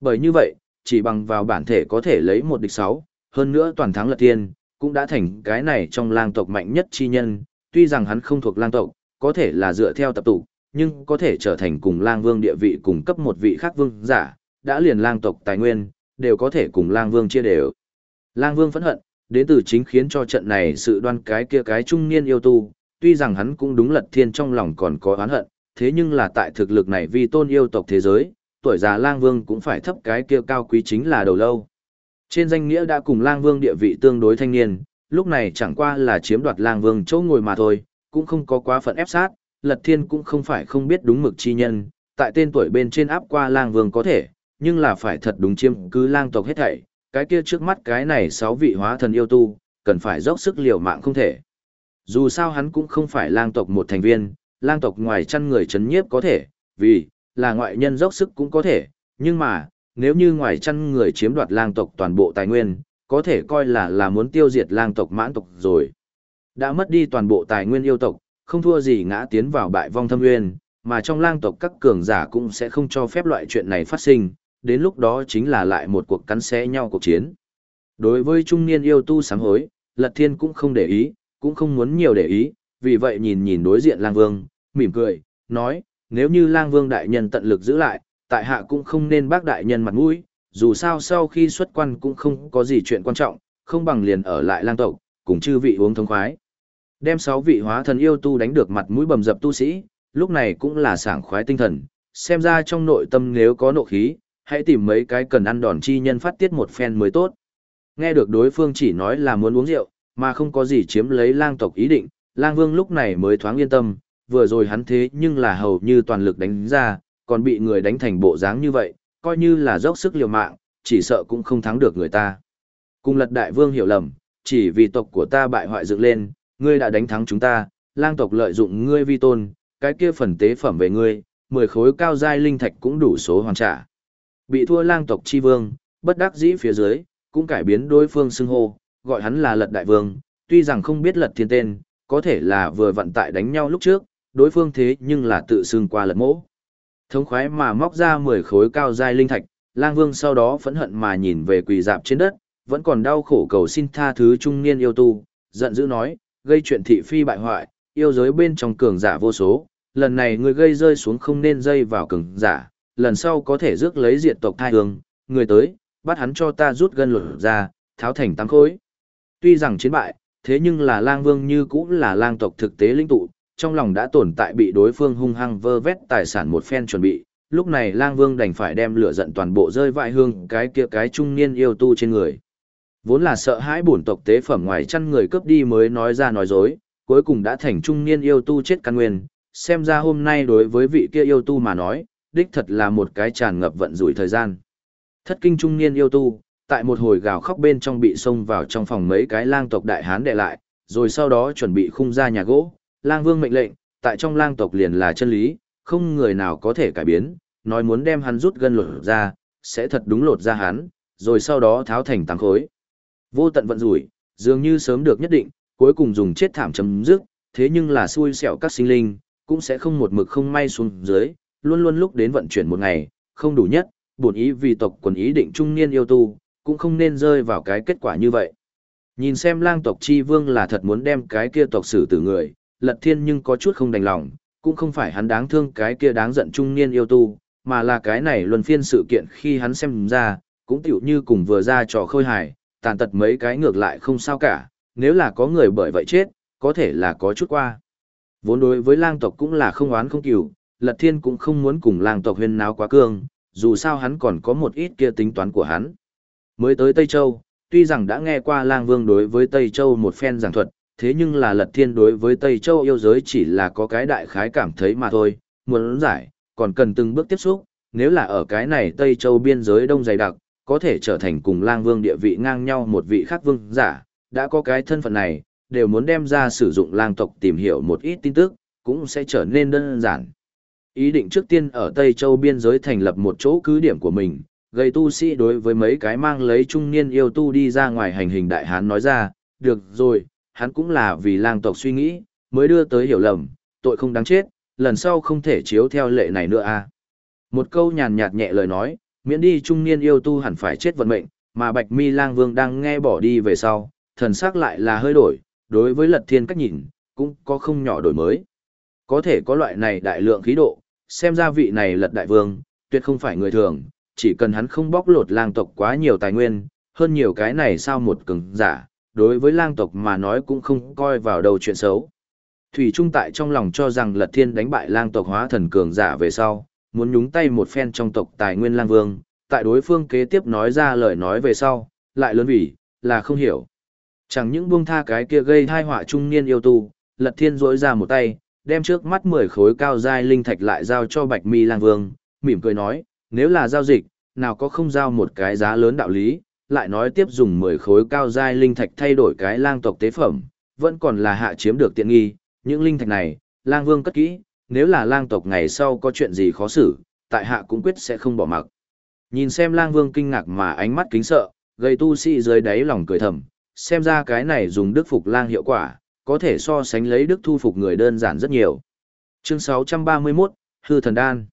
Bởi như vậy, chỉ bằng vào bản thể có thể lấy một địch sáu, hơn nữa toàn thắng lật tiên, cũng đã thành cái này trong lang tộc mạnh nhất chi nhân, tuy rằng hắn không thuộc lang tộc, có thể là dựa theo tập tụ, nhưng có thể trở thành cùng lang vương địa vị cùng cấp một vị khác vương giả, đã liền lang tộc tài nguyên, đều có thể cùng lang vương chia đều. Lang vương phẫn hận, đến từ chính khiến cho trận này sự đoan cái kia cái trung niên yêu tu, tuy rằng hắn cũng đúng lật thiên trong lòng còn có oán hận, thế nhưng là tại thực lực này vì tôn yêu tộc thế giới, tuổi già lang vương cũng phải thấp cái kia cao quý chính là đầu lâu. Trên danh nghĩa đã cùng lang vương địa vị tương đối thanh niên, lúc này chẳng qua là chiếm đoạt lang vương chỗ ngồi mà thôi, cũng không có quá phận ép sát, lật thiên cũng không phải không biết đúng mực chi nhân, tại tên tuổi bên trên áp qua lang vương có thể, nhưng là phải thật đúng chiếm cứ lang tộc hết thảy, cái kia trước mắt cái này sáu vị hóa thần yêu tu, cần phải dốc sức liều mạng không thể. Dù sao hắn cũng không phải lang tộc một thành viên, lang tộc ngoài chăn người chấn nhiếp có thể, vì, là ngoại nhân dốc sức cũng có thể, nhưng mà, nếu như ngoài chăn người chiếm đoạt lang tộc toàn bộ tài nguyên, có thể coi là là muốn tiêu diệt lang tộc mãn tộc rồi. Đã mất đi toàn bộ tài nguyên yêu tộc, không thua gì ngã tiến vào bại vong thâm nguyên, mà trong lang tộc các cường giả cũng sẽ không cho phép loại chuyện này phát sinh, đến lúc đó chính là lại một cuộc cắn xé nhau cuộc chiến. Đối với trung niên yêu tu sáng hối, Lật Thiên cũng không để ý, cũng không muốn nhiều để ý, vì vậy nhìn nhìn đối diện lang vương, mỉm cười, nói, nếu như lang vương đại nhân tận lực giữ lại, tại hạ cũng không nên bác đại nhân mặt mũi, dù sao sau khi xuất quan cũng không có gì chuyện quan trọng, không bằng liền ở lại lang tộc, cùng chư vị uống thông khoái. Đem sáu vị hóa thần yêu tu đánh được mặt mũi bầm dập tu sĩ, lúc này cũng là sảng khoái tinh thần, xem ra trong nội tâm nếu có nộ khí, hãy tìm mấy cái cần ăn đòn chi nhân phát tiết một phen mới tốt. Nghe được đối phương chỉ nói là muốn uống rượu, mà không có gì chiếm lấy lang tộc ý định, lang vương lúc này mới thoáng yên tâm, vừa rồi hắn thế nhưng là hầu như toàn lực đánh ra, còn bị người đánh thành bộ dáng như vậy, coi như là dốc sức liều mạng, chỉ sợ cũng không thắng được người ta. Cùng lật đại vương hiểu lầm, chỉ vì tộc của ta bại hoại dựng lên, ngươi đã đánh thắng chúng ta, lang tộc lợi dụng ngươi vi tôn, cái kia phần tế phẩm về ngươi, mười khối cao giai linh thạch cũng đủ số hoàn trả. Bị thua lang tộc chi vương, bất đắc dĩ phía dưới, cũng cải biến đối phương xưng hô, gọi hắn là lật đại vương, tuy rằng không biết lật thiên tên, có thể là vừa vận tại đánh nhau lúc trước, đối phương thế nhưng là tự xưng qua lật mỗ. Thống khoái mà móc ra 10 khối cao dai linh thạch, lang vương sau đó phẫn hận mà nhìn về quỳ dạp trên đất, vẫn còn đau khổ cầu xin tha thứ trung niên yêu tu, giận dữ nói, gây chuyện thị phi bại hoại, yêu giới bên trong cường giả vô số, lần này người gây rơi xuống không nên dây vào cường giả, lần sau có thể rước lấy diện tộc thai hương, người tới, bắt hắn cho ta rút gân lột ra, tháo thành tăng khối. Tuy rằng chiến bại, thế nhưng là lang vương như cũng là lang tộc thực tế linh tụ, trong lòng đã tồn tại bị đối phương hung hăng vơ vét tài sản một phen chuẩn bị, lúc này lang vương đành phải đem lửa giận toàn bộ rơi vại hương cái kia cái trung niên yêu tu trên người. Vốn là sợ hãi bổn tộc tế phẩm ngoài chăn người cướp đi mới nói ra nói dối, cuối cùng đã thành trung niên yêu tu chết căn nguyên, xem ra hôm nay đối với vị kia yêu tu mà nói, đích thật là một cái tràn ngập vận rủi thời gian. Thất kinh trung niên yêu tu, tại một hồi gào khóc bên trong bị xông vào trong phòng mấy cái lang tộc đại hán đệ lại, rồi sau đó chuẩn bị khung ra nhà gỗ, lang vương mệnh lệnh, tại trong lang tộc liền là chân lý, không người nào có thể cải biến, nói muốn đem hắn rút gân lột ra, sẽ thật đúng lột ra hắn, rồi sau đó tháo thành tăng khối. Vô tận vận rủi, dường như sớm được nhất định, cuối cùng dùng chết thảm chấm dứt, thế nhưng là xui xẻo các sinh linh, cũng sẽ không một mực không may xuống dưới, luôn luôn lúc đến vận chuyển một ngày, không đủ nhất, bổn ý vì tộc quần ý định trung niên yêu tu, cũng không nên rơi vào cái kết quả như vậy. Nhìn xem lang tộc chi vương là thật muốn đem cái kia tộc xử tử người, lật thiên nhưng có chút không đành lòng, cũng không phải hắn đáng thương cái kia đáng giận trung niên yêu tu, mà là cái này luân phiên sự kiện khi hắn xem ra, cũng tiểu như cùng vừa ra trò khôi hài, tàn tật mấy cái ngược lại không sao cả, nếu là có người bởi vậy chết, có thể là có chút qua. Vốn đối với lang tộc cũng là không oán không cừu, Lật Thiên cũng không muốn cùng lang tộc huyên náo quá cương, dù sao hắn còn có một ít kia tính toán của hắn. Mới tới Tây Châu, tuy rằng đã nghe qua lang vương đối với Tây Châu một phen giảng thuật, thế nhưng là Lật Thiên đối với Tây Châu yêu giới chỉ là có cái đại khái cảm thấy mà thôi, muốn giải, còn cần từng bước tiếp xúc, nếu là ở cái này Tây Châu biên giới đông dày đặc, có thể trở thành cùng lang vương địa vị ngang nhau một vị khác vương giả, đã có cái thân phận này, đều muốn đem ra sử dụng lang tộc tìm hiểu một ít tin tức, cũng sẽ trở nên đơn giản. Ý định trước tiên ở Tây Châu biên giới thành lập một chỗ cứ điểm của mình, gây tu sĩ đối với mấy cái mang lấy trung niên yêu tu đi ra ngoài hành hình đại hán nói ra, được rồi, hắn cũng là vì lang tộc suy nghĩ, mới đưa tới hiểu lầm, tội không đáng chết, lần sau không thể chiếu theo lệ này nữa à. Một câu nhàn nhạt nhẹ lời nói, miễn đi trung niên yêu tu hẳn phải chết vận mệnh, mà Bạch Mi Lang Vương đang nghe bỏ đi về sau, thần sắc lại là hơi đổi, đối với Lật Thiên cách nhìn, cũng có không nhỏ đổi mới. Có thể có loại này đại lượng khí độ, xem ra vị này Lật Đại Vương, tuyệt không phải người thường, chỉ cần hắn không bóc lột lang tộc quá nhiều tài nguyên, hơn nhiều cái này sao một cường giả, đối với lang tộc mà nói cũng không coi vào đầu chuyện xấu. Thủy Trung tại trong lòng cho rằng Lật Thiên đánh bại lang tộc hóa thần cường giả về sau, muốn nhúng tay một phen trong tộc tài nguyên lang vương, tại đối phương kế tiếp nói ra lời nói về sau, lại lớn vỉ, là không hiểu. Chẳng những buông tha cái kia gây thai họa trung niên yêu tu, Lật Thiên rỗi ra một tay, đem trước mắt 10 khối cao giai linh thạch lại giao cho Bạch Mi Lang Vương, mỉm cười nói, nếu là giao dịch, nào có không giao một cái giá lớn đạo lý, lại nói tiếp dùng 10 khối cao giai linh thạch thay đổi cái lang tộc tế phẩm, vẫn còn là hạ chiếm được tiện nghi, những linh thạch này, lang vương cất kỹ, nếu là lang tộc ngày sau có chuyện gì khó xử, tại hạ cũng quyết sẽ không bỏ mặc. Nhìn xem lang vương kinh ngạc mà ánh mắt kính sợ, gây tu sĩ dưới đáy lòng cười thầm, xem ra cái này dùng đức phục lang hiệu quả, có thể so sánh lấy đức thu phục người đơn giản rất nhiều. Chương 631, Hư Thần Đan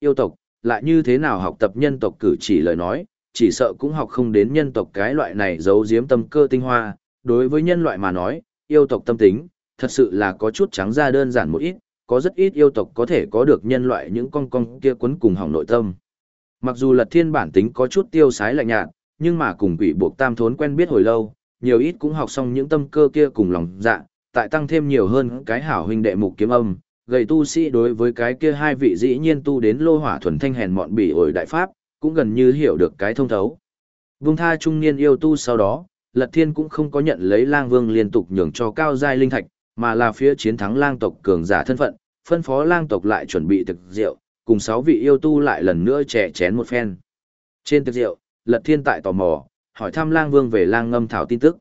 Yêu tộc, lại như thế nào học tập nhân tộc cử chỉ lời nói, chỉ sợ cũng học không đến nhân tộc cái loại này giấu giếm tâm cơ tinh hoa, đối với nhân loại mà nói, yêu tộc tâm tính, thật sự là có chút trắng ra đơn giản một ít, có rất ít yêu tộc có thể có được nhân loại những con con kia quấn cùng hỏng nội tâm. Mặc dù lật thiên bản tính có chút tiêu sái lạnh nhạt, nhưng mà cùng quỷ buộc tam thốn quen biết hồi lâu, nhiều ít cũng học xong những tâm cơ kia cùng lòng dạ, tại tăng thêm nhiều hơn cái hảo huynh đệ mục kiếm âm, gầy tu sĩ đối với cái kia hai vị dĩ nhiên tu đến lô hỏa thuần thanh hèn mọn bỉ ổi đại pháp, cũng gần như hiểu được cái thông thấu. Vương tha trung niên yêu tu sau đó, Lật Thiên cũng không có nhận lấy lang vương liên tục nhường cho cao giai linh thạch, mà là phía chiến thắng lang tộc cường giả thân phận, phân phó lang tộc lại chuẩn bị thực rượu, cùng sáu vị yêu tu lại lần nữa trẻ chén một phen. Trên thực rượu, Lật Thiên tại tò mò, hỏi thăm lang vương về lang ngâm thảo tin tức.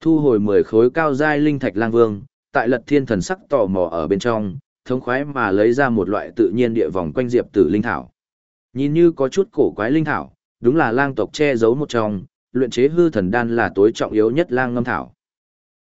Thu hồi 10 khối cao giai linh thạch lang vương, tại lật thiên thần sắc tò mò ở bên trong, thống khoái mà lấy ra một loại tự nhiên địa vòng quanh diệp tử linh thảo. Nhìn như có chút cổ quái linh thảo, đúng là lang tộc che giấu một trong, luyện chế hư thần đan là tối trọng yếu nhất lang ngâm thảo.